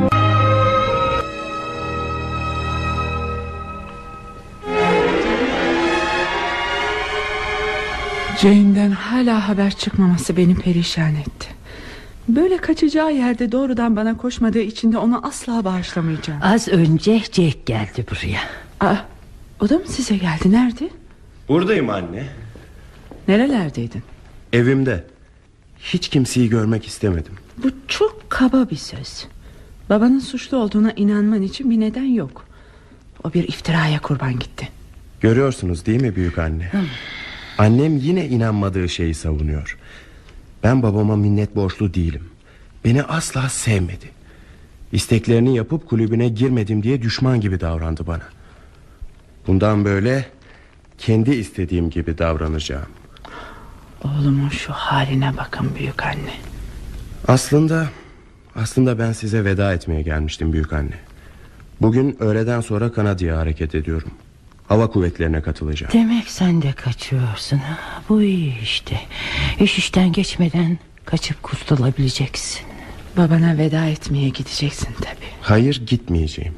Jane'den hala haber çıkmaması beni perişan etti. Böyle kaçacağı yerde doğrudan bana koşmadığı için de onu asla bağışlamayacağım. Az önce Jack geldi buraya Aa, o da mı size geldi? Nerede? Buradayım anne. Nerelerdeydin? Evimde. Hiç kimseyi görmek istemedim. Bu çok kaba bir söz. Babanın suçlu olduğuna inanman için bir neden yok. O bir iftiraya kurban gitti. Görüyorsunuz değil mi büyük anne? Annem yine inanmadığı şeyi savunuyor. Ben babama minnet borçlu değilim. Beni asla sevmedi. İsteklerini yapıp kulübüne girmedim diye düşman gibi davrandı bana. Bundan böyle kendi istediğim gibi davranacağım. Oğlumun şu haline bakın büyük anne. Aslında aslında ben size veda etmeye gelmiştim büyük anne. Bugün öğleden sonra Kanada'ya hareket ediyorum. Hava kuvvetlerine katılacağım. Demek sen de kaçıyorsun. ha? Bu iyi işte. İş işten geçmeden kaçıp kurtulabileceksin. Babana veda etmeye gideceksin tabi. Hayır gitmeyeceğim.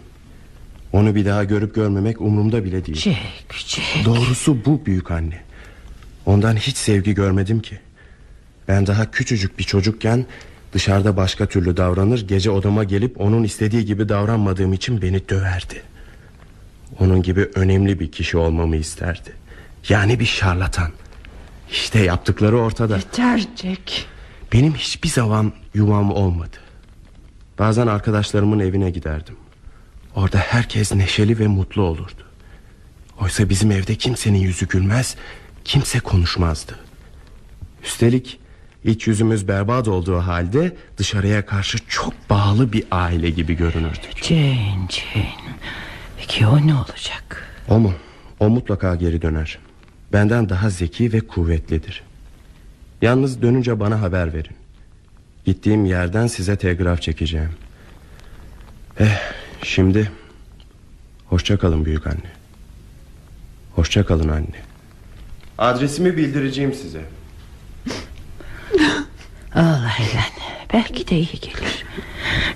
Onu bir daha görüp görmemek umurumda bile değil. Jack, Jack. Doğrusu bu büyük anne. Ondan hiç sevgi görmedim ki. Ben daha küçücük bir çocukken dışarıda başka türlü davranır, gece odama gelip onun istediği gibi davranmadığım için beni döverdi. Onun gibi önemli bir kişi olmamı isterdi. Yani bir şarlatan. İşte yaptıkları ortada. Yeter Jack. Benim hiçbir zaman yuvam olmadı. Bazen arkadaşlarımın evine giderdim. Orada herkes neşeli ve mutlu olurdu. Oysa bizim evde kimsenin yüzü gülmez, kimse konuşmazdı. Üstelik iç yüzümüz berbat olduğu halde dışarıya karşı çok bağlı bir aile gibi görünürdük. Jane, Jane. Peki o ne olacak? O mu? O mutlaka geri döner. Benden daha zeki ve kuvvetlidir. Yalnız dönünce bana haber verin. Gittiğim yerden size telgraf çekeceğim. Eh, şimdi hoşça kalın büyük anne. Hoşça kalın anne. Adresimi bildireceğim size. Allah Helen. Belki de iyi gelir.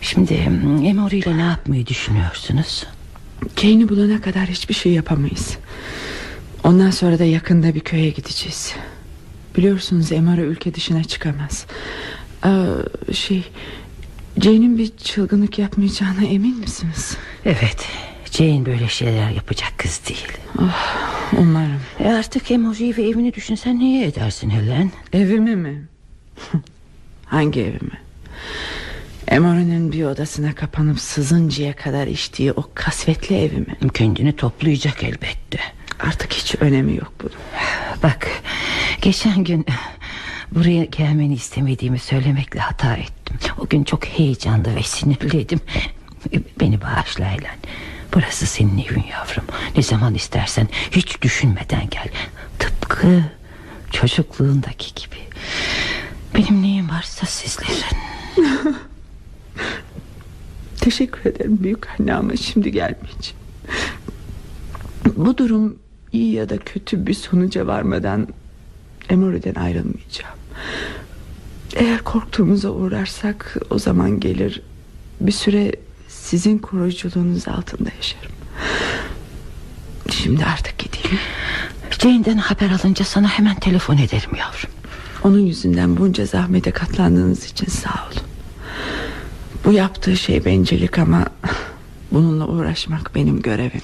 Şimdi Emory ile ne yapmayı düşünüyorsunuz? Kane'i bulana kadar hiçbir şey yapamayız. Ondan sonra da yakında bir köye gideceğiz. Biliyorsunuz Emara ülke dışına çıkamaz. Ee, şey Jane'in bir çılgınlık yapmayacağına emin misiniz? Evet. Jane böyle şeyler yapacak kız değil. Oh, umarım. E artık Emory'yi ve evini düşünsen niye edersin Helen? Evimi mi? Hangi evimi? Emory'nin bir odasına kapanıp sızıncaya kadar içtiği o kasvetli evimi. Kendini toplayacak elbette. Artık hiç önemi yok bunun. Bak geçen gün buraya gelmeni istemediğimi söylemekle hata ettim. O gün çok heyecanlı ve sinirliydim. Beni bağışla Helen. Burası senin evin yavrum. Ne zaman istersen hiç düşünmeden gel. Tıpkı çocukluğundaki gibi. Benim neyim varsa sizlerin. Teşekkür ederim büyük anne ama şimdi gelmeyeceğim. Bu durum iyi ya da kötü bir sonuca varmadan Emory'den ayrılmayacağım. Eğer korktuğumuza uğrarsak o zaman gelir bir süre sizin koruyuculuğunuz altında yaşarım. Şimdi artık gideyim. Jane'den haber alınca sana hemen telefon ederim yavrum. Onun yüzünden bunca zahmete katlandığınız için sağ olun. Bu yaptığı şey bencillik ama bununla uğraşmak benim görevim.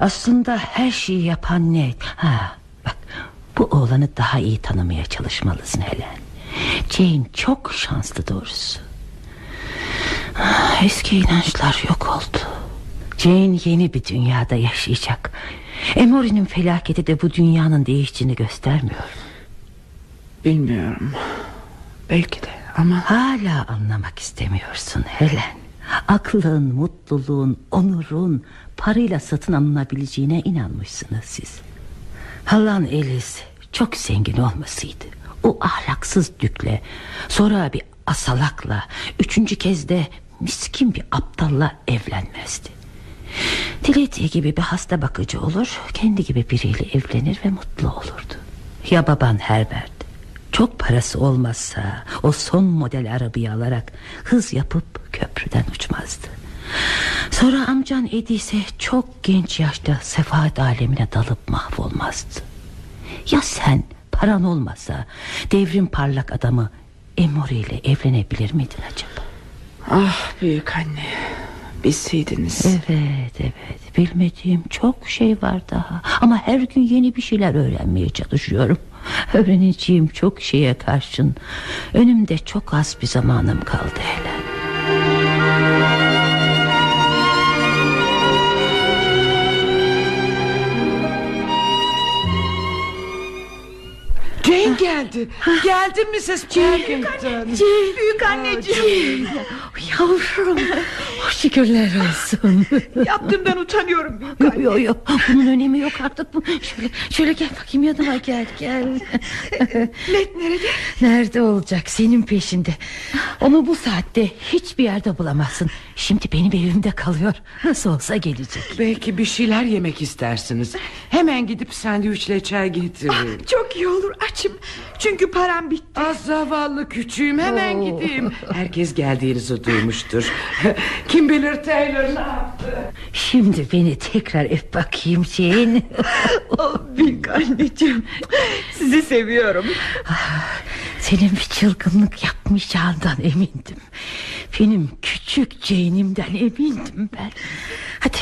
Aslında her şeyi yapan ne? Ha, bak bu oğlanı daha iyi tanımaya çalışmalısın Helen. Jane çok şanslı doğrusu. Ah, Eski inançlar yok oldu. Jane yeni bir dünyada yaşayacak. Emory'nin felaketi de bu dünyanın değiştiğini göstermiyor. Bilmiyorum. Belki de ama... Hala anlamak istemiyorsun Helen. Aklın, mutluluğun, onurun parayla satın alınabileceğine inanmışsınız siz. Halan Elis çok zengin olmasıydı. O ahlaksız dükle, sonra bir asalakla, üçüncü kez de miskin bir aptalla evlenmezdi. Dilediği gibi bir hasta bakıcı olur, kendi gibi biriyle evlenir ve mutlu olurdu. Ya baban Herbert çok parası olmazsa o son model arabayı alarak hız yapıp köprüden uçmazdı. Sonra amcan Edi ise çok genç yaşta sefaat alemine dalıp mahvolmazdı. Ya sen paran olmasa devrim parlak adamı Emory ile evlenebilir miydin acaba? Ah büyük anne bilseydiniz. Evet evet bilmediğim çok şey var daha Ama her gün yeni bir şeyler öğrenmeye çalışıyorum Öğreneceğim çok şeye karşın. Önümde çok az bir zamanım kaldı Helen Jane geldi. Geldi Mrs. Parkington. Büyük anneciğim. Yavrum Şükürler olsun. Yaptığımdan utanıyorum büyük Yok yok yok bunun önemi yok artık. Bu- Şöyle, şöyle gel bakayım yanıma gel gel. Net nerede? Nerede olacak senin peşinde. Onu bu saatte hiçbir yerde bulamazsın. Şimdi benim evimde kalıyor. Nasıl olsa gelecek. Belki bir şeyler yemek istersiniz. Hemen gidip sandviçle çay getirin. Çok iyi olur açım. Çünkü param bitti. Az zavallı küçüğüm hemen Oo. gideyim. Herkes geldiğinizi duymuştur. Kim bilir Taylor ne yaptı? Şimdi beni tekrar öp bakayım Jane. oh, büyük anneciğim. Sizi seviyorum. Senin bir çılgınlık yapmayacağından emindim. Benim küçük Jane'imden emindim ben. Hadi,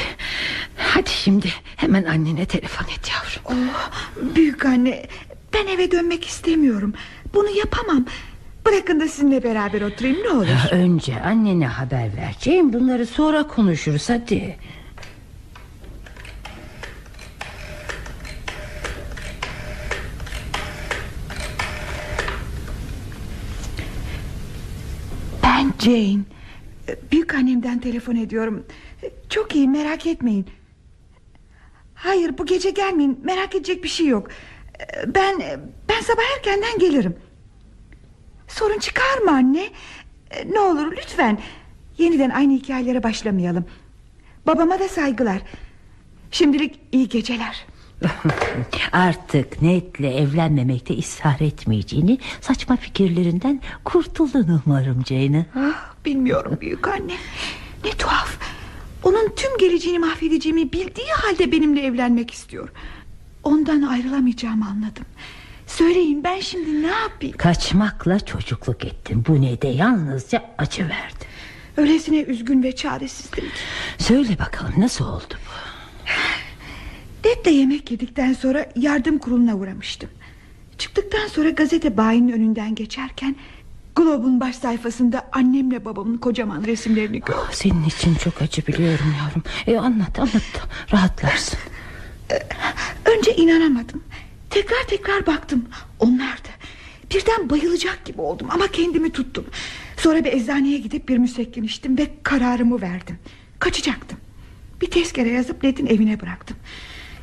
hadi şimdi hemen annene telefon et yavrum. Oh, büyük anne ben eve dönmek istemiyorum. Bunu yapamam. Bırakın da sizinle beraber oturayım ne olur. Önce annene haber vereceğim. Bunları sonra konuşuruz hadi. Ben Jane. Büyük annemden telefon ediyorum. Çok iyi merak etmeyin. Hayır bu gece gelmeyin. Merak edecek bir şey yok. Ben ben sabah erkenden gelirim. Sorun çıkar mı anne? Ne olur lütfen. Yeniden aynı hikayelere başlamayalım. Babama da saygılar. Şimdilik iyi geceler. Artık Ned'le evlenmemekte ısrar etmeyeceğini Saçma fikirlerinden kurtuldun umarım Jane'ı Ah, bilmiyorum büyük anne. Ne tuhaf. Onun tüm geleceğini mahvedeceğimi bildiği halde benimle evlenmek istiyor. Ondan ayrılamayacağımı anladım. Söyleyin ben şimdi ne yapayım? Kaçmakla çocukluk ettin Bu ne de yalnızca acı verdi Öylesine üzgün ve çaresizdim ki. Söyle bakalım nasıl oldu bu Ded'le yemek yedikten sonra yardım kuruluna uğramıştım. Çıktıktan sonra gazete bayinin önünden geçerken... Globe'un baş sayfasında annemle babamın kocaman resimlerini gördüm. Ah, Senin için çok acı biliyorum yavrum e, Anlat anlat rahatlarsın Önce inanamadım. Tekrar tekrar baktım. Onlardı. Birden bayılacak gibi oldum ama kendimi tuttum. Sonra bir eczaneye gidip bir müsekkin içtim ve kararımı verdim. Kaçacaktım. Bir tezkere yazıp Ned'in evine bıraktım.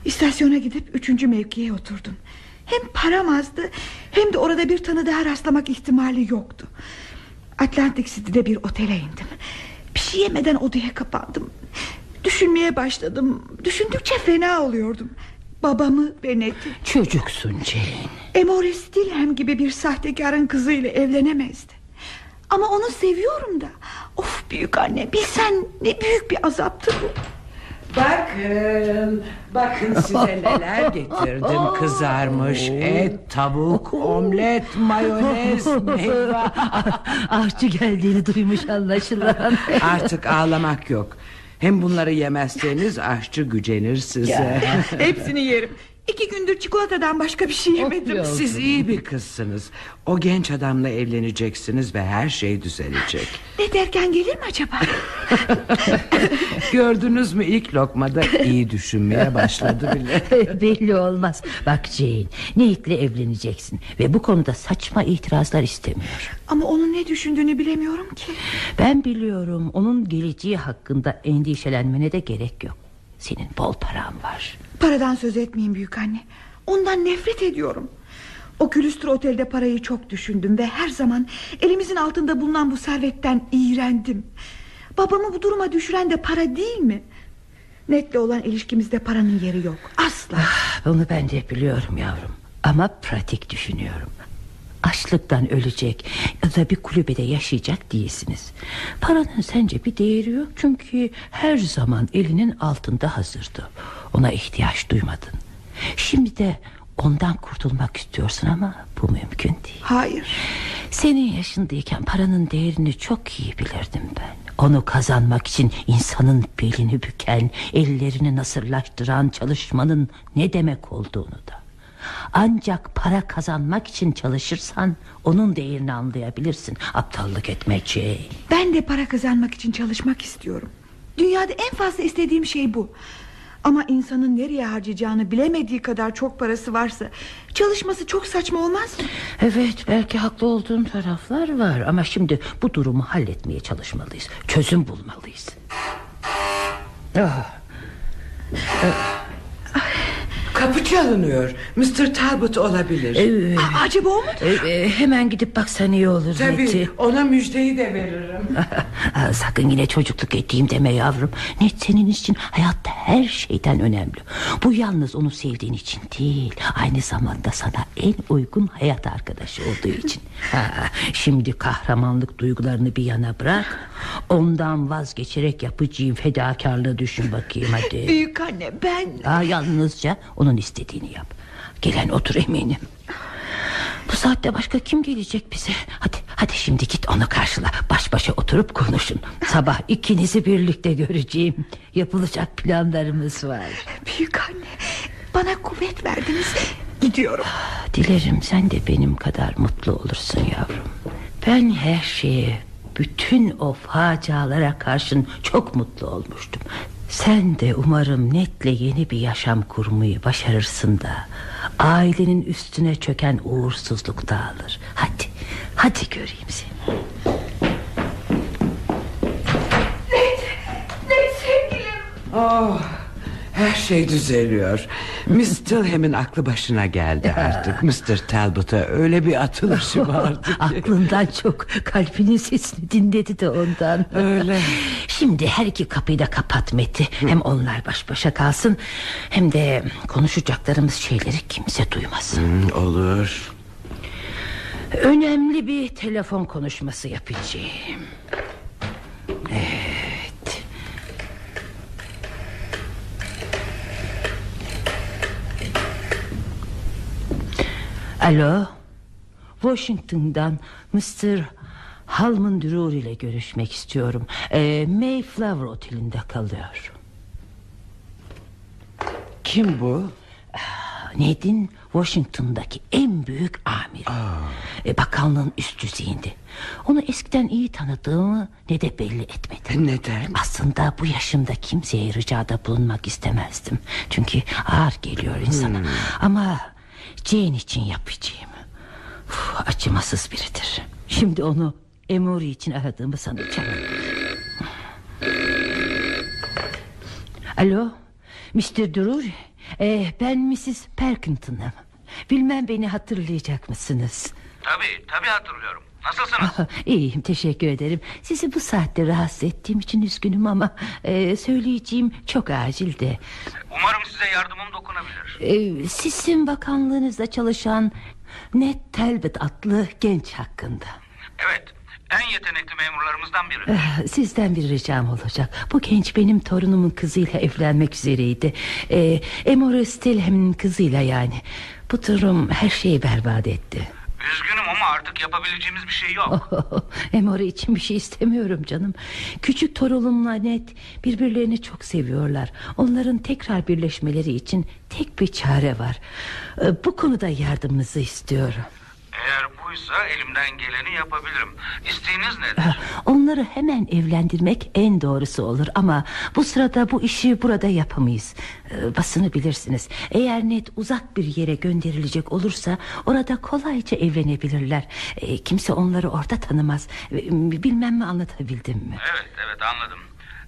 İstasyona gidip üçüncü mevkiye oturdum. Hem param azdı hem de orada bir tanıdığa rastlamak ihtimali yoktu. Atlantic City'de bir otele indim. Bir şey yemeden odaya kapandım. Düşünmeye başladım. Düşündükçe fena oluyordum. Babamı ve Ned'i. Çocuksun Jane Emory Stilham gibi bir sahtekarın kızıyla evlenemezdi. Ama onu seviyorum da. Of büyük anne bilsen ne büyük bir azaptı bu. Bakın, bakın size neler getirdim. Kızarmış et, tavuk, omlet, mayonez, meyve. Ahçı geldiğini duymuş anlaşılan Artık ağlamak yok. Hem bunları yemezseniz aşçı gücenir size. Hepsini yerim. İki gündür çikolatadan başka bir şey yemedim. Siz iyi bir kızsınız. O genç adamla evleneceksiniz ve her şey düzelecek. Ne derken gelir mi acaba? Gördünüz mü ilk lokmada iyi düşünmeye başladı bile. Belli olmaz Bak Jane Nate'le evleneceksin Ve bu konuda saçma itirazlar istemiyor Ama onun ne düşündüğünü bilemiyorum ki. Ben biliyorum Onun geleceği hakkında endişelenmene de gerek yok Senin bol paran var Paradan söz etmeyin büyük anne. Ondan nefret ediyorum. O külüstür otelde parayı çok düşündüm ve her zaman elimizin altında bulunan bu servetten iğrendim. Babamı bu duruma düşüren de para değil mi? Net'le olan ilişkimizde paranın yeri yok. Asla. Bunu ben de biliyorum yavrum Ama pratik düşünüyorum Açlıktan ölecek ya da bir kulübede yaşayacak değilsiniz. Paranın sence bir değeri yok Çünkü her zaman elinin altında hazırdı. Ona ihtiyaç duymadın. Şimdi de ondan kurtulmak istiyorsun ama bu mümkün değil. Hayır. Senin yaşındayken paranın değerini çok iyi bilirdim ben. Onu kazanmak için insanın belini büken Ellerini nasırlaştıran çalışmanın ne demek olduğunu da ancak para kazanmak için çalışırsan onun değerini anlayabilirsin. Aptallık etme Jane. Ben de para kazanmak için çalışmak istiyorum. Dünyada en fazla istediğim şey bu. Ama insanın nereye harcayacağını bilemediği kadar çok parası varsa çalışması çok saçma olmaz mı? Evet belki haklı olduğun taraflar var ama şimdi bu durumu halletmeye çalışmalıyız. Çözüm bulmalıyız. Kapı çalınıyor. Mr. Talbot olabilir. Ee, acaba o mu? Ee, hemen gidip baksan iyi olur Tabii Nettie. ona müjdeyi de veririm. Sakın yine çocukluk ettiğim deme yavrum Net senin için hayatta her şeyden önemli Bu yalnız onu sevdiğin için değil Aynı zamanda sana en uygun hayat arkadaşı olduğu için ha, Şimdi kahramanlık duygularını bir yana bırak Ondan vazgeçerek yapacağım fedakarlığı düşün bakayım hadi Büyük anne ben ha, Yalnızca onun istediğini yap. Gelen otur eminim. Bu saatte başka kim gelecek bize? Hadi hadi şimdi git onu karşıla. Baş başa oturup konuşun. Sabah ikinizi birlikte göreceğim. Yapılacak planlarımız var. Büyük anne bana kuvvet verdiniz. Gidiyorum. Dilerim sen de benim kadar mutlu olursun yavrum. Ben her şeye Bütün o facialara karşın Çok mutlu olmuştum Sen de umarım netle yeni bir yaşam kurmayı başarırsın da Ailenin üstüne çöken uğursuzluk dağılır. Hadi Hadi göreyim seni. Ne sevgilim. Oh, her şey düzeliyor. Miss Stillham'in aklı başına geldi artık. Mr. Talbot'a öyle bir atılışı vardı ki. Aklından çok kalbinin sesini dinledi de ondan Öyle Şimdi her iki kapıyı da kapat Meti Hem onlar baş başa kalsın Hem de konuşacaklarımız şeyleri kimse duymasın Hmm, Olur Önemli bir telefon konuşması yapacağım Evet Alo Washington'dan Mr. Halman Drury ile görüşmek istiyorum ee, Mayflower Oteli'nde kalıyor Kim bu? Ned'in Washington'daki en büyük amiri e, Bakanlığın üst düzeyinde Onu eskiden iyi tanıdığımı ne de belli etmedim Neden? Aslında bu yaşımda kimseye ricada bulunmak istemezdim Çünkü ağır geliyor insana Hmm. Ama Jane için yapacağım Uf, Acımasız biridir Şimdi onu Emory için aradığımı sanacağım Alo Mr. Drury ee, Ben Mrs. Perkington'ım Bilmem beni hatırlayacak mısınız Tabii tabii hatırlıyorum. Nasılsınız? İyiyim teşekkür ederim. Sizi bu saatte rahatsız ettiğim için üzgünüm ama e, Söyleyeceğim çok acil de. Umarım size yardımım dokunabilir. e, Sizin bakanlığınızda çalışan Ned Talbot adlı genç hakkında. Evet en yetenekli memurlarımızdan biri. Eh, Sizden bir ricam olacak. Bu genç benim torunumun kızıyla evlenmek üzereydi. Ee, Emory Stilham'ın kızıyla yani. Bu durum her şeyi berbat etti Üzgünüm ama artık yapabileceğimiz bir şey yok. Emory için bir şey istemiyorum canım. Küçük torunumla Ned birbirlerini çok seviyorlar. Onların tekrar birleşmeleri için tek bir çare var. Ee, Bu konuda yardımınızı istiyorum Eğer buysa elimden geleni yapabilirim. İsteğiniz nedir? Ah, Onları hemen evlendirmek en doğrusu olur ama bu sırada bu işi burada yapamayız. Ee, Basını bilirsiniz. Eğer net uzak bir yere gönderilecek olursa orada kolayca evlenebilirler. Ee, Kimse onları orada tanımaz. Ee, Bilmem mi anlatabildim mi? Evet evet anladım.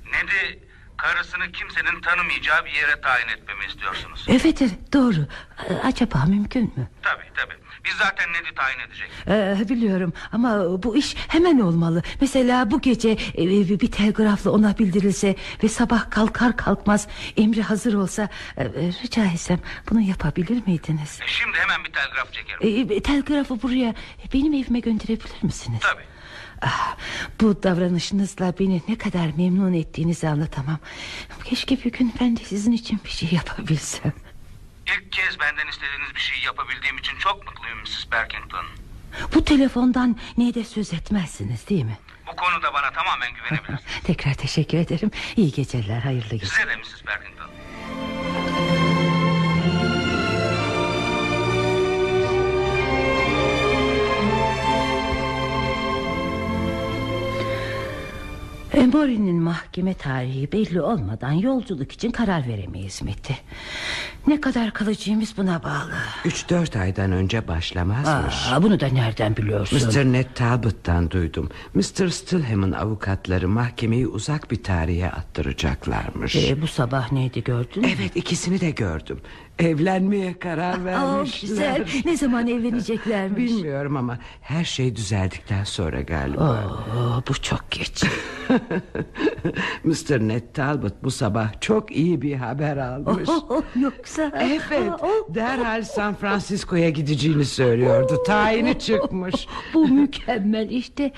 Ned'i karısını kimsenin tanımayacağı bir yere tayin etmemi istiyorsunuz. Evet evet doğru. Ee, Acaba mümkün mü? Tabii tabii. Biz zaten Ned'i tayin edecek. Ee, biliyorum ama bu iş hemen olmalı. Mesela bu gece e, bir telgrafla ona bildirilse ve sabah kalkar kalkmaz emri hazır olsa e, rica etsem bunu yapabilir miydiniz? E, Şimdi hemen bir telgraf çekerim. E, telgrafı buraya benim evime gönderebilir misiniz? Tabii. Ah, bu davranışınızla beni ne kadar memnun ettiğinizi anlatamam. Keşke bir gün ben de sizin için bir şey yapabilsem. İlk kez benden istediğiniz bir şeyi yapabildiğim için çok mutluyum Mrs. Berkington. Bu telefondan ne de söz etmezsiniz değil mi? Bu konuda bana tamamen güvenebilirsiniz. Tekrar teşekkür ederim. İyi geceler, hayırlı geceler. Size de Mrs. Berkington. Emory'nin mahkeme tarihi belli olmadan yolculuk için karar veremeyiz Meti. Ne kadar kalacağımız buna bağlı. Üç dört aydan önce başlamazmış. Aa, bunu da nereden biliyorsun? Mr. Ned Talbot'tan duydum. Mr. Stillham'ın avukatları mahkemeyi uzak bir tarihe attıracaklarmış. Ee, bu sabah neydi gördün mü? Evet ikisini de gördüm. Evlenmeye karar vermişler. güzel. Ne zaman evleneceklermiş? Bilmiyorum ama her şey düzeldikten sonra galiba. Oo, bu çok geç. Mr. Ned Talbot bu sabah çok iyi bir haber almış. Yoksa... Evet derhal San Francisco'ya gideceğini söylüyordu. Tayini çıkmış. Bu mükemmel işte.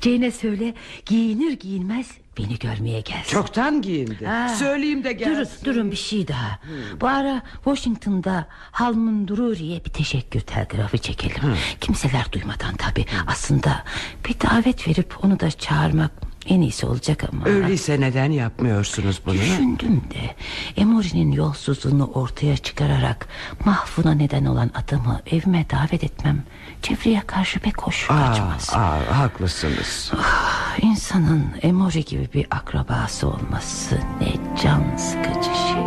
Jane'e söyle giyinir giyinmez beni görmeye gelsin. Çoktan giyindi. Ha. Söyleyeyim de gelsin. Durun, durun bir şey daha. Bu ara Washington'da Halmun Druri'ye bir teşekkür telgrafı çekelim. Kimseler duymadan tabi. Aslında bir davet verip onu da çağırmak en iyisi olacak ama. Öyleyse neden yapmıyorsunuz bunu? Düşündüm de Emory'nin yolsuzluğunu ortaya çıkararak mahvuna neden olan adamı evime davet etmem çevreye karşı pek hoş Aa, kaçmaz. aa, haklısınız. Ah, İnsanın Emory gibi bir akrabası olması ne can sıkıcı şey.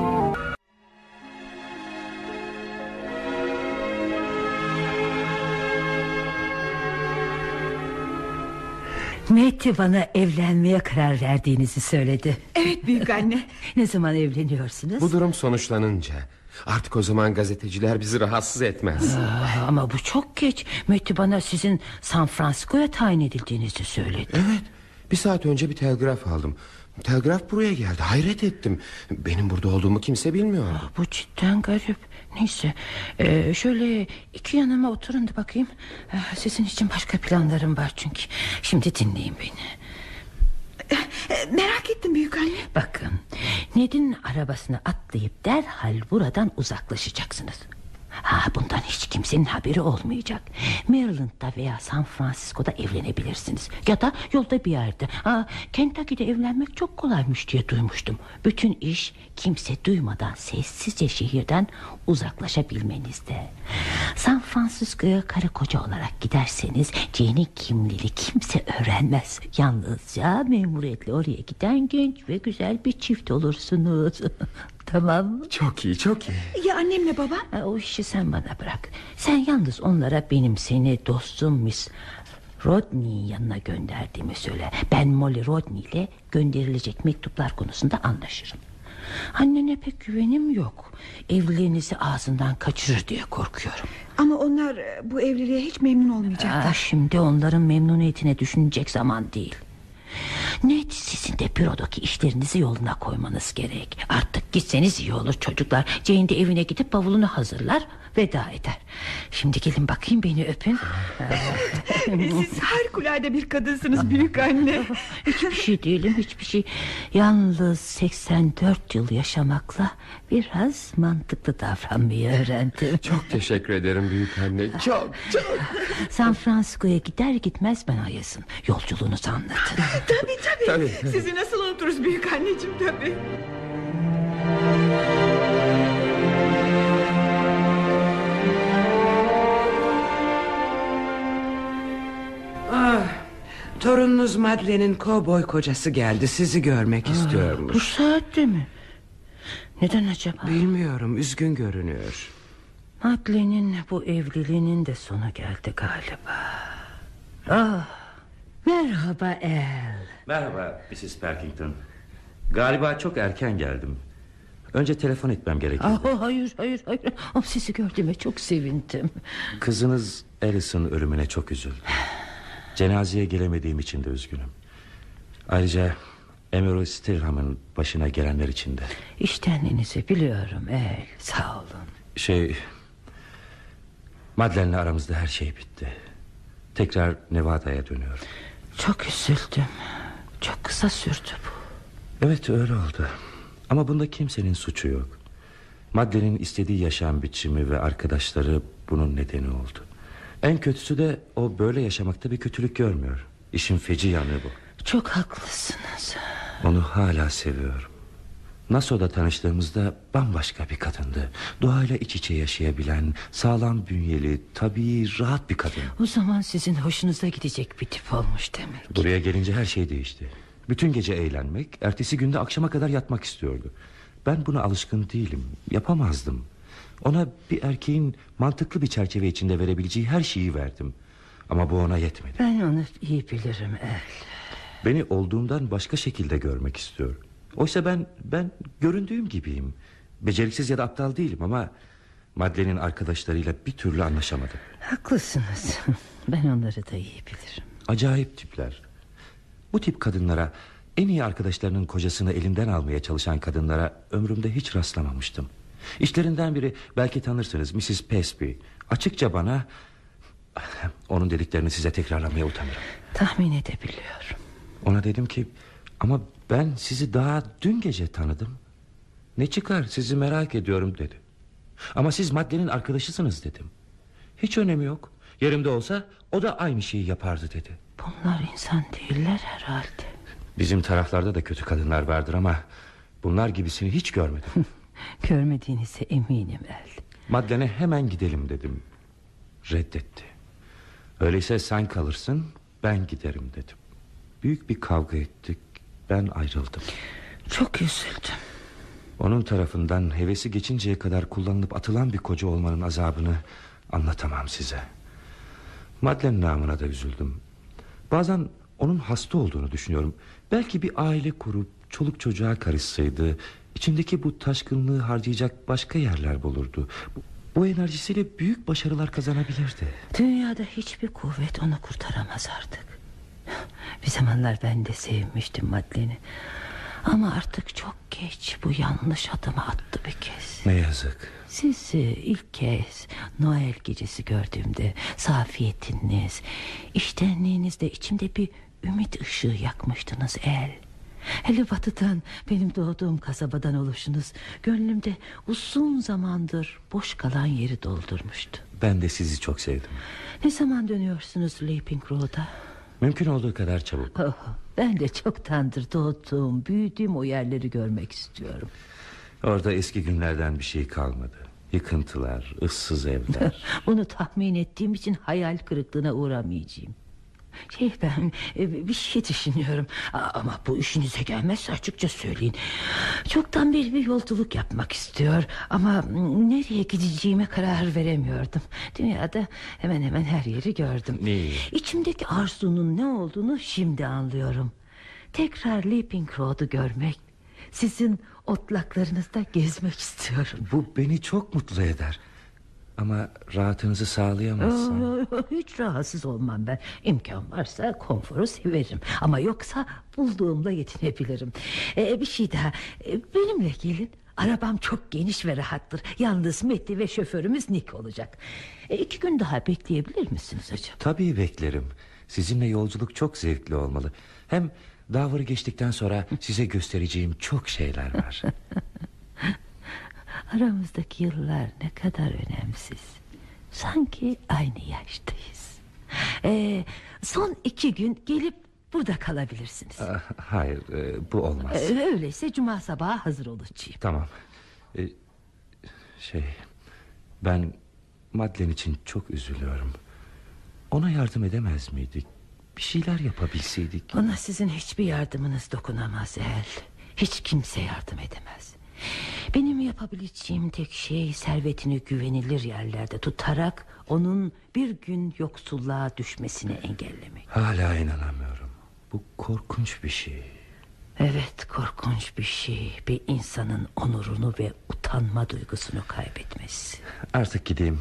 Mehdi bana evlenmeye karar verdiğinizi söyledi. Evet büyük anne. ne zaman evleniyorsunuz? Bu durum sonuçlanınca artık o zaman gazeteciler bizi rahatsız etmez. Ah, ama bu çok geç. Mehdi bana sizin San Francisco'ya tayin edildiğinizi söyledi. Evet bir saat önce bir telgraf aldım. Telgraf buraya geldi hayret ettim. Benim burada olduğumu kimse bilmiyordu. Bu cidden garip. Neyse ee, şöyle iki yanıma oturun da bakayım. Ah, Sizin için başka planlarım var çünkü. Şimdi dinleyin beni. Merak ettim büyük anne. Bakın Ned'in arabasına atlayıp derhal buradan uzaklaşacaksınız. Ha, bundan hiç kimsenin haberi olmayacak. Maryland'da veya San Francisco'da evlenebilirsiniz. Ya da yolda bir yerde. Ha, Kentucky'de evlenmek çok kolaymış diye duymuştum. Bütün iş kimse duymadan sessizce şehirden uzaklaşabilmenizde. San Francisco'ya karı koca olarak giderseniz Jane'in kimliğini kimse öğrenmez. Yalnızca memuriyetle oraya giden genç ve güzel bir çift olursunuz. tamam mı? Çok iyi çok iyi. Ya annemle babam? Ha, o işi sen bana bırak. Sen yalnız onlara benim seni dostum Miss Rodney'in yanına gönderdiğimi söyle. Ben Molly Rodney ile gönderilecek mektuplar konusunda anlaşırım. Annene pek güvenim yok. Evliliğinizi ağzından kaçırır diye korkuyorum. Ama onlar e, bu evliliğe hiç memnun olmayacaklar. Aa, şimdi onların memnuniyetine düşünecek zaman değil. Net sizin de bürodaki işlerinizi yoluna koymanız gerek. Artık gitseniz iyi olur çocuklar. Jane de evine gidip bavulunu hazırlar veda eder. Şimdi gelin bakayım beni öpün. Siz harikulade bir kadınsınız büyük anne. hiçbir şey değilim hiçbir şey. Yalnız 84 yıl yaşamakla biraz mantıklı davranmayı öğrendim. Çok teşekkür ederim büyük anne. Çok çok. San Francisco'ya gider gitmez bana yazın. Yolculuğunuzu anlatın. tabii, tabii Tabii. Sizi nasıl unuturuz büyük anneciğim tabii. Ah, torununuz Madeleine'in kovboy kocası geldi. Sizi görmek Bu istiyormuş. saatte mi? Neden acaba? Bilmiyorum üzgün görünüyor. Madeleine'in bu evliliğinin de sonu geldi galiba. Ah, merhaba El. Merhaba Mrs. Parkington. Galiba çok erken geldim. Önce telefon etmem gerekirdi. Ah, hayır hayır hayır. Oh, sizi gördüğüme çok sevindim. Kızınız Alison ölümüne çok üzüldü. Cenazeye gelemediğim için de üzgünüm. Ayrıca Emerald Stilham'ın başına gelenler için de. İştenliğinizi biliyorum El. Sağ olun. Şey... Madeleine'le aramızda her şey bitti. Tekrar Nevada'ya dönüyorum. Çok üzüldüm. Çok kısa sürdü bu. Evet öyle oldu. Ama bunda kimsenin suçu yok. Maddelenin istediği yaşam biçimi ve arkadaşları bunun nedeni oldu. En kötüsü de o böyle yaşamakta bir kötülük görmüyor. İşin feci yanı bu. Çok haklısınız. Onu hala seviyorum. NASO'da tanıştığımızda bambaşka bir kadındı. Doğayla iç içe yaşayabilen, sağlam bünyeli, tabii rahat bir kadın. O zaman sizin hoşunuza gidecek bir tip olmuş demek. Buraya gelince her şey değişti. Bütün gece eğlenmek, ertesi günde akşama kadar yatmak istiyordu. Ben buna alışkın değilim, yapamazdım. Ona bir erkeğin mantıklı bir çerçeve içinde verebileceği her şeyi verdim. Ama bu ona yetmedi. Ben onu iyi bilirim El. Beni olduğumdan başka şekilde görmek istiyor. Oysa ben ben göründüğüm gibiyim. Beceriksiz ya da aptal değilim ama Madlen'in arkadaşlarıyla bir türlü anlaşamadım. Haklısınız. Ben onları da iyi bilirim. Acayip tipler. Bu tip kadınlara en iyi arkadaşlarının kocasını elinden almaya çalışan kadınlara ömrümde hiç rastlamamıştım. İşlerinden biri belki tanırsınız Mrs. Pesby. Açıkça bana onun dediklerini size tekrarlamaya utanırım. Tahmin edebiliyorum. Ona dedim ki ama ben sizi daha dün gece tanıdım. Ne çıkar sizi merak ediyorum dedi. Ama siz maddenin arkadaşısınız dedim. Hiç önemi yok. Yerimde olsa o da aynı şeyi yapardı dedi. Bunlar insan değiller herhalde. Bizim taraflarda da kötü kadınlar vardır ama bunlar gibisini hiç görmedim. Görmediğinize eminim El. Madlen'e hemen gidelim dedim. Reddetti. Öyleyse sen kalırsın ben giderim dedim. Büyük bir kavga ettik. Ben ayrıldım. Çok üzüldüm. Onun tarafından hevesi geçinceye kadar kullanılıp atılan bir koca olmanın azabını anlatamam size. Madlen namına da üzüldüm. Bazen onun hasta olduğunu düşünüyorum. Belki bir aile kurup çoluk çocuğa karışsaydı... ...içindeki bu taşkınlığı harcayacak başka yerler bulurdu. Bu, bu enerjisiyle büyük başarılar kazanabilirdi. Dünyada hiçbir kuvvet onu kurtaramaz artık. Bir zamanlar ben de sevmiştim Madlen'i. Ama artık çok geç bu yanlış adımı attı bir kez. Ne yazık. Sizi ilk kez Noel gecesi gördüğümde Safiyetiniz İştenliğinizde içimde bir ümit ışığı yakmıştınız el Hele batıdan benim doğduğum kasabadan oluşunuz Gönlümde uzun zamandır boş kalan yeri doldurmuştu Ben de sizi çok sevdim. Ne zaman dönüyorsunuz Leaping Road'a? Mümkün olduğu kadar çabuk. Oh, ben de çoktandır doğduğum, büyüdüğüm o yerleri görmek istiyorum. Orada eski günlerden bir şey kalmadı. Yıkıntılar, ıssız evler. Bunu tahmin ettiğim için hayal kırıklığına uğramayacağım. Şey ben e, bir şey düşünüyorum. Ama bu işinize gelmezse açıkça söyleyin. Çoktan beri bir yolculuk yapmak istiyor Ama nereye gideceğime karar veremiyordum. Dünyada hemen hemen her yeri gördüm. İyi. İçimdeki arzunun ne olduğunu şimdi anlıyorum. Tekrar Leaping Road'u görmek Sizin otlaklarınızda gezmek istiyorum. Bu beni çok mutlu eder. Ama rahatınızı sağlayamazsam. Aa, Hiç rahatsız olmam ben İmkan varsa konforu severim Ama yoksa bulduğumla yetinebilirim ee, Bir şey daha Ee, Benimle gelin Arabam çok geniş ve rahattır Yalnız Metti ve şoförümüz Nick olacak ee, İki gün daha bekleyebilir misiniz acaba Tabii beklerim. Sizinle yolculuk çok zevkli olmalı. Hem Davır'ı geçtikten sonra size göstereceğim çok şeyler var. Aramızdaki yıllar ne kadar önemsiz Sanki aynı yaştayız ee, Son iki gün gelip burada kalabilirsiniz Ah, Hayır e, bu olmaz. Ee, Öyleyse cuma sabahı hazır olacağım Tamam. E, şey ben Madlen için çok üzülüyorum. Ona yardım edemez miydik? Bir şeyler yapabilseydik. Ona sizin hiçbir yardımınız dokunamaz El Hiç kimse yardım edemez Benim yapabileceğim tek şey Servetini güvenilir yerlerde tutarak Onun bir gün yoksulluğa düşmesini engellemek Hala inanamıyorum. Bu korkunç bir şey. Evet korkunç bir şey Bir insanın onurunu ve utanma duygusunu kaybetmesi Artık gideyim.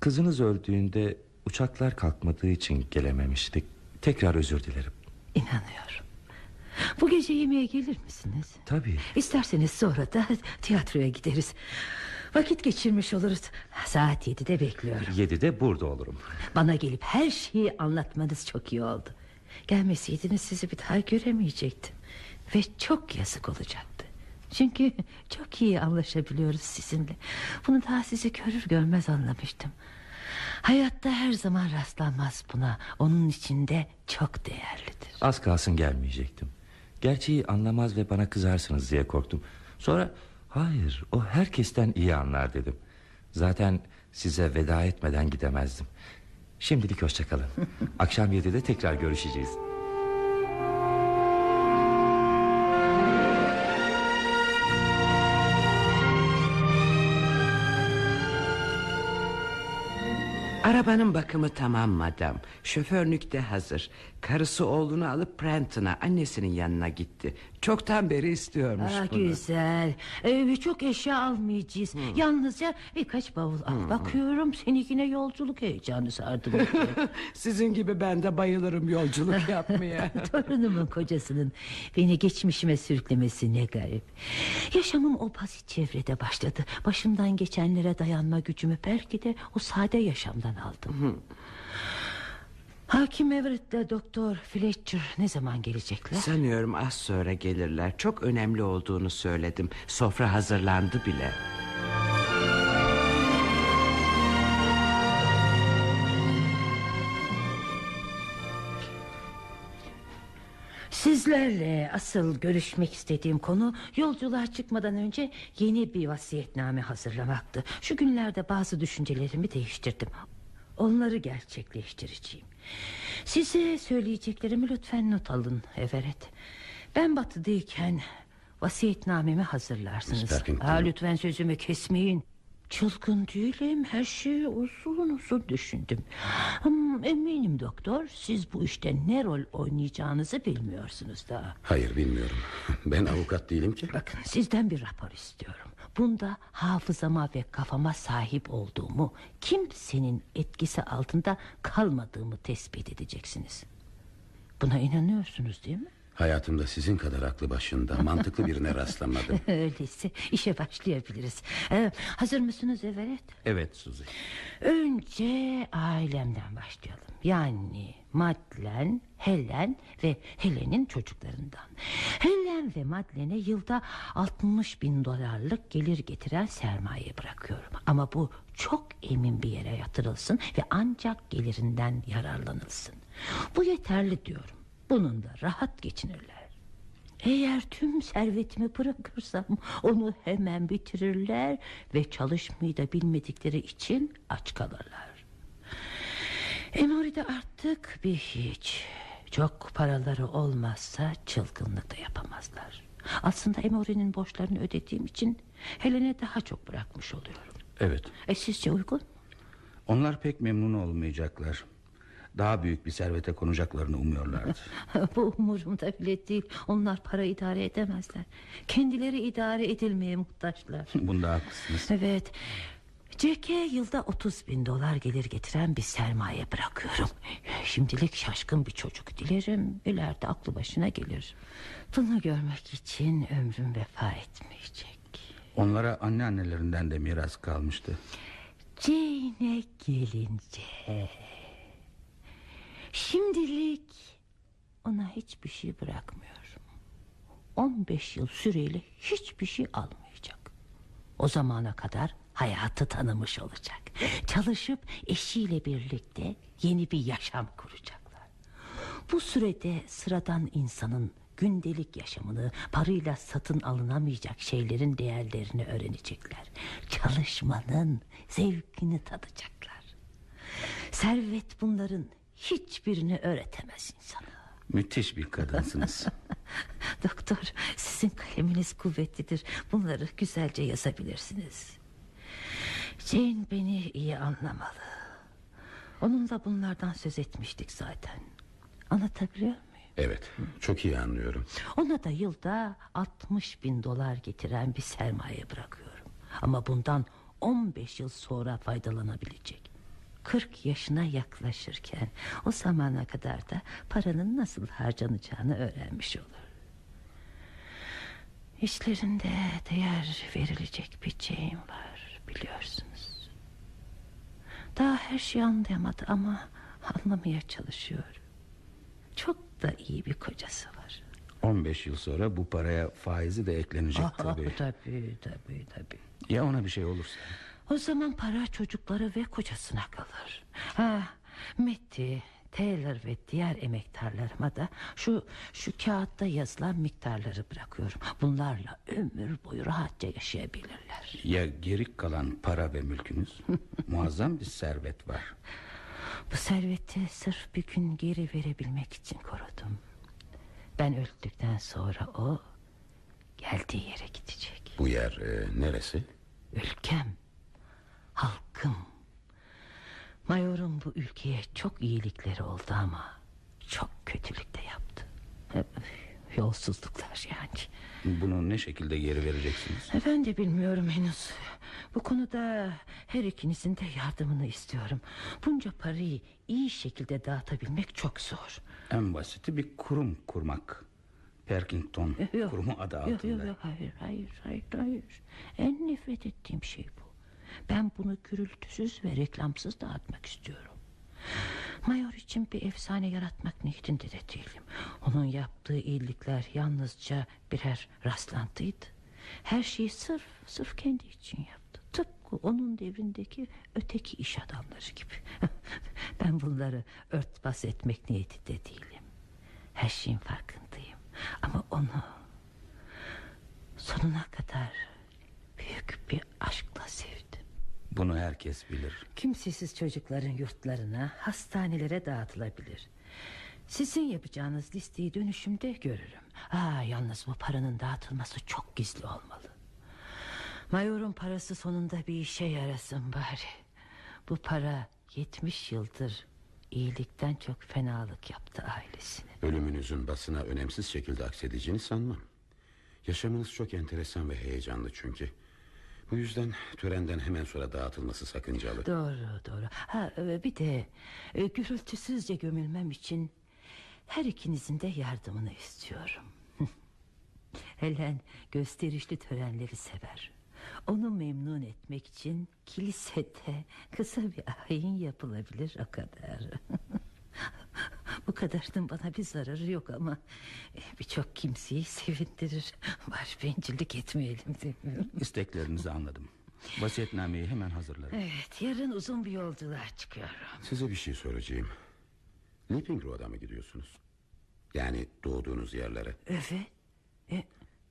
Kızınız öldüğünde uçaklar kalkmadığı için gelememiştik. Tekrar özür dilerim. İnanıyorum Bu gece yemeğe gelir misiniz? Tabii. İsterseniz sonra da tiyatroya gideriz. Vakit geçirmiş oluruz. Saat yedide bekliyorum. Yedide burada olurum. Bana gelip her şeyi anlatmanız çok iyi oldu. Gelmeseydiniz sizi bir daha göremeyecektim. Ve çok yazık olacaktı. Çünkü çok iyi anlaşabiliyoruz sizinle. Bunu daha sizi görür görmez anlamıştım. Hayatta her zaman rastlanmaz buna. Onun içinde çok değerlidir. Az kalsın gelmeyecektim. Gerçeği anlamaz ve bana kızarsınız diye korktum. Sonra hayır o herkesten iyi anlar dedim. Zaten size veda etmeden gidemezdim. Şimdilik hoşçakalın Akşam 7'de tekrar görüşeceğiz. Arabanın bakımı tamam madam. Şoförlük de hazır. Karısı oğlunu alıp Prenton'a Annesinin yanına gitti. Çoktan beri istiyormuş Aa, bunu. güzel. Ee, Çok eşya almayacağız. Yalnızca birkaç bavul al. Bakıyorum seninkine yolculuk heyecanı sardı. Sizin gibi ben de bayılırım yolculuk yapmaya. Torunumun kocasının Beni geçmişime sürüklemesi ne garip. Yaşamım o basit çevrede başladı. Başımdan geçenlere dayanma gücümü Belki de o sade yaşamdan aldım Hakim Everett'le Doktor Fletcher ne zaman gelecekler? Sanıyorum az sonra gelirler Çok önemli olduğunu söyledim Sofra hazırlandı bile Sizlerle asıl görüşmek istediğim konu yolculuğa çıkmadan önce yeni bir vasiyetname hazırlamaktı. Şu günlerde bazı düşüncelerimi değiştirdim. Onları gerçekleştireceğim. Size söyleyeceklerimi lütfen not alın Everett. Ben batıdayken vasiyetnamemi hazırlarsınız. Aa, lütfen sözümü kesmeyin. Çılgın değilim her şeyi uzun uzun düşündüm Ama Eminim doktor siz bu işte ne rol oynayacağınızı bilmiyorsunuz daha Hayır bilmiyorum Ben avukat değilim ki Bakın sizden bir rapor istiyorum Bunda hafızama ve kafama sahip olduğumu Kimsenin etkisi altında kalmadığımı tespit edeceksiniz. Buna inanıyorsunuz değil mi? Hayatımda sizin kadar aklı başında Mantıklı birine rastlamadım. Öyleyse işe başlayabiliriz. Ee, Hazır mısınız Everett? Evet Suzi. Önce ailemden başlayalım. Yani Madlen, Helen ve Helen'in çocuklarından. Helen ve Madlen'e yılda 60 bin dolarlık gelir getiren sermaye bırakıyorum. Ama bu çok emin bir yere yatırılsın Ve ancak gelirinden yararlanılsın. Bu yeterli diyorum. Bununla rahat geçinirler. Eğer tüm servetimi bırakırsam onu hemen bitirirler ve çalışmayı da bilmedikleri için aç kalırlar. Emory'de artık bir hiç. Çok paraları olmazsa çılgınlık da yapamazlar. Aslında Emory'nin borçlarını ödediğim için Helen'e daha çok bırakmış oluyorum. Evet E sizce uygun? Onlar pek memnun olmayacaklar Daha büyük bir servete konacaklarını umuyorlardı Bu umurumda bile değil. Onlar para idare edemezler. Kendileri idare edilmeye muhtaçlar. Bunda haklısınız Evet. Jack'e yılda 30 bin dolar gelir getiren bir sermaye bırakıyorum. Şimdilik şaşkın bir çocuk dilerim. İleride aklı başına gelir. Bunu görmek için ömrüm vefa etmeyecek. Onlara anneannelerinden de miras kalmıştı Jane'e gelince... Şimdilik ona hiçbir şey bırakmıyorum. 15 yıl süreyle hiçbir şey almayacak. O zamana kadar hayatı tanımış olacak. Çalışıp eşiyle birlikte yeni bir yaşam kuracaklar. Bu sürede sıradan insanın gündelik yaşamını parayla satın alınamayacak şeylerin değerlerini öğrenecekler. Çalışmanın zevkini tadacaklar. Servet bunların hiçbirini öğretemez insana. Müthiş bir kadınsınız Doktor sizin kaleminiz kuvvetlidir Bunları güzelce yazabilirsiniz Jane beni iyi anlamalı Onunla bunlardan söz etmiştik zaten Anlatabiliyor muyum? Evet çok iyi anlıyorum Ona da yılda 60 bin dolar getiren bir sermaye bırakıyorum Ama bundan 15 yıl sonra faydalanabilecek 40 yaşına yaklaşırken o zamana kadar da paranın nasıl harcanacağını öğrenmiş olur. İşlerinde değer verilecek bir şeyim var biliyorsunuz. Daha her şeyi anlayamadı ama anlamaya çalışıyor. Çok da iyi bir kocası var. 15 yıl sonra bu paraya faizi de eklenecek Aha, tabii tabii tabii tabii. Ya ona bir şey olursa O zaman para çocukları ve kocasına kalır. Ha, Metti, Taylor ve diğer emektarlarıma da şu şu kağıtta yazılan miktarları bırakıyorum. Bunlarla ömür boyu rahatça yaşayabilirler. Ya geri kalan para ve mülkünüz Muazzam bir servet var Bu serveti sırf bir gün geri verebilmek için korudum. Ben öldükten sonra o geldiği yere gidecek. Bu yer e, neresi? Ülkem, halkım. Mayorun bu ülkeye çok iyilikleri oldu ama çok kötülük de yaptı. Yolsuzluklar yani. Bunu ne şekilde geri vereceksiniz? Ben de bilmiyorum henüz. Bu konuda her ikinizin de yardımını istiyorum. Bunca parayı iyi şekilde dağıtabilmek çok zor. En basiti bir kurum kurmak. Perkington Yok, kurumu adı yok, altında. Yok yok hayır hayır hayır hayır. En nefret ettiğim şey bu. Ben bunu gürültüsüz ve reklamsız dağıtmak istiyorum. Mayor için bir efsane yaratmak niyetinde de değilim. Onun yaptığı iyilikler yalnızca birer rastlantıydı. Her şeyi sırf sırf kendi için yaptı. Tıpkı onun devrindeki öteki iş adamları gibi. ben bunları örtbas etmek niyetinde değilim. Her şeyin farkındayım. Ama onu sonuna kadar büyük bir aşkla sevdim. Bunu herkes bilir. Kimsesiz çocukların yurtlarına, hastanelere dağıtılabilir. Sizin yapacağınız listeyi dönüşümde görürüm. Aa, yalnız bu paranın dağıtılması çok gizli olmalı. Mayorun parası sonunda bir işe yarasın bari. Bu para 70 yıldır iyilikten çok fenalık yaptı ailesine. Ölümünüzün basına önemsiz şekilde aksedeceğini sanmam. Yaşamınız çok enteresan ve heyecanlı çünkü. Bu yüzden törenden hemen sonra dağıtılması sakıncalı. Doğru doğru. Ha, e, bir de e, gürültüsüzce gömülmem için her ikinizin de yardımını istiyorum. Helen gösterişli törenleri sever. Onu memnun etmek için kilisede kısa bir ayin yapılabilir o kadar. Bu kadarının bana bir zararı yok ama e, birçok kimseyi sevindirir. Var bencillik etmeyelim değil mi? İsteklerinizi anladım. Vasiyetnameyi hemen hazırlarım. Evet yarın uzun bir yolculuğa çıkıyorum. Size bir şey soracağım. Leaping Road'a mı gidiyorsunuz? Yani doğduğunuz yerlere. Evet.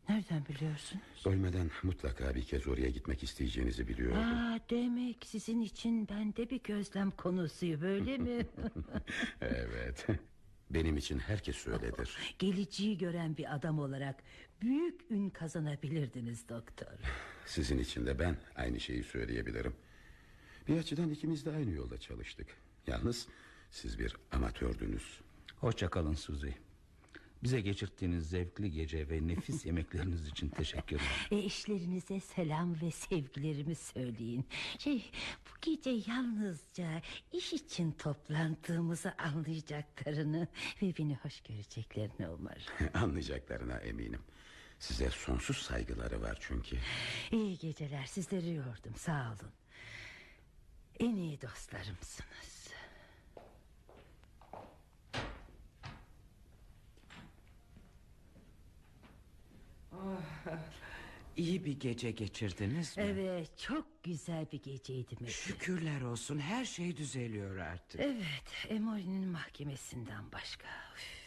Nereden biliyorsun? Ölmeden mutlaka bir kez oraya gitmek isteyeceğinizi biliyordum. Aa, demek sizin için ben de bir gözlem konusuyum öyle mi? evet. Benim için herkes öyledir. Geleceği gören bir adam olarak büyük ün kazanabilirdiniz doktor. Sizin için de ben aynı şeyi söyleyebilirim. Bir açıdan ikimiz de aynı yolda çalıştık. Yalnız siz bir amatördünüz. Hoşça kalın Suzi. Bize geçirttiğiniz zevkli gece ve nefis yemekleriniz için teşekkür ederim. E, eşlerinize selam ve sevgilerimi söyleyin. Şey, bu gece yalnızca iş için toplantığımızı anlayacaklarını ve beni hoş göreceklerini umarım. Anlayacaklarına eminim. Size sonsuz saygıları var çünkü. İyi geceler sizleri yordum sağ olun. En iyi dostlarımsınız. İyi bir gece geçirdiniz mi? Evet çok güzel bir geceydi Metin. Şükürler olsun her şey düzeliyor artık. Evet Emory'nin mahkemesinden başka. Üf.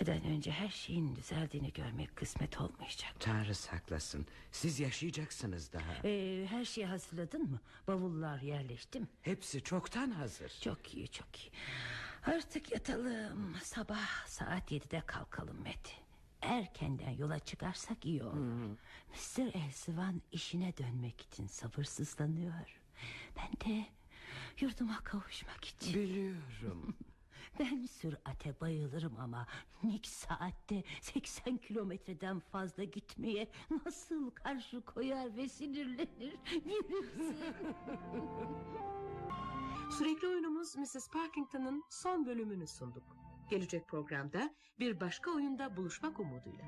Ölmeden önce her şeyin düzeldiğini görmek kısmet olmayacak. Tanrı saklasın. Siz yaşayacaksınız daha. Ee, her şeyi hazırladın mı? Bavullar yerleşti mi? Hepsi çoktan hazır. Çok iyi çok iyi. Artık yatalım. Sabah saat yedide kalkalım Meti. Erkenden yola çıkarsak iyi olur. Mr. Elsivan işine dönmek için sabırsızlanıyor. Ben de yurduma kavuşmak için. Biliyorum. Ben sürate bayılırım ama Nick saatte 80 kilometreden fazla gitmeye nasıl karşı koyar ve sinirlenir bilirsin. Sürekli oyunumuz Mrs. Parkington'ın son bölümünü sunduk. Gelecek programda bir başka oyunda buluşmak umuduyla.